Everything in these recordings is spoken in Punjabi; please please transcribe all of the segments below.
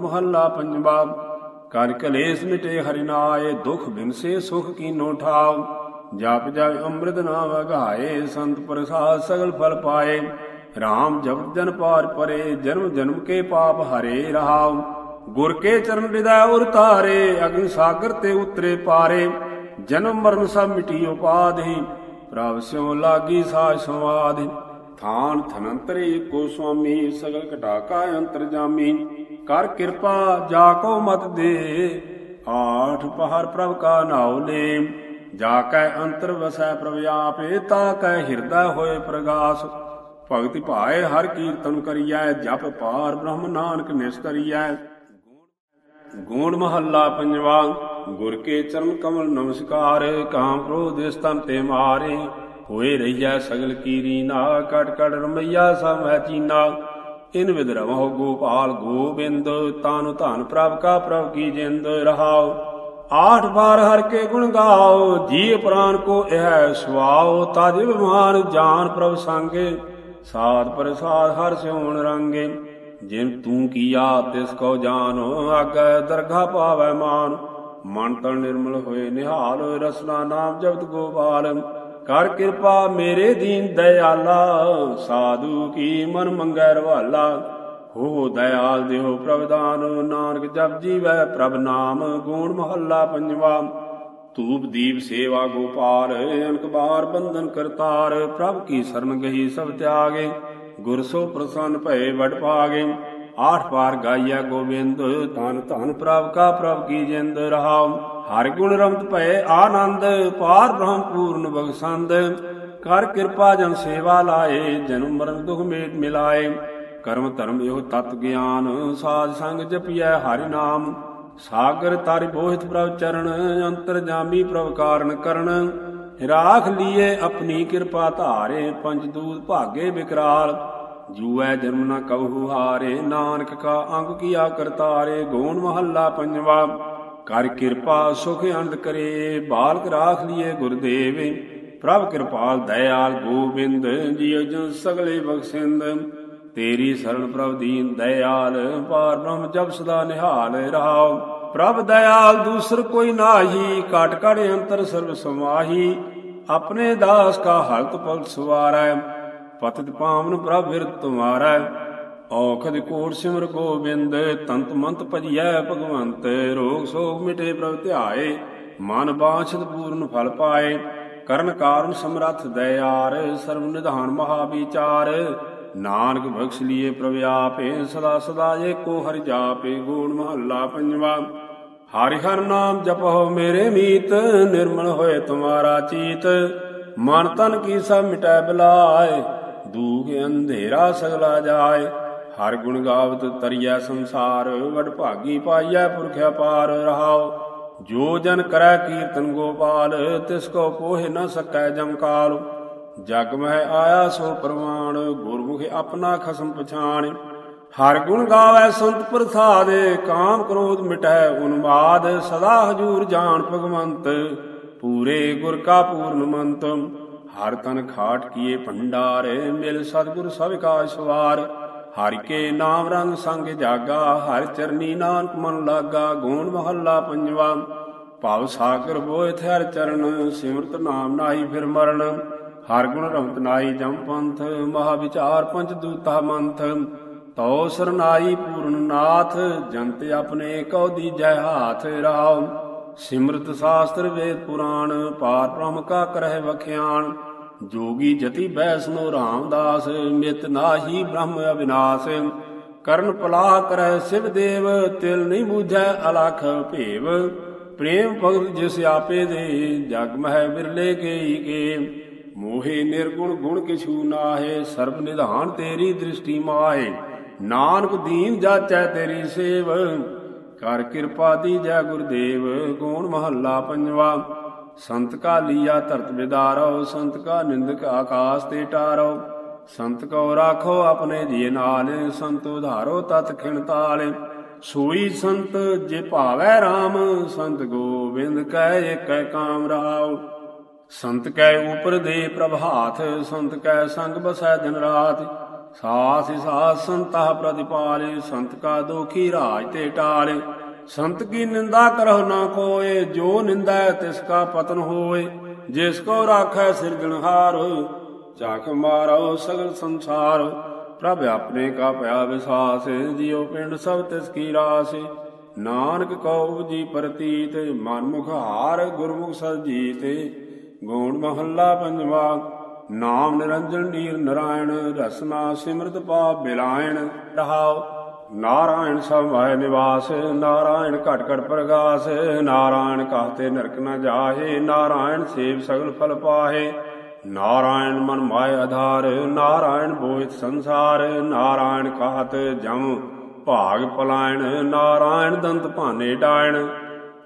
ਮਹੱਲਾ ਪੰਜਵਾ, ਕਰ ਕਲੇਸ਼ ਮਿਟੇ ਹਰਿ ਨਾਏ ਦੁਖ ਬਿਨਸੇ ਸੁਖ ਕੀਨੋ ਠਾਵ। ਜਪ ਜਾਏ ਅੰਮ੍ਰਿਤ ਨਾਮ ਅਗਾਏ, ਸੰਤ ਪ੍ਰਸਾਦ ਸਗਲ ਫਲ ਪਾਏ। RAM ਜਪਤ ਜਨ ਪਾਰ ਪਰੇ, ਜਨਮ ਜਨਮ ਕੇ ਪਾਪ ਹਰੇ ਰਹਾਉ। ਗੁਰ ਕੇ ਚਰਨ ਵਿਦਾ ਉਰ ਤਾਰੇ ਅਗਨ ਸਾਗਰ ਤੇ ਉਤਰੇ ਪਾਰੇ। ਜਨਮ ਮਰਨ ਸਭ ਮਿਟੀ ਉਪਾਧੀ, ਪ੍ਰਭ ਸਿਉ ਲਾਗੀ ਸਾਜ ਸੰਵਾਦ ਥਾਨ ਥਨੰਤਰੇ ਕੋ ਸੁਆਮੀ, ਸਗਲ ਘਟਾਕਾ ਅੰਤਰਜਾਮੀ ਕਰ ਕਿਰਪਾ ਜਾ ਕੋ ਮਤ ਦੇ। ਆਠ ਪਹਰ ਪ੍ਰਭ ਕਾ ਨਾਉ ਲੇ ਜਾ ਕੈ ਅੰਤਰ ਵਸੈ ਪ੍ਰਭ ਆਪੇ, ਤਾ ਕੈ ਹਿਰਦੈ ਹੋਏ ਪ੍ਰਗਾਸ। ਭਗਤਿ ਭਾਏ ਹਰ ਕੀਰਤਨ ਕਰੀਐ, ਜਪ ਪਾਰ ਬ੍ਰਹਮ ਨਾਨਕ ਨਿਸ ਕਰੀਐ। ਗੂਣ ਮਹੱਲਾ ਪੰਜਵਾ, ਗੁਰ ਕੇ ਚਰਨ ਕਮਲ ਨਮਸਕਾਰ, ਕਾਮ ਕ੍ਰੋਧ ਸਤਨ ਤੇ ਮਾਰੇ। ਹੋਏ ਰਹੀਐ ਸਗਲ ਕੀਰੀ ਨਾ, ਕਟ ਕਟ ਰਮਈਆ ਸਮੈ ਚੀਨਾ। ਇਨ ਵਿਦ ਰਵਹੁ ਗੋਪਾਲ ਗੋਬਿੰਦ, ਤਾਨੁ ਧਨ ਪ੍ਰਭ ਕਾ ਪ੍ਰਭ ਕੀ ਜਿੰਦ ਰਹਾਉ। ਆਠ ਬਾਰ ਹਰ ਕੇ ਗੁਣ ਗਾਓ ਜੀ ਪ੍ਰਾਨ ਕੋ ਇਹ ਸੁਆਓ। ਤਜ ਵਿਮਾਨ ਜਾਨ ਪ੍ਰਭ ਸੰਗੇ, ਸਾਧ ਪ੍ਰਸਾਦ ਹਰ ਸਿਉਣ ਰੰਗੇ। ਜਿਨ ਤੂੰ ਕੀਆ, ਤਿਸ ਕੋ ਜਾਨੋ, ਆਗੈ ਦਰਗਾ ਪਾਵੈ ਮਾਨ। ਮਨ ਤਨ ਨਿਰਮਲ ਹੋਏ, ਨਿਹਾਲ ਹੋਏ, ਰਸਨਾ ਨਾਮ ਜਪਤ ਗੋਪਾਲ। ਕਰ ਕਿਰਪਾ ਮੇਰੇ ਦੀਨ ਦਇਆਲਾ, ਸਾਧੂ ਕੀ ਮਨ ਮੰਗੈ ਰਵਾਲਾ। ਹੋ ਦਇਆਲ ਦਿਓ ਪ੍ਰਭਦਾਨ ਨਾਨਕ ਜਪ ਜੀਵੈ ਪ੍ਰਭ ਨਾਮ, ਗੂਣ ਮਹੱਲਾ ਪੰਜਵਾ। ਧੂਪ ਦੀਪ ਸੇਵਾ ਗੋਪਾਲ, ਅਨਕ ਬਾਰ ਬੰਧਨ ਕਰਤਾਰ, ਪ੍ਰਭ ਕੀ ਸ਼ਰਨ ਗਈ ਸਭ ਤਿਆਗੇ, ਗੁਰ ਸੋ ਪ੍ਰਸੰਨ ਭਏ ਵਡ ਪਾਗੇ ਆਠ ਪਾਰ ਗਾਈਐ ਗੋਬਿੰਦ, ਧਨ ਧਨ ਪ੍ਰਭ ਕਾ ਪ੍ਰਭ ਕੀ ਜਿੰਦ ਰਹਾਉ। ਹਰ ਗੁਣ ਰਮਤ ਭਏ ਆਨੰਦ, ਪਾਰ ਬ੍ਰਹਮ ਪੂਰਨ ਬਖਸੰਦ। ਕਰ ਕਿਰਪਾ ਜਨ ਸੇਵਾ ਲਾਏ, ਜਨਮ ਮਰਨ ਦੁਖ ਮੇਟ ਮਿਲਾਏ। ਕਰਮ ਧਰਮ ਇਹੋ ਤਤ ਗਿਆਨ, ਸਾਧ ਸੰਗ ਜਪਿਐ ਹਰਿ ਨਾਮ। ਸਾਗਰ ਤਰਿ ਬੋਹਿਤ ਪ੍ਰਭ ਚਰਨ, ਅੰਤਰ ਜਾਮੀ ਪ੍ਰਭ ਕਾਰਨ ਕਰਨ। ਰਾਖ ਲੀਏ ਆਪਣੀ ਕਿਰਪਾ ਧਾਰੇ, ਪੰਜ ਦੂਤ ਭਾਗੇ ਵਿਕਰਾਲ ਜੂਐ ਜਨਮ ਨ ਕਹੂ ਹਾਰੇ, ਨਾਨਕ ਕਾ ਅੰਗ ਕੀਆ ਕਰਤਾਰੇ, ਗੋਣ ਮਹੱਲਾ ਪੰਜਵਾ, ਕਰ ਕਿਰਪਾ ਸੁਖ ਅਨੰਦ ਕਰੇ, ਬਾਲਕ ਰਾਖ ਲੀਏ ਗੁਰਦੇਵ, ਪ੍ਰਭ ਕਿਰਪਾਲ ਦਇਆਲ ਗੋਬਿੰਦ, ਜੀਉ ਜਨ ਸਗਲੇ ਬਖਸ਼ਿੰਦ ਤੇਰੀ ਸਰਣ ਪ੍ਰਭ ਦੀਨ ਦਇਆਲ, ਪਾਰ ਬ੍ਰਹਮ ਜਬ ਸਦਾ ਨਿਹਾਲ ਰਹਾਉ, ਪ੍ਰਭ ਦਇਆਲ ਦੂਸਰ ਕੋਈ ਨਾਹੀ ਕਾਟ ਕਾਟ ਅੰਤਰ ਸਰਬ ਸਮਾਹੀ, ਆਪਣੇ ਦਾਸ ਕਾ ਹਲਤ ਪਲ ਸਵਾਰੈ ਪਤਿਤ ਪਾਵਨ ਪ੍ਰਭ ਵਿਰਤ ਤੁਮਾਰੈ। ਔਖਦ ਕੋਟ ਸਿਮਰ ਗੋਬਿੰਦ, ਤੰਤ ਮੰਤ ਭਜੀਐ ਭਗਵੰਤ, ਰੋਗ ਸੋਗ ਮਿਟੇ ਪ੍ਰਭ ਧਿਆਏ, ਮਨ ਬਾਛਤ ਪੂਰਨ ਫਲ ਪਾਏ। ਕਰਨ ਕਾਰਨ ਸਮਰੱਥ ਦਇਆਰ, ਸਰਬ ਨਿਧਾਨ ਮਹਾ ਵਿਚਾਰ ਨਾਨਕ ਬਖਸ਼ ਲੀਏ ਪ੍ਰਭ ਆਪੇ, ਸਦਾ ਸਦਾ ਏਕੋ ਹਰਿ ਜਾਪੇ, ਗੂਣ ਮਹੱਲਾ ਪੰਜਵਾ। ਹਰਿ ਹਰ ਨਾਮ ਜਪੋ ਮੇਰੇ ਮੀਤ, ਨਿਰਮਲ ਹੋਏ ਤੁਮਾਰਾ ਚੀਤ। ਮਨ ਤਨ ਕੀ ਸਭ ਮਿਟੈ ਬਲਾਏ ਦੂਖ ਅੰਧੇਰਾ ਸਗਲਾ ਜਾਏ। ਹਰ ਗੁਣ ਗਾਵਤ ਤਰੀਐ ਸੰਸਾਰ, ਵਡ ਭਾਗੀ ਪਾਈਐ ਪੁਰਖ ਅਪਾਰ ਰਹਾਉ। ਜੋ ਜਨ ਕਰੈ ਕੀਰਤਨ ਗੋਪਾਲ, ਤਿਸ ਕੋ ਕੋਹਿ ਨ ਸਕੈ ਜਮਕਾਲ ਜਗ ਮਹਿ ਆਇਆ ਸੋ ਪ੍ਰਮਾਣ ਗੁਰਮੁਖ ਆਪਣਾ ਖਸਮ ਪਛਾਣ। ਹਰ ਗੁਣ ਗਾਵੇ ਸੰਤ ਪ੍ਰਸਾਦੇ, ਕਾਮ ਕ੍ਰੋਧ ਮਿਟੈ ਉਨਮਾਦ। ਸਦਾ ਹਜੂਰ ਜਾਣ ਭਗਵੰਤ, ਪੂਰੇ ਗੁਰ ਕਾ ਪੂਰਨ ਮੰਤ ਹਰ ਤਨ ਖਾਟ ਕੀਏ ਭੰਡਾਰ, ਮਿਲ ਸਤਿਗੁਰ ਸਭ ਕਾ ਸਵਾਰ। ਹਰਿ ਕੇ ਨਾਮ ਰੰਗ ਸੰਗ ਜਾਗਾ, ਹਰ ਚਰਨੀ ਨਾਨਕ ਮਨ ਲਾਗਾ, ਗੋਣ ਮਹੱਲਾ ਪੰਜਵਾ। ਭਵ ਸਾਗਰ ਬੋਇ ਹਰ ਚਰਨ, ਸਿਮਰਤ ਨਾਮ ਨਾਹੀ ਫਿਰ ਮਰਨ। ਹਰ ਗੁਣ ਰਮਤ ਨਾਈ ਜਮ ਪੰਥ, ਮਹਾ ਵਿਚਾਰ ਪੰਚ ਦੂਤਾ ਮੰਥ। ਤਉ ਸਰਨਾਈ ਪੂਰਨ ਨਾਥ, ਜੰਤ ਆਪਣੇ ਕਉ ਦੀਜੈ ਹਾਥ ਰਾਉ ਸਿਮਰਤ ਸ਼ਾਸਤਰ ਵੇਦ ਪੁਰਾਣ ਪਾਰ ਬ੍ਰਹਮ ਕਾ ਕਰਹਿ ਵਖਿਆਣ। ਜੋਗੀ ਜਤੀ ਬੈਸਨੋ ਰਾਮਦਾਸ ਮਿਤ ਨਾਹੀ ਬ੍ਰਹਮ ਅਵਿਨਾਸ਼। ਕਰਨ ਪਲਾਹ ਕਰੈ ਸਿਵ ਦੇਵ, ਤਿਲ ਨਹੀਂ ਬੂਝੈ ਅਲਖ ਭੇਵ। ਪ੍ਰੇਮ ਭਗਤ ਜਿਸ ਆਪੇ ਦੇ, ਜਗ ਮਹਿ ਬਿਰਲੇ ਗਈ ਕੇ। ਮੋਹੇ ਨਿਰਗੁਣ ਗੁਣ ਕਿਛੂ ਨਾਹੇ, ਸਰਬ ਨਿਧਾਨ ਤੇਰੀ ਦ੍ਰਿਸ਼ਟੀ ਮਾਹੇ। ਨਾਨਕ ਦੀਨ ਜਾਚੈ ਤੇਰੀ ਸੇਵ। ਕਰ ਕਿਰਪਾ ਦੀ ਜੈ ਗੁਰਦੇਵ, ਗੋਣ ਮਹੱਲਾ ਪੰਜਵਾ। ਸੰਤ ਕਾ ਲੀਆ ਧਰਤ ਵਿਦਾਰੋ ਸੰਤ ਕਾ ਨਿੰਦਕ ਆਕਾਸ ਤੇ ਟਾਰੋ। ਸੰਤ ਕੋ ਰਾਖੋ ਆਪਣੇ ਜੀ ਨਾਲ, ਸੰਤ ਉਧਾਰੋ ਤਤ ਖਿਣ ਤਾਲ। ਸੋਈ ਸੰਤ ਜੇ ਭਾਵੈ RAM ਸੰਤ ਗੋਬਿੰਦ ਕੈ ਏਕੈ ਕਾਮ ਰਾਉ। ਸੰਤ ਕੈ ਉਪਰ ਦੇ ਪ੍ਰਭਾਤ, ਸੰਤ ਕੈ ਸੰਗ ਬਸੈ ਦਿਨ ਰਾਤ। ਸਾਸ ਸਾਸ ਸੰਤਹ ਪ੍ਰਤਿਪਾਲੇ, ਸੰਤ ਕਾ ਦੋਖੀ ਰਾਜ ਤੇ ਟਾਲੇ। ਸੰਤ ਕੀ ਨਿੰਦਾ ਕਰਹੁ ਨਾ ਕੋਏ, ਜੋ ਨਿੰਦਾ ਤਿਸ ਕਾ ਪਤਨ ਹੋਏ। ਜਿਸ ਕੋ ਰਾਖੈ ਸਿਰਜਣਹਾਰ ਚਾਖ ਮਾਰੋ ਸਗਲ ਸੰਸਾਰ। ਪ੍ਰਭ ਆਪਣੇ ਕਾ ਪਿਆ ਵਿਸਾਸ, ਜਿਉ ਪਿੰਡ ਸਭ ਤਿਸ ਕੀ ਰਾਸ। ਨਾਨਕ ਕਉ ਜੀ ਪ੍ਰਤੀਤ, ਮਨ ਮੁਖ ਹਾਰ ਗੁਰਮੁਖ ਸਦ ਜੀਤ। ਗੋਣ ਮਹੱਲਾ ਪੰਜਵਾ ਨਾਮ ਨਿਰੰਜਨ ਨੀਰ ਨਰਾਇਣ, ਰਸਨਾ ਸਿਮਰਤ ਪਾਪ ਬਿਲਾਇਣ। ਰਹਾਉ, ਨਾਰਾਇਣ ਸਭਾਇ ਨਿਵਾਸ, ਨਾਰਾਇਣ ਘਟ ਘਟ ਪ੍ਰਗਾਸ, ਨਾਰਾਇਣ ਕਹਤੇ ਨਰਕ ਨ ਜਾਹੇ, ਨਾਰਾਇਣ ਸੇਵ ਸਗਲ ਫਲ ਪਾਹੇ। ਨਾਰਾਇਣ ਮਨ ਮਾਇ ਆਧਾਰ, ਨਾਰਾਇਣ ਬੋਇਤ ਸੰਸਾਰ, ਨਾਰਾਇਣ ਕਹਤ ਜਮ ਭਾਗ ਪਲਾਇਣ, ਨਾਰਾਇਣ ਦੰਤ ਭਾਨੇ ਡਾਇਣ।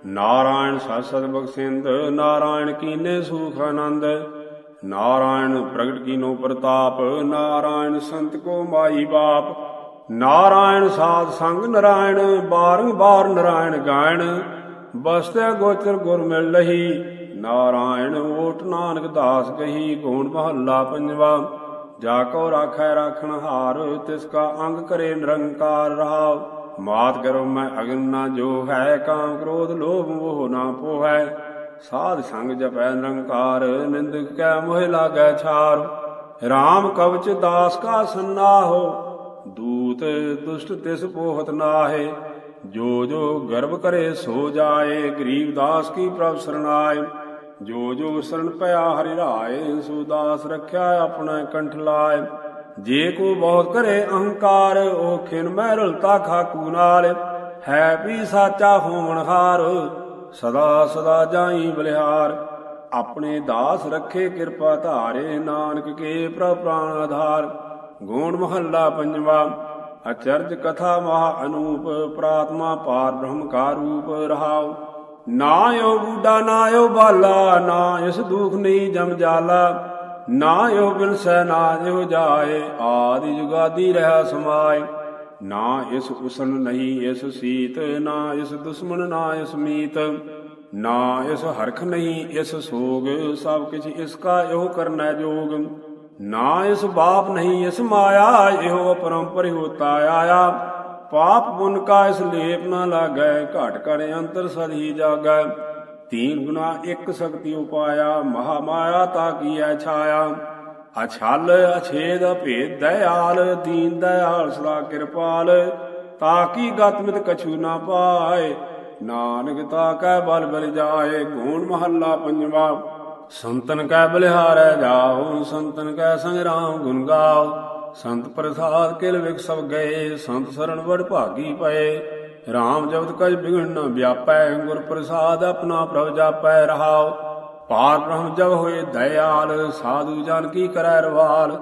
ਨਾਰਾਇਣ ਸਤ ਬਖਸਿੰਦ, ਨਾਰਾਇਣ ਕੀਨੇ ਸੁਖ ਆਨੰਦ। ਨਾਰਾਇਣ ਪ੍ਰਗਟ ਕੀਨੋ ਪ੍ਰਤਾਪ, ਨਾਰਾਇਣ ਸੰਤ ਕੋ ਮਾਈ ਬਾਪ, ਨਾਰਾਇਣ ਸਾਧ ਸੰਗ ਨਾਰਾਇਣ, ਬਾਰੰਬਾਰ ਨਾਰਾਇਣ ਗਾਇਣ, ਬਸਤਿਆ ਗੋਚਰ ਗੁਰ ਮਿਲ ਲਹੀ, ਨਾਰਾਇਣ ਓਟ ਨਾਨਕ ਦਾਸ ਕਹੀ, ਗੋਣ ਮਹੱਲਾ ਪੰਜਵਾ, ਜਾ ਕੋ ਰਾਖੈ ਰਾਖਣ ਹਾਰ, ਤਿਸ ਕਾ ਅੰਗ ਕਰੇ ਨਿਰੰਕਾਰ ਰਹਾਉ, ਮਾਤ ਕਰੋ ਮੈਂ ਅਗਨ ਨਾ ਜੋ ਹੈ ਕਾਮ ਕ੍ਰੋਧ ਲੋਭ ਮੋਹ ਨਾ ਪੋਹੈ। ਸਾਧ ਸੰਗ ਜਪੈ ਨਿਰੰਕਾਰ, ਨਿੰਦਕ ਕੈ ਮੋਹਿ ਲਾਗੈ ਛਾਰ। RAM ਕਵਚ ਦਾਸ ਕਾ ਸੰਨਾਹੋ, ਦੂਤ ਦੁਸ਼ਟ ਤਿਸ ਪੋਹਤ ਨਾਹੇ। ਜੋ ਜੋ ਗਰਭ ਕਰੇ ਸੋ ਜਾਏ, ਗਰੀਬ ਦਾਸ ਕੀ ਪ੍ਰਭ ਸਰਨਾਏ ਜੋ ਜੋ ਸਰਣ ਪਿਆ ਹਰਿ ਰਾਏ, ਸੋ ਦਾਸ ਰਖਿਆ ਆਪਣਾ ਕੰਠ ਲਾਏ। ਜੇ ਕੋ ਬਹੁਤ ਕਰੇ ਅਹੰਕਾਰ, ਉਹ ਖਿਨ ਮਹਿ ਰਲਤਾ ਖਾਕੂ ਨਾਲ। ਹੈ ਵੀ ਸਾਚਾ ਹੋਵਨਹਾਰ ਸਦਾ ਸਦਾ ਜਾਈ ਬਲਿਹਾਰ। ਆਪਣੇ ਦਾਸ ਰੱਖੇ ਕਿਰਪਾ ਧਾਰੇ, ਨਾਨਕ ਕੇ ਪ੍ਰਭ ਪ੍ਰਾਨ ਆਧਾਰ। ਗੋਣ ਮਹੱਲਾ ਪੰਜਵਾ, ਅਚਰਜ ਕਥਾ ਮਹਾ ਅਨੂਪ, ਪ੍ਰਾਤਮਾ ਪਾਰ ਬ੍ਰਹਮ ਕਾ ਰੂਪ ਰਹਾਉ। ਨਾ ਯੋ ਬੂਡਾ ਨਾ ਯੋ ਬਾਲਾ, ਨਾ ਇਸ ਦੁਖ ਨਹੀਂ ਜਮ ਜਾਲਾ। ਨਾ ਯੋ ਬਿਨਸੈ ਨਾ ਜਿਉ ਜਾਏ, ਆਦਿ ਜੁਗਾਦੀ ਰਹਾ ਸਮਾਏ। ਨਾ ਇਸ ਉਸਨ ਨਹੀਂ ਇਸ ਸੀਤ, ਨਾ ਇਸ ਦੁਸ਼ਮਣ ਨਾ ਇਸ ਮੀਤ, ਨਾ ਇਸ ਹਰਖ ਨਹੀਂ ਇਸ ਸੋਗ, ਸਭ ਕਿਛ ਇਸ ਕਾ ਇਹੋ ਕਰਨਾ ਜੋਗ, ਨਾ ਇਸ ਬਾਪ ਨਹੀਂ ਇਸ ਮਾਇਆ, ਇਹੋ ਪਰੰਪਰ ਹੋਤਾ ਆਇਆ। ਪਾਪ ਪੁਨ ਕਾ ਇਸ ਲੇਪ ਨਾ ਲਾਗੈ, ਘਟ ਘਟ ਅੰਤਰ ਸਦੀ ਜਾਗੈ। ਤੀਨ ਗੁਨਾ ਇੱਕ ਸ਼ਕਤੀ ਉਪਾਇਆ ਮਹਾ ਮਾਇਆ ਤਾ ਕੀਐ ਛਾਇਆ। ਅਛਲ ਅਛੇਦ ਭੇਦ ਦਇਆਲ, ਦੀਨ ਦਇਆਲ ਸਦਾ ਕਿਰਪਾਲ, ਤਾ ਕੀ ਗਤ ਕਛੂ ਨਾ ਪਾਏ। ਨਾਨਕ ਤਾ ਕੈ ਬਲ ਬਲ ਜਾਏ, ਗੂਣ ਮਹੱਲਾ ਪੰਜਵਾ। ਸੰਤਨ ਕੈ ਬਲਿਹਾਰੈ ਜਾਓ, ਸੰਤਨ ਕੈ ਸੰਗ ਰਾਮ ਗੁਣ ਗਾਓ। ਸੰਤ ਪ੍ਰਸਾਦ ਕਿਲ ਵਿਕ ਸਭ ਗਏ, ਸੰਤ ਸਰਣ ਵਡ ਭਾਗੀ ਪਏ। RAM ਜਪਤ ਕਜ ਬਿਗਣ ਨ ਵਿਆਪੈ, ਗੁਰ ਪ੍ਰਸਾਦ ਆਪਣਾ ਪ੍ਰਭ ਜਾਪੈ ਰਹਾਉ ਪਾਰ ਬ੍ਰਹਮ ਜਬ ਹੋਏ ਦਇਆਲ, ਸਾਧੂ ਜਨ ਕੀ ਕਰੈ ਰਵਾਲ?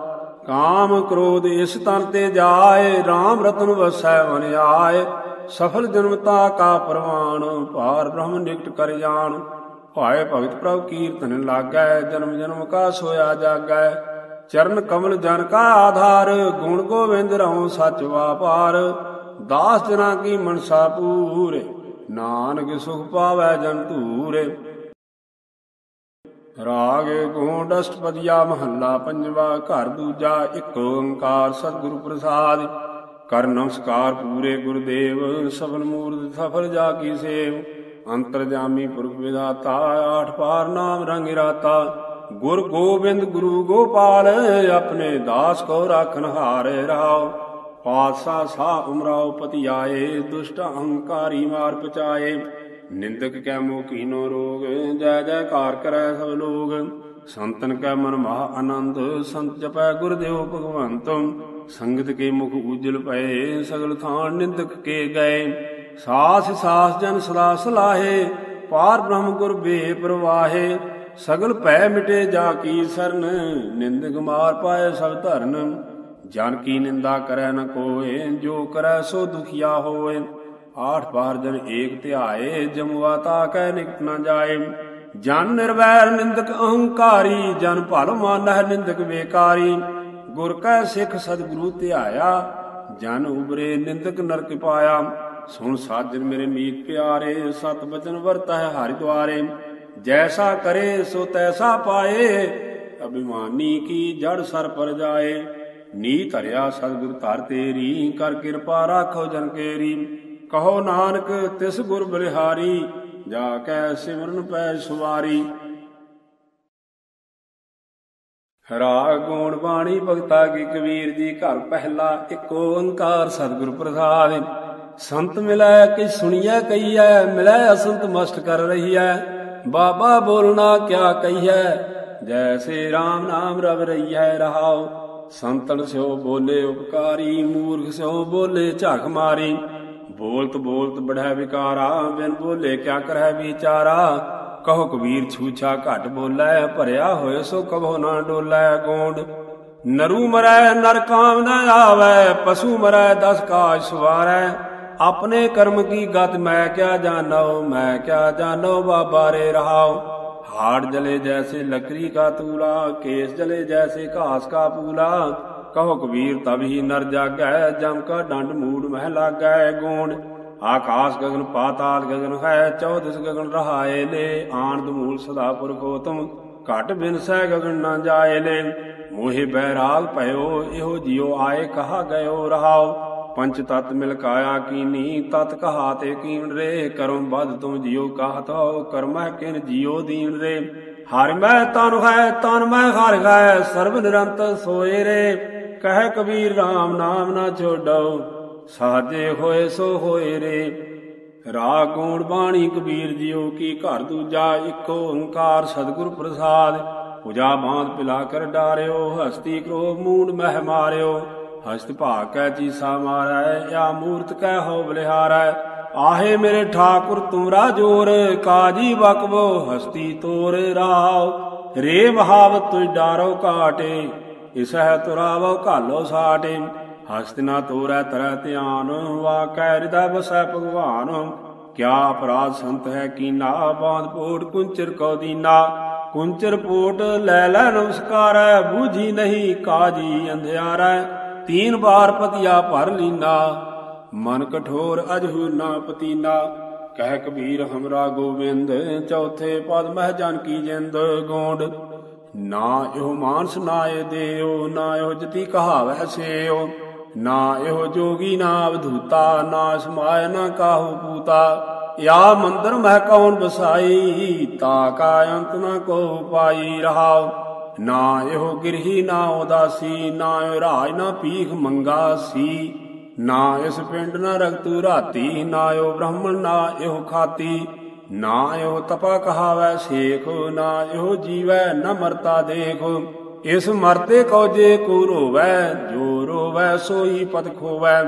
ਕਾਮ ਕ੍ਰੋਧ ਇਸ ਤਨ ਤੇ ਜਾਏ RAM ਰਤਨ ਵਸੈ ਮਨ ਆਏ। ਸਫਲ ਜਨਮਤਾ ਕਾ ਪ੍ਰਵਾਨ, ਪਾਰ ਬ੍ਰਹਮ ਨਿਕਟ ਕਰ ਜਾਣ। ਭਾਏ ਭਗਤ ਪ੍ਰਭ ਕੀਰਤਨ ਲਾਗੈ, ਜਨਮ ਜਨਮ ਕਾ ਸੋਇਆ ਜਾਗੈ। ਚਰਨ ਕਮਲ ਜਨ ਕਾ ਆਧਾਰ, ਗੁਣ ਗੋਬਿੰਦ ਰਹੋ ਸਚ ਵਾਪਾਰ। ਦਾਸ ਜਨਾ ਕੀ ਮਨਸਾ ਪੂਰੇ, ਨਾਨਕ ਸੁਖ ਪਾਵੈ ਜਨ ਧੂਰੇ। ਰਾਗ ਗੋਂਡ ਅਸ਼ਟਪਦੀਆ ਮਹੱਲਾ ਪੰਜਵਾ, ਘਰ ਦੂਜਾ ਇੱਕ ਓੰਕਾਰ ਸਤਿਗੁਰੂ ਪ੍ਰਸਾਦ। ਕਰ ਨਮਸਕਾਰ ਪੂਰੇ ਗੁਰਦੇਵ ਸਫਲ ਮੂਰਤ ਸਫਲ ਜਾ ਕੀ ਸੇਵ। ਅੰਤਰਜਾਮੀ ਪੁਰਖ ਵਿਦਾਤਾ ਆਠ ਪਾਰ ਨਾਮ ਰੰਗ ਰਾਤਾ। ਗੁਰ ਗੋਬਿੰਦ ਗੁਰੂ ਗੋਪਾਲ, ਆਪਣੇ ਦਾਸ ਕੋ ਰਾਖਨ ਹਾਰੇ ਰਾਓ। ਪਾਤਸ਼ਾਹ ਸਾ ਉਮਰਾਓ ਪਤੀ ਆਏ ਦੁਸ਼ਟ ਅਹੰਕਾਰੀ ਮਾਰ ਪਚਾਏ। ਨਿੰਦਕ ਕੈ ਮੋਹ ਕੀਨੋ ਰੋਗ, ਜੈ ਜੈਕਾਰ ਕਰੈ ਸਭ ਲੋਗ। ਸੰਤਨ ਕੈ ਮਨ ਮਹਾ ਆਨੰਦ, ਸੰਤ ਜਪੈ ਗੁਰਦੇਵ ਭਗਵੰਤ। ਸੰਗਤ ਕੇ ਮੁਖ ਉਜਲ ਪਏ, ਸਗਲ ਥਾਨ ਨਿੰਦਕ ਕੇ ਗਏ। ਸਾਸ ਸਾਸ ਜਨ ਸਦਾ ਸਲਾਹੇ, ਪਾਰ ਬ੍ਰਹਮ ਗੁਰ ਬੇ ਪ੍ਰਵਾਹੇ। ਸਗਲ ਭੈ ਮਿਟੇ ਜਾ ਕੀ ਸਰਨ, ਨਿੰਦਕ ਮਾਰ ਪਾਏ ਸਭ ਧਰਨ। ਜਨ ਕੀ ਨਿੰਦਾ ਕਰੈ ਨ ਕੋਏ, ਜੋ ਕਰੈ ਸੋ ਦੁਖੀਆ ਹੋਏ। ਆਠ ਬਾਰ ਜਨ ਏਕ ਧਿਆਏ ਜਮਵਾ ਤਾ ਕੈ ਨਿਕਟ ਨ ਜਾਏ। ਜਨ ਨਿਰਵੈਰ ਨਿੰਦਕ ਅਹੰਕਾਰੀ, ਜਨ ਭਲ ਮਾਨਹਿ ਨਿੰਦਕ ਵੇਕਾਰੀ ਗੁਰ ਕੈ ਸਿੱਖ ਸਤਿਗੁਰੂ ਧਿਆਇਆ, ਜਨ ਉਬਰੇ ਨਿੰਦਕ ਨਰਕ ਪਾਇਆ। ਸੁਣ ਸਾਜਨ ਮੇਰੇ ਮੀਤ ਪਿਆਰੇ, ਸਤ ਬਚਨ ਵਰਤੈ ਹਰਿ ਦੁਆਰੇ। ਜੈਸਾ ਕਰੇ ਸੋ ਤੈਸਾ ਪਾਏ, ਅਭਿਮਾਨੀ ਕੀ ਜੜ ਸਰ ਪਰ ਜਾਏ। ਨੀ ਧਰਿਆ ਸਤਿਗੁਰ ਧਰ ਤੇਰੀ, ਕਰ ਕਿਰਪਾ ਰਾਖੋ ਜਨ ਕੇਰੀ। ਕਹੋ ਨਾਨਕ, ਤਿਸ ਗੁਰ ਬਲਿਹਾਰੀ ਜਾ ਕੈ ਸਿਮਰਨ ਪੈ ਸੁਵਾਰੀ। ਰਾਗ ਗੁਣ ਬਾਣੀ ਭਗਤਾ ਕੀ ਕਬੀਰ ਜੀ, ਘਰ ਪਹਿਲਾ ਇੱਕ ਓੰਕਾਰ ਸਤਿਗੁਰ ਪ੍ਰਸਾਦਿ। ਸੰਤ ਮਿਲੈ, ਕਿ ਸੁਣੀਐ ਕਈਐ ਮਿਲੈ, ਅਸੰਤ ਮਸਤ ਕਰ ਰਹੀਐ। ਬਾਬਾ ਬੋਲਣਾ ਕਿਆ ਕਹੀਐ, ਜੈਸੇ RAM ਨਾਮ ਰਵ ਰਹੀਐ, ਰਹਾਉ। ਸੰਤਨ ਸਿਓ ਬੋਲੇ, ਉਪਕਾਰੀ, ਮੂਰਖ ਸਿਓ ਬੋਲੇ ਝਖ ਮਾਰੀ। ਬੋਲਤ ਬੋਲਤ ਬੜਾ ਵਿਕਾਰਾ, ਬਿਨ ਬੋਲੇ ਕਿਆ ਕਰੈ ਵਿਚਾਰਾ? ਕਹੋ ਕਬੀਰ ਛੂਛਾ ਘਟ ਬੋਲੇ, ਭਰਿਆ ਹੋਏ ਸੋ ਕਭੋ ਨਾ ਡੋਲੇ ਗੋਂਡ। ਨਰੂ ਮਰੈ ਨਰ ਕਾਮ ਨਾ ਆਵੇ, ਪਸ਼ੂ ਮਰੈ, ਦਸ ਕਾਜ ਸਵਾਰੈ। ਆਪਣੇ ਕਰਮ ਕੀ ਗਤ ਮੈਂ ਕਿਆ ਜਾਣੋ, ਮੈਂ ਕਿਆ ਜਾਣੋ ਬਾਬਾ ਰੇ ਰਹਾਉ। ਹਾੜ ਜਲੇ ਜੈਸੇ ਲਕੜੀ ਕਾ ਤੂਲਾ, ਕੇਸ ਜਲੇ ਜੈਸੇ ਘਾਸ ਕਾ ਪੂਲਾ। ਕਹੋ ਕਬੀਰ ਤਬ ਹੀ ਨਰ ਜਾਗੈ, ਜਮ ਕਾ ਡੰਡ ਮੂੜ ਮਹਿ ਲਾਗੈ ਗੋਣ ਆਕਾਸ਼ ਗਗਨ ਪਾਤਾਲ ਗਗਨ ਹੈ, ਚੌਦਸ ਗਗਨ ਰਹਾਏ ਨੇ, ਆਨੰਦ ਮੂਲ ਸਦਾ ਪੁਰਖੋਤਮ, ਘਟ ਬਿਨਸੈ ਗਗਨ ਨਾ ਜਾਏ ਨੇ। ਮੋਹਿ ਬੈਰਾਗ ਭਇਓ, ਇਹੋ ਜਿਉ ਆਏ ਕਹਾ ਗਇਓ ਰਹਾਓ। ਪੰਚ ਤਤ ਮਿਲ ਕਾਇਆ ਕੀਨੀ, ਤਤ ਕਹਾ ਤੇ ਕੀਨ ਰੇ। ਕਰਮ ਬਦ ਤੁਮ ਜਿਉ ਕਹਤ ਹੋ ਕਰਮੈ ਕਿਨ ਜਿਉ ਦੀਨ ਰੇ। ਹਰ ਮੈਂ ਤਨ ਹੈ, ਤਨ ਮੈਂ ਹਰ ਹੈ, ਸਰਬ ਨਿਰੰਤ ਸੋਏ ਰੇ। ਕਹਿ ਕਬੀਰ RAM ਨਾਮ ਨਾ ਛੋਡੋ ਸਾਜੇ ਹੋਏ ਸੋ ਹੋਏ ਰੇ। ਰਾ ਗੂਣ ਬਾਣੀ ਕਬੀਰ ਜਿਉ ਕੀ ਘਰ ਦੂਜਾ ਇੱਕ ਓੰਕਾਰ ਸਤਿਗੁਰ ਪ੍ਰਸਾਦ। ਪੂਜਾ ਬਾਂਧ ਪਿਲਾ ਕਰ ਡਾਰਿਓ, ਹਸਤੀ ਕ੍ਰੋਧ ਮੂਡ ਮਹਿ ਮਾਰਿਓ। ਹਸਤ ਭਾਗ ਕੈ ਚੀਸਾ ਮਾਰੈ, ਆ ਮੂਰਤ ਕੈ ਹੋ ਬਲਿਹਾਰੈ। ਆਹੇ ਮੇਰੇ ਠਾਕੁਰ ਤੁਮਰਾ ਜੋਰ, ਕਾਜੀ ਬਕਬੋ ਹਸਤੀ ਤੋਰ ਰਾਵ ਰੇ ਮਹਾਵਤ ਤੁਝ ਡਾਰੋ ਕਾਟੇ। ਇਸਹਿ ਤੁਰਾਵੋ ਘਾਲੋ ਸਾਟੇ ਹਸਤ ਨਾ ਤੋਰੈ ਤਰੈ ਧਿਆਨ ਵਾ ਕੈ ਹਿਰਦੈ ਬਸੈ ਭਗਵਾਨ। ਕਿਆ ਅਪਰਾਧ ਸੰਤ ਹੈ ਕੀਨਾ ਬਾਂਧ ਪੋੜ ਕੁੰਚਰ ਕੋ ਦੀਨਾ। ਕੁੰਚਰ ਪੋਟ ਲੈ ਲੈ ਨਮਸਕਾਰੈ, ਬੂਝੀ ਨਹੀਂ ਕਾਜੀ ਅੰਧਿਆਰੈ। ਤੀਨ ਬਾਰ ਪਤਿਆ ਭਰ ਲੀਨਾ, ਮਨ ਕਠੋਰ ਅਜਹੁ ਨਾ ਪਤੀਨਾ। ਕਹਿ ਕਬੀਰ ਹਮਰਾ ਗੋਬਿੰਦ, ਚੌਥੇ ਪਦ ਮਹਿ ਜਨ ਜਿੰਦ ਗੋਂਡ। ਨਾ ਇਹੋ ਮਾਨਸ ਨਾ ਇਹ ਦੇਓ, ਨਾ ਇਹੋ ਜਤੀ ਕਹਾਵੈ ਸੇਓ, ਨਾ ਇਹੋ ਜੋਗੀ ਨਾ ਅਵਧੂਤਾ ਨਾ ਸਮਾਇ ਨਾ ਕਾਹੂ ਪੂਤਾ। ਯਾ ਮੰਦਰ ਮਹਿ ਕੌਣ ਬਸਾਈ ਤਾ ਕਾ ਅੰਤ ਨਾ ਕੋ ਪਾਈ ਰਹਾਉ। ਨਾ ਇਹੋ ਗਿਰਹੀ ਨਾ ਉਦਾਸੀ, ਨਾ ਇਹ ਰਾਜ ਨਾ ਪੀਖ ਮੰਗਾ ਸੀ ਨਾ ਇਸ ਪਿੰਡ ਨਾ ਰਗਤੂ ਰਾਤੀ, ਨਾ ਇਹੋ ਬ੍ਰਾਹਮਣ ਨਾ ਇਹੋ ਖਾਤੀ। ਨਾ ਇਹੋ ਤਪਾ ਕਹਾਵੈ ਸੇਖ, ਨਾ ਇਹੋ ਜੀਵੈ ਨਾ ਮਰਤਾ ਦੇਖ। ਇਸ ਮਰਤੇ ਕੋ ਜੇ ਕੋ ਰੋਵੈ, ਜੋ ਰੋਵੈ ਸੋਈ ਪਤ ਖੋਵੈ।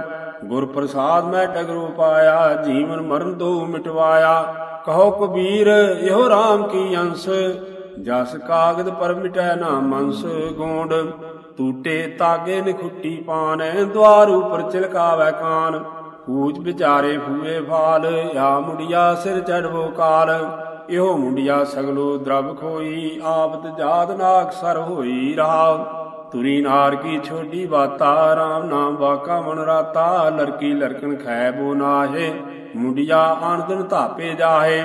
ਗੁਰ ਪ੍ਰਸਾਦ ਮੈਂ ਟਗਰੋ ਪਾਇਆ, ਜੀਵਨ ਮਰਨ ਦੋ ਮਿਟਵਾਇਆ। ਕਹੋ ਕਬੀਰ, ਇਹੋ RAM ਕੀ ਅੰਸ? ਜਸ ਕਾਗਦ ਪਰ ਮਿਟੈ ਨਾ ਮਨਸ ਗੋਂਡ। ਟੂਟੇ ਤਾਗੇ ਨਿਖੁੱਟੀ ਪਾਨ ਦਵਾਰ ਉਪਰ ਚਿਲਕਾਵੈ ਕਾਨ। ਕੂਚ ਵਿਚਾਰੇ ਫੂਏ ਫਾਲ, ਆ ਮੁੰਡਿਆ ਸਿਰ ਚੜਵੋ ਕਾਲ। ਇਹੋ ਮੁੰਡਿਆ ਸਗਲੋ ਦਰਬ ਖੋਈ, ਆਪਤ ਜਾਤ ਨਾਕ ਸਰ ਹੋਈ ਰਹਾ। ਤੁਰੀ ਨਾਰ ਕੀ ਛੋਡੀ ਬਾਤਾ RAM ਨਾਮ ਬਾਕਾ ਮਨ ਰਾਤਾ। ਲੜਕੀ ਲੜਕਣ ਖੈ ਬੋ ਨਾਹੇ, ਮੁੰਡਿਆ ਆਨੰਦਨ ਧਾਪੇ ਜਾਹੇ।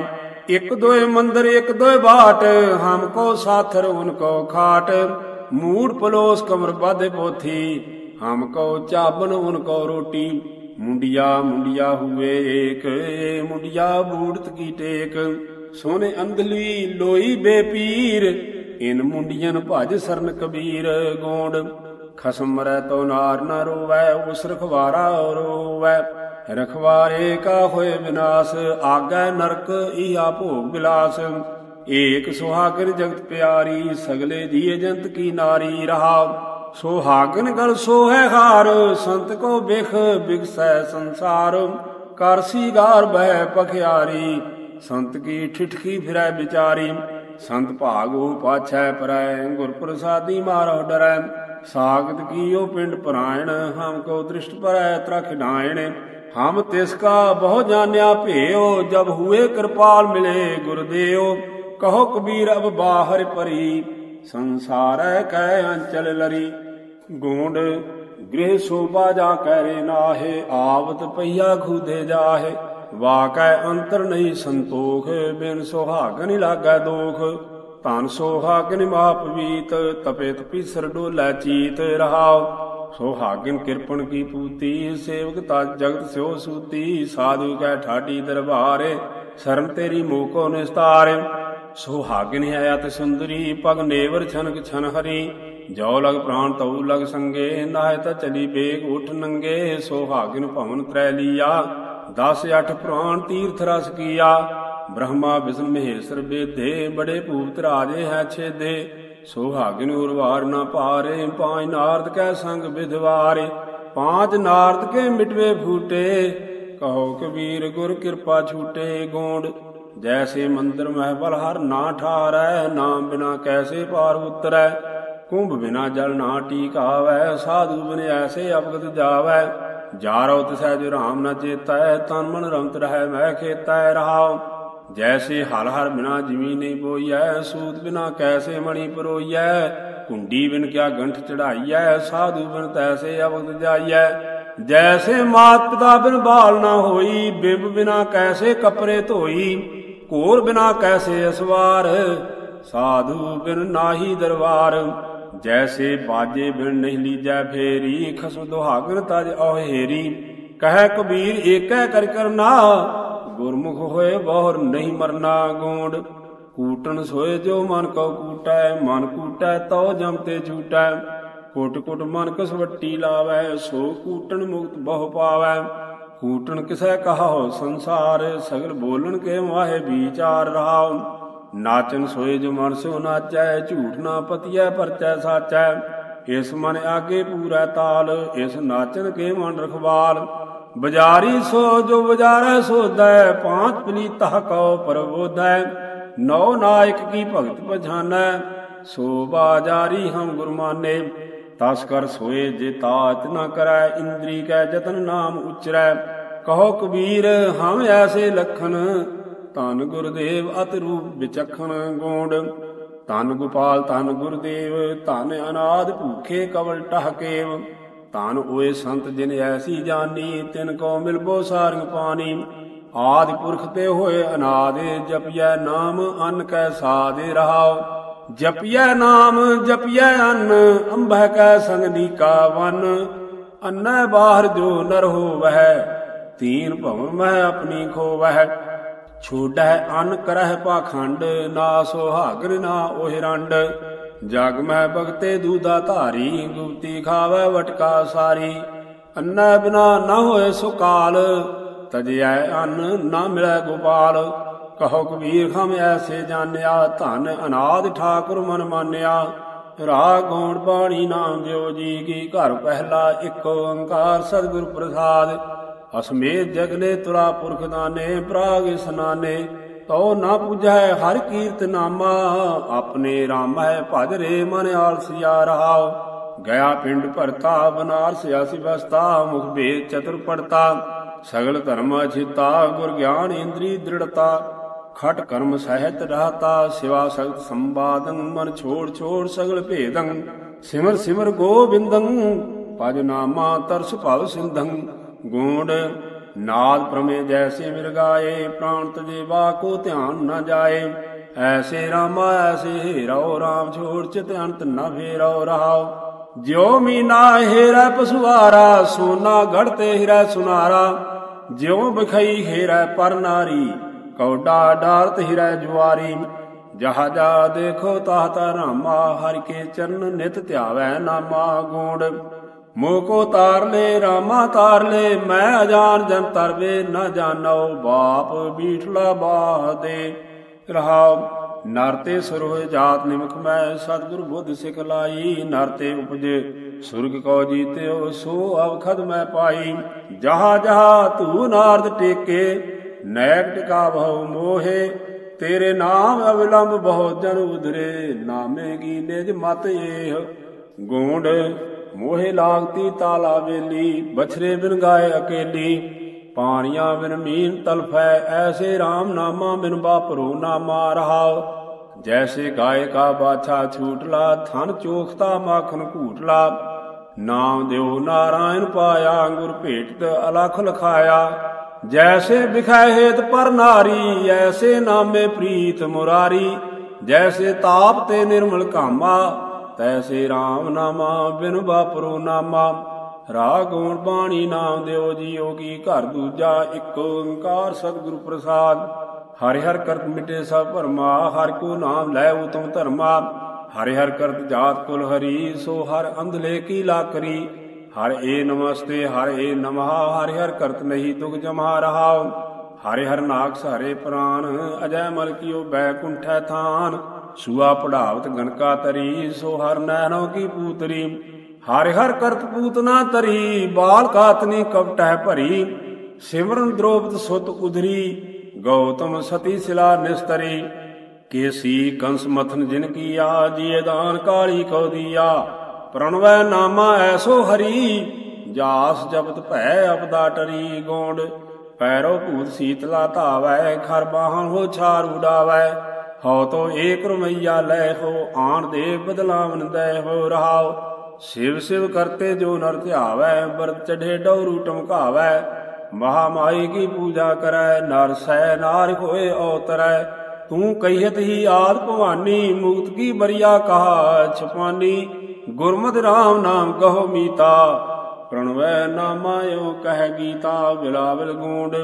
ਇਕ ਦੋਏ ਮੰਦਰ, ਇਕ ਦੋਏ ਬਾਟ, ਹਮ ਕੋ ਸਾਥਰ ਉਨ ਕੋ ਖਾਟ। ਮੂੜ ਪਲੋਸ ਕਮਰ ਬਾਧੇ ਪੋਥੀ, ਹਮ ਕੋ ਚਾਬਨ ਉਨ ਕੋ ਰੋਟੀ। ਮੁੰਡਿਆ ਮੁੰਡਿਆ ਹੁਏ ਏਕ, ਮੁੰਡਿਆ ਬੂੜਤ ਕੀ ਟੇਕ। ਸੋਨੇ ਅੰਧਲੀ ਲੋਈ ਬੇਪੀਰ, ਇਨ ਮੁੰਡੀਆਂ ਭਜ ਸਰਨ ਕਬੀਰ। ਗੋਂਡ, ਖਸਮ ਮਰੈ ਤੋ ਨਾਰ ਨ ਰੋਵੈ, ਉਸ ਰਖਵਾਰਾ ਰੋਵੈ। ਰਖਵਾਰੇ ਕਾ ਹੋਏ ਵਿਨਾਸ਼, ਆਗੈ ਨਰਕ ਈਹਾ ਭੋਗ ਬਿਲਾਸ। ਏਕ ਸੁਹਾਗਨ ਜਗਤ ਪਿਆਰੀ, ਸਗਲੇ ਜੀਏ ਜੰਤ ਕੀ ਨਾਰੀ ਰਹਾ ਸੁਹਾਗਨ ਗਲ ਸੋਹੈ ਹਾਰ, ਸੰਤ ਕੋ ਬਿਖ ਬਿਗਸੈ ਸੰਸਾਰ। ਕਰਸੀ ਗਾਰ ਬਹਿ ਪਖਿਆਰੀ, ਸੰਤ ਕੀ ਠਿਠਕੀ ਫਿਰੈ ਵਿਚਾਰੀ। ਸੰਤ ਭਾਗੋ ਪਾਛੈ ਪਰੈ ਗੁਰ ਪ੍ਰਸਾਦੀ ਮਾਰੋ ਡਰੈ। ਸਾਗਤ ਕੀਓ ਪਿੰਡ ਪਰਾਇਣ ਹਮ ਕੋ ਦ੍ਰਿਸ਼ਟ ਪਰੈ ਤਰਖ ਨਾਇਣ ਹਮ ਤਿਸ ਕਾ ਬਹੁ ਜਾਣਿਆ ਭੇਓ ਜਬ ਹੁਏ ਕਿਰਪਾਲ ਮਿਲੇ ਗੁਰਦੇਵ ਕਹੋ ਕਬੀਰ ਅਬ ਬਾਹਰ ਪਰੀ ਸੰਸਾਰੈ ਕੈ ਅੰਚਲ ਲਰੀ, ਗੋਂਡ ਗ੍ਰਹਿ ਸੋਭਾ ਜਾ ਕਰੇ ਨਾਹੇ, ਆਵਤ ਪਈਆ ਖੂਦੇ ਜਾਹੇ, ਵਾਕੈ ਅੰਤਰ ਨਹੀਂ ਸੰਤੋਖ, ਬਿਨ ਸੁਹਾਗਨ ਲਾਗੈ ਦੋਖ। ਧਨ ਸੋਹਾਗਨ ਮਾਪ ਵੀਤ ਤਪੇ ਤਪੀ ਸਰ ਡੋਲੇ ਚੀਤ ਰਹਾਓ ਸੋਹਾਗਿਨ ਕਿਰਪਨ ਕੀ ਪੂਤੀ, ਸੇਵਕ ਤਜ ਜਗਤ ਸਿਓ ਸੂਤੀ, ਸਾਧੂ ਕੈ ਠਾਡੀ ਦਰਬਾਰੇ ਸਰਮ ਤੇਰੀ ਮੂਕੋ ਨਿਸਤਾਰ। ਸੋ ਹਾਗਿਨ ਹੈ ਅਤ ਸੁੰਦਰੀ ਪਗ ਨੇਵਰ ਛਨਕ ਛਨ ਹਰੀ। ਜੋ ਲਗ ਪ੍ਰਾਣ ਤਉ ਲਗ ਸੰਗੇ, ਨਾਹਿ ਤਾ ਚਲੀ ਬੇਗ ਉਠ ਨੰਗੇ। ਸੁਹਾਗਿਨ ਭਵਨ ਤ੍ਰੈ ਲੀਆ 10 8 ਪ੍ਰਾਣ ਤੀਰਥ ਰਸ ਕੀਆ। ਬ੍ਰਹਮਾ ਵਿਸ਼ਨ ਮਹੇਸ਼ਰ ਬੇਦੇ, ਬੜੇ ਭੂਤ ਰਾਜੇ ਹੈ ਛੇਦੇ। ਸੁਹਾਗਿਨ ਉਰਵਾਰ ਨਾ ਪਾਰੇ ਪਾਂਚ ਨਾਰਦ ਕੈ ਸੰਗ ਵਿਦਵਾਰੇ ਪਾਂਚ ਨਾਰਦ ਕੇ ਮਿਟਵੇ ਫੂਟੇ, ਕਹੋ ਕਬੀਰ ਗੁਰ ਕਿਰਪਾ ਛੂਟੇ ਗੋਂਡ। ਜੈਸੇ ਮੰਦਰ ਮਹਿਬਲ ਹਰ ਨਾ ਠਾਰੈ ਨਾਮ ਬਿਨਾ ਕੈਸੇ ਪਾਰ ਉਤਰੈ। ਕੁੰਭ ਬਿਨਾ ਜਲ ਨਾ ਟੀਕਾਵੈ, ਸਾਧੂ ਬਿਨ ਐਸੇ ਅਪਗਤ ਜਾਵੈ। ਜਾਰੋ ਤਿਸੈ ਜੋ ਰਾਮ ਨ ਚੇਤੈ, ਤਨ ਮਨ ਰੰਤ ਰਹਿ, ਮੈਂ ਖੇਤੈ ਰਹਾਉ। ਜੈਸੇ ਹਲ ਹਰ ਬਿਨਾ ਜਿਮੀ ਨਹੀਂ ਬੋਈਐ, ਸੂਤ ਬਿਨਾ ਕੈਸੇ ਮਣੀ ਪਰੋਈਐ। ਕੁੰਡੀ ਬਿਨ ਕਿਆ ਗੰਠ ਚੜਾਈਐ, ਸਾਧੂ ਬਿਨ ਤੈਸੇ ਅਵਗਤ ਜਾਈਐ। ਜੈਸੇ ਮਾਤ ਪਿਤਾ ਬਿਨ ਬਾਲ ਨਾ ਹੋਈ, ਬਿਬ ਬਿਨਾ ਕੈਸੇ ਕਪਰੇ ਧੋਈ। ਘੋਰ ਬਿਨਾ ਕੈਸੇ ਅਸਵਾਰ? ਸਾਧੂ ਬਿਨ ਨਾਹੀ ਦਰਬਾਰ। ਜੈਸੇ ਬਾਜੇ ਬਿਨ ਨਹੀਂ ਲੀਜੈ ਫੇਰੀ ਖਸਮ ਦੁਹਾਗਨ ਤਜ ਔਹੇਰੀ ਕਹਿ ਕਬੀਰ, ਏਕੈ ਕਰ ਕਰਨਾ, ਗੁਰਮੁਖ ਹੋਏ ਬਹੁਰ ਨਹੀਂ ਮਰਨਾ ਗੋਂਡ। ਕੂਟਣ ਸੋਏ ਜੋ ਮਨ ਕਉ ਕੂਟੈ, ਮਨ ਕੂਟੈ ਤਉ ਜਮ ਤੇ ਝੂਟੈ। ਕੁਟ ਕੁਟ ਮਨ ਕਸਵੱਟੀ ਲਾਵੈ, ਸੋ ਕੂਟਣ ਮੁਕਤ ਬਹੁ ਪਾਵੈ। ਕੂਟਣ ਕਿਸੈ ਕਹਾਉ ਸੰਸਾਰ, ਸਗਲ ਬੋਲਣ ਕੇ ਮਾਹੇ ਵਿਚਾਰ ਰਹਾਉ। ਨਾਚਨ ਸੋਏ ਜੋ ਮਨ ਸਿਉ ਨਾਚੈ, ਝੂਠ ਨਾ ਪਤੀਐ, ਪਰਚੈ ਸਾਚੈ। ਇਸ ਮਨ ਆਗੇ ਪੂਰਾ ਤਾਲ, ਇਸ ਨਾਚਨ ਕੇ ਮਨ ਰਖਵਾਲ। ਬਜਾਰੀ ਸੋ ਜੋ ਬਜਾਰੈ ਸੋਧੈ ਪਾਂਚ ਪਲੀਤਾ ਕਉ ਪਰਬੋਧੈ। ਨੌ ਨਾਇਕ ਕੀ ਭਗਤ ਪਛਾਨੈ, ਸੋ ਬਾਜਾਰੀ ਹਮ ਗੁਰਮਾਨੇ। ਤਸ ਕਰ ਸੋਏ ਜੇ ਤਾਤ ਨ ਕਰੈ, ਇੰਦਰੀ ਕੈ ਜਤਨ ਨਾਮ ਉਚਰੈ। ਕਹੋ ਕਬੀਰ, ਹਮ ਐਸੇ ਲਖਨ ਧੰਨ ਗੁਰਦੇਵ ਅਤ ਰੂਪ ਵਿਚਖਣ ਗੋਂਡ। ਧੰਨ ਗੋਪਾਲ, ਧੰਨ ਗੁਰਦੇਵ, ਧੰਨ ਅਨਾਦ ਭੂਖੇ ਕਵਲ ਟਹਕੇਵ। ਧੰਨ ਓਏ ਸੰਤ ਜਿਨ ਐਸੀ ਜਾਨੀ, ਤਿਨ ਕੋ ਮਿਲਬੋ ਸਾਰੰਗ ਪਾਣੀ। ਆਦਿ ਪੁਰਖ ਤੇ ਹੋਏ ਅਨਾਦੇ, ਜਪਿਐ ਨਾਮ, ਅਨ ਕੈ ਸਾਦੇ ਰਹਾਉ। ਜਪਿਐ ਨਾਮ, ਜਪਿਐ ਅੰਨ, ਅੰਬਹਿ ਕੈ ਸੰਗ ਨੀਕਾ ਵਨ। ਅੰਨੈ ਬਾਹਰ ਜੋ ਨਰ ਹੋਵਹਿ ਤੀਨ ਭਵ ਮਹਿ ਆਪਣੀ ਖੋਵਹਿ। ਛੋਡੈ ਅਨ ਕਰਹਿ ਪਾਖੰਡ, ਨਾ ਸੋਹਾਗਨ ਨਾ ਉਹ ਰੰਡ। ਜਗ ਮਹਿ ਭਗਤੇ ਦੂਦਾ ਧਾਰੀ, ਗੁਪਤੀ ਖਾਵੈ ਵਟਕਾ ਸਾਰੀ। ਅੰਨਾ ਬਿਨਾ ਨਾ ਹੋਏ ਸੁਕਾਲ, ਤਜਿਐ ਅੰਨ ਨਾ ਮਿਲੈ ਗੋਪਾਲ। ਕਹੋ ਕਬੀਰ ਖਮ ਐਸੇ ਜਾਣਿਆ, ਧਨ ਅਨਾਦ ਠਾਕੁਰ ਮਨ ਮਾਨਿਆ। ਰਾਗ ਗੋਣ ਬਾਣੀ ਨਾਮ ਦਿਓ ਜੀ ਕੀ ਘਰ ਪਹਿਲਾ ਇੱਕ ਓੰਕਾਰ ਸਤਿਗੁਰ ਪ੍ਰਸਾਦ। ਅਸਮੇਤ ਜਗਨੇ ਤੁਰਾ ਪੁਰਖ ਦਾਨੇ, ਪ੍ਰਾਗ ਇਸਨਾਨੇ ਤਉ ਨਾ ਪੁਜੈ ਹਰ ਕੀਰਤ ਨਾਮਾ। ਆਪਣੇ ਰਾਮ ਹੈ ਭਜ ਰੇ ਮਨ ਆਲਸਿਆ ਰਹਾਉ। ਗਿਆ ਪਿੰਡ ਭਰਤਾ, ਬਨਾਰਸ ਆਸੀ ਬਸਤਾ ਮੁਖ ਭੇਦ ਚਤੁਰ ਪੜਤਾ। ਸਗਲ ਧਰਮ ਅਛਿਤਾ, ਗੁਰ ਗਿਆਨ ਇੰਦਰੀ ਦ੍ਰਿੜਤਾ। ਖਟ ਕਰਮ ਸਹਿਤ ਰਹਤਾ, ਸਿਵਾ ਸਗਤ ਸੰਬਾਦੰ ਮਨ ਛੋੜ ਛੋੜ ਸਗਲ ਭੇਦੰ। ਸਿਮਰ ਸਿਮਰ ਗੋਬਿੰਦੰ ਪਜ ਨਾਮਾ ਤਰਸ ਭਵ ਸਿੰਧੰ। ਗੂੰਡ ਨਾਦ ਪ੍ਰਮੇ ਜੈਸੇ ਮਿਰਗਾਏ ਪ੍ਰਾਣ ਤਜੇ ਵਾ ਕੋ ਧਿਆਨ ਨਾ ਜਾਏ। ਐਸੇ ਰਾਮਾ, ਐਸੇ ਹੇਰਾਓ, ਰਾਮ ਛੋੜ ਚਿਤ ਅੰਤ ਨਾ ਫੇਰਾਓ ਰਹਾਉ ਜਿਉ ਮੀਨਾ ਹੇਰਾ ਪਸੁਆਰਾ ਸੋਨਾ ਗੜ ਤੇ ਹੀਰਾ ਸੁਨਾਰਾ। ਜਿਉ ਬਖਈ ਹੇਰਾ ਪਰ ਨਾਰੀ ਕੌਡਾ ਡਾਰਤ ਹੀਰਾ ਜੁਆਰੀ, ਜਹਾ ਜਾ ਦੇਖੋ ਤਾਹਤਾ ਰਾਮਾ, ਹਰਿ ਕੇ ਚਰਨ ਨਿਤ ਧਿਆਵੈ ਨਾਮਾ ਗੋਂਡ ਮੋਕੋ ਤਾਰ ਲੈ, ਰਾਮਾ ਤਾਰ ਲੈ, ਮੈਂ ਅਜਾਨ ਜਨ ਤਰਵੇ ਨ ਜਾਣੋ ਬਾਪ ਬੀਠਲਾ ਬਾਹ ਦੇ ਰਹਾਉ ਨਰਤੇ ਸੁਰ ਹੋਏ ਜਾਤ ਨਿਮਖ ਮੈਂ, ਸਤਿਗੁਰ ਬੁੱਧ ਸਿਖ ਲਾਈ ਨਰਤੇ ਉਪਜੇ ਸੁਰਗ ਕੋ ਜੀਤਿਓ, ਸੋ ਅਵਖਦ ਮੈਂ ਪਾਈ। ਜਹਾ ਜਹਾ ਤੂ ਨਾਰਦ ਟੇਕੇ ਨੈਕ ਟਿਕਾ ਬਹੁ ਮੋਹੇ, ਤੇਰੇ ਨਾਮ ਅਵਲੰਬ ਬਹੁ ਜਨ ਉਧਰੇ, ਨਾਮੇ ਕੀ ਨਿਜ ਮਤ ਏਹ। ਗੋਂਡ ਮੋਹੇ ਲਾਗਤੀ ਤਾਲਾ ਵੇਲੀ, ਬਛਰੇ ਬਿਨ ਗਾਏ ਅਕੇਲੀ। ਪਾਣੀਆਂ ਬਿਨ ਮੀਨ ਤਲਫੈ, ਐਸੇ RAM ਨਾਮਾ ਬਿਨ ਬਾਪਰੋ ਨਾਮਾ ਰਹਾਉ ਜੈਸੇ ਗਾਏ ਕਾ ਬਾਛਾ ਛੂਟਲਾ, ਥਨ ਚੋਖਤਾ ਮਾਖਨ ਘੂਟਲਾ। ਨਾਮ ਦਿਓ ਨਾਰਾਇਣ ਪਾਇਆ ਗੁਰ ਭੇਟਤ ਅਲਖ ਲਖਾਇਆ। ਜੈਸੇ ਬਿਖੈ ਹੇਤ ਪਰ ਨਾਰੀ, ਐਸੇ ਨਾਮੇ ਪ੍ਰੀਤ ਮੁਰਾਰੀ। ਜੈਸੇ ਤਾਪ ਤੇ ਨਿਰਮਲ ਕਾਮਾ, ਤੈਸੇ RAM ਨਾਮਾ, ਬਿਨ ਬਾਪਰੋ ਨਾਮਾ। ਰਾਗ ਗੁਣ ਬਾਣੀ ਨਾਮ ਦਿਓ ਜੀਓ ਕੀ ਘਰ ਦੂਜਾ, ਇੱਕ ਓੰਕਾਰ ਸਤਿਗੁਰੂ ਪ੍ਰਸਾਦ। ਹਰਿ ਹਰ ਕਰਤ ਮਿਟੇ ਸਭ ਭਰਮਾ, ਹਰ ਕੋ ਨਾਮ ਲੈ ਉਤਮ ਧਰਮਾ। ਹਰਿ ਹਰ ਕਰਤ ਜਾਤ ਕੁਲ ਹਰੀ, ਸੋ ਹਰ ਅੰਧਲੇ ਕੀ ਲਾਕਰੀ। ਹਰ ਏ ਨਮਸਤੇ, ਹਰ ਏ ਨਮః ਹਰਿ ਹਰ ਕਰਤ ਨਹੀਂ ਦੁਖ ਜਮਾ ਰਹਾਉ ਹਰਿ ਹਰਿ ਨਾਗ ਸਾਰੇ ਪ੍ਰਾਨ, ਅਜੈ ਮਲ ਕੀਓ ਬੈਕੁੰਠੈ ਥਾਨ। ਸੁਆ ਪੜਾਵਤ ਗਨਕਾ ਤਰੀ, ਸੋ ਹਰ ਨੈਣੋ ਕੀ ਪੂਤਰੀ। ਹਰਿ ਹਰ ਕਰਤ ਪੂਤਨਾ ਤਰੀ, ਬਾਲ ਕਾਤਨੀ ਕਪਟਹਿ ਭਰੀ। ਸਿਮਰਨ ਦ੍ਰੋਪਦ ਸੁਤ ਉਧਰੀ, ਗੌਤਮ ਸਤੀ ਸਿਲਾ ਨਿਸਤਰੀ। ਕੇਸੀ ਕੰਸ ਮਥਨ ਜਿਨ ਕੀਆ ਜੀਦਾਨ ਕਾਲੀ ਕਉ ਦੀਆ। ਪ੍ਰਣਵੈ ਨਾਮਾ ਐਸੋ ਹਰੀ, ਜਾਸ ਜਪਤ ਭੈ ਅਪਦਾ ਟਰੀ ਗੋਂਡ। ਪੈਰੋ ਭੂਤ ਸੀਤਲਾ ਧਾਵੈ, ਖਰ ਬਾਹਨ ਹੋ ਛਾਰ ਉਡਾਵੈ ਹਉ ਤੋ ਏਕ ਰਮਈਆ ਲੈ ਹੋ, ਆਣ ਦੇ ਬਦਲਾਵਨ ਦੈ ਹੋ ਰਹਾਉ। ਸਿਵ ਸਿਵ ਕਰਤੇ ਜੋ ਨਰ ਧਿਆਵੈ, ਬਰਤ ਚਢੇ ਡਉਰੂ ਟਮਕਾਵੈ। ਮਹਾਮਾਈ ਕੀ ਪੂਜਾ ਕਰੈ, ਨਰ ਸੈ ਨਾਰ ਹੋਏ ਔਤਰੈ। ਤੂੰ ਕਹੀਤ ਹੀ ਆਦ ਭਵਾਨੀ ਮੁਕਤ ਕੀ ਬਰੀਆ ਕਹਾ ਛਪਾਨੀ। ਗੁਰਮਤਿ RAM ਨਾਮ ਕਹੋ ਮੀਤਾ, ਪ੍ਰਣਵੈ ਨਾਮਾਇਓ ਕਹਿ ਗੀਤਾ, ਬਿਲਾਵਲ ਗੂੰਡ।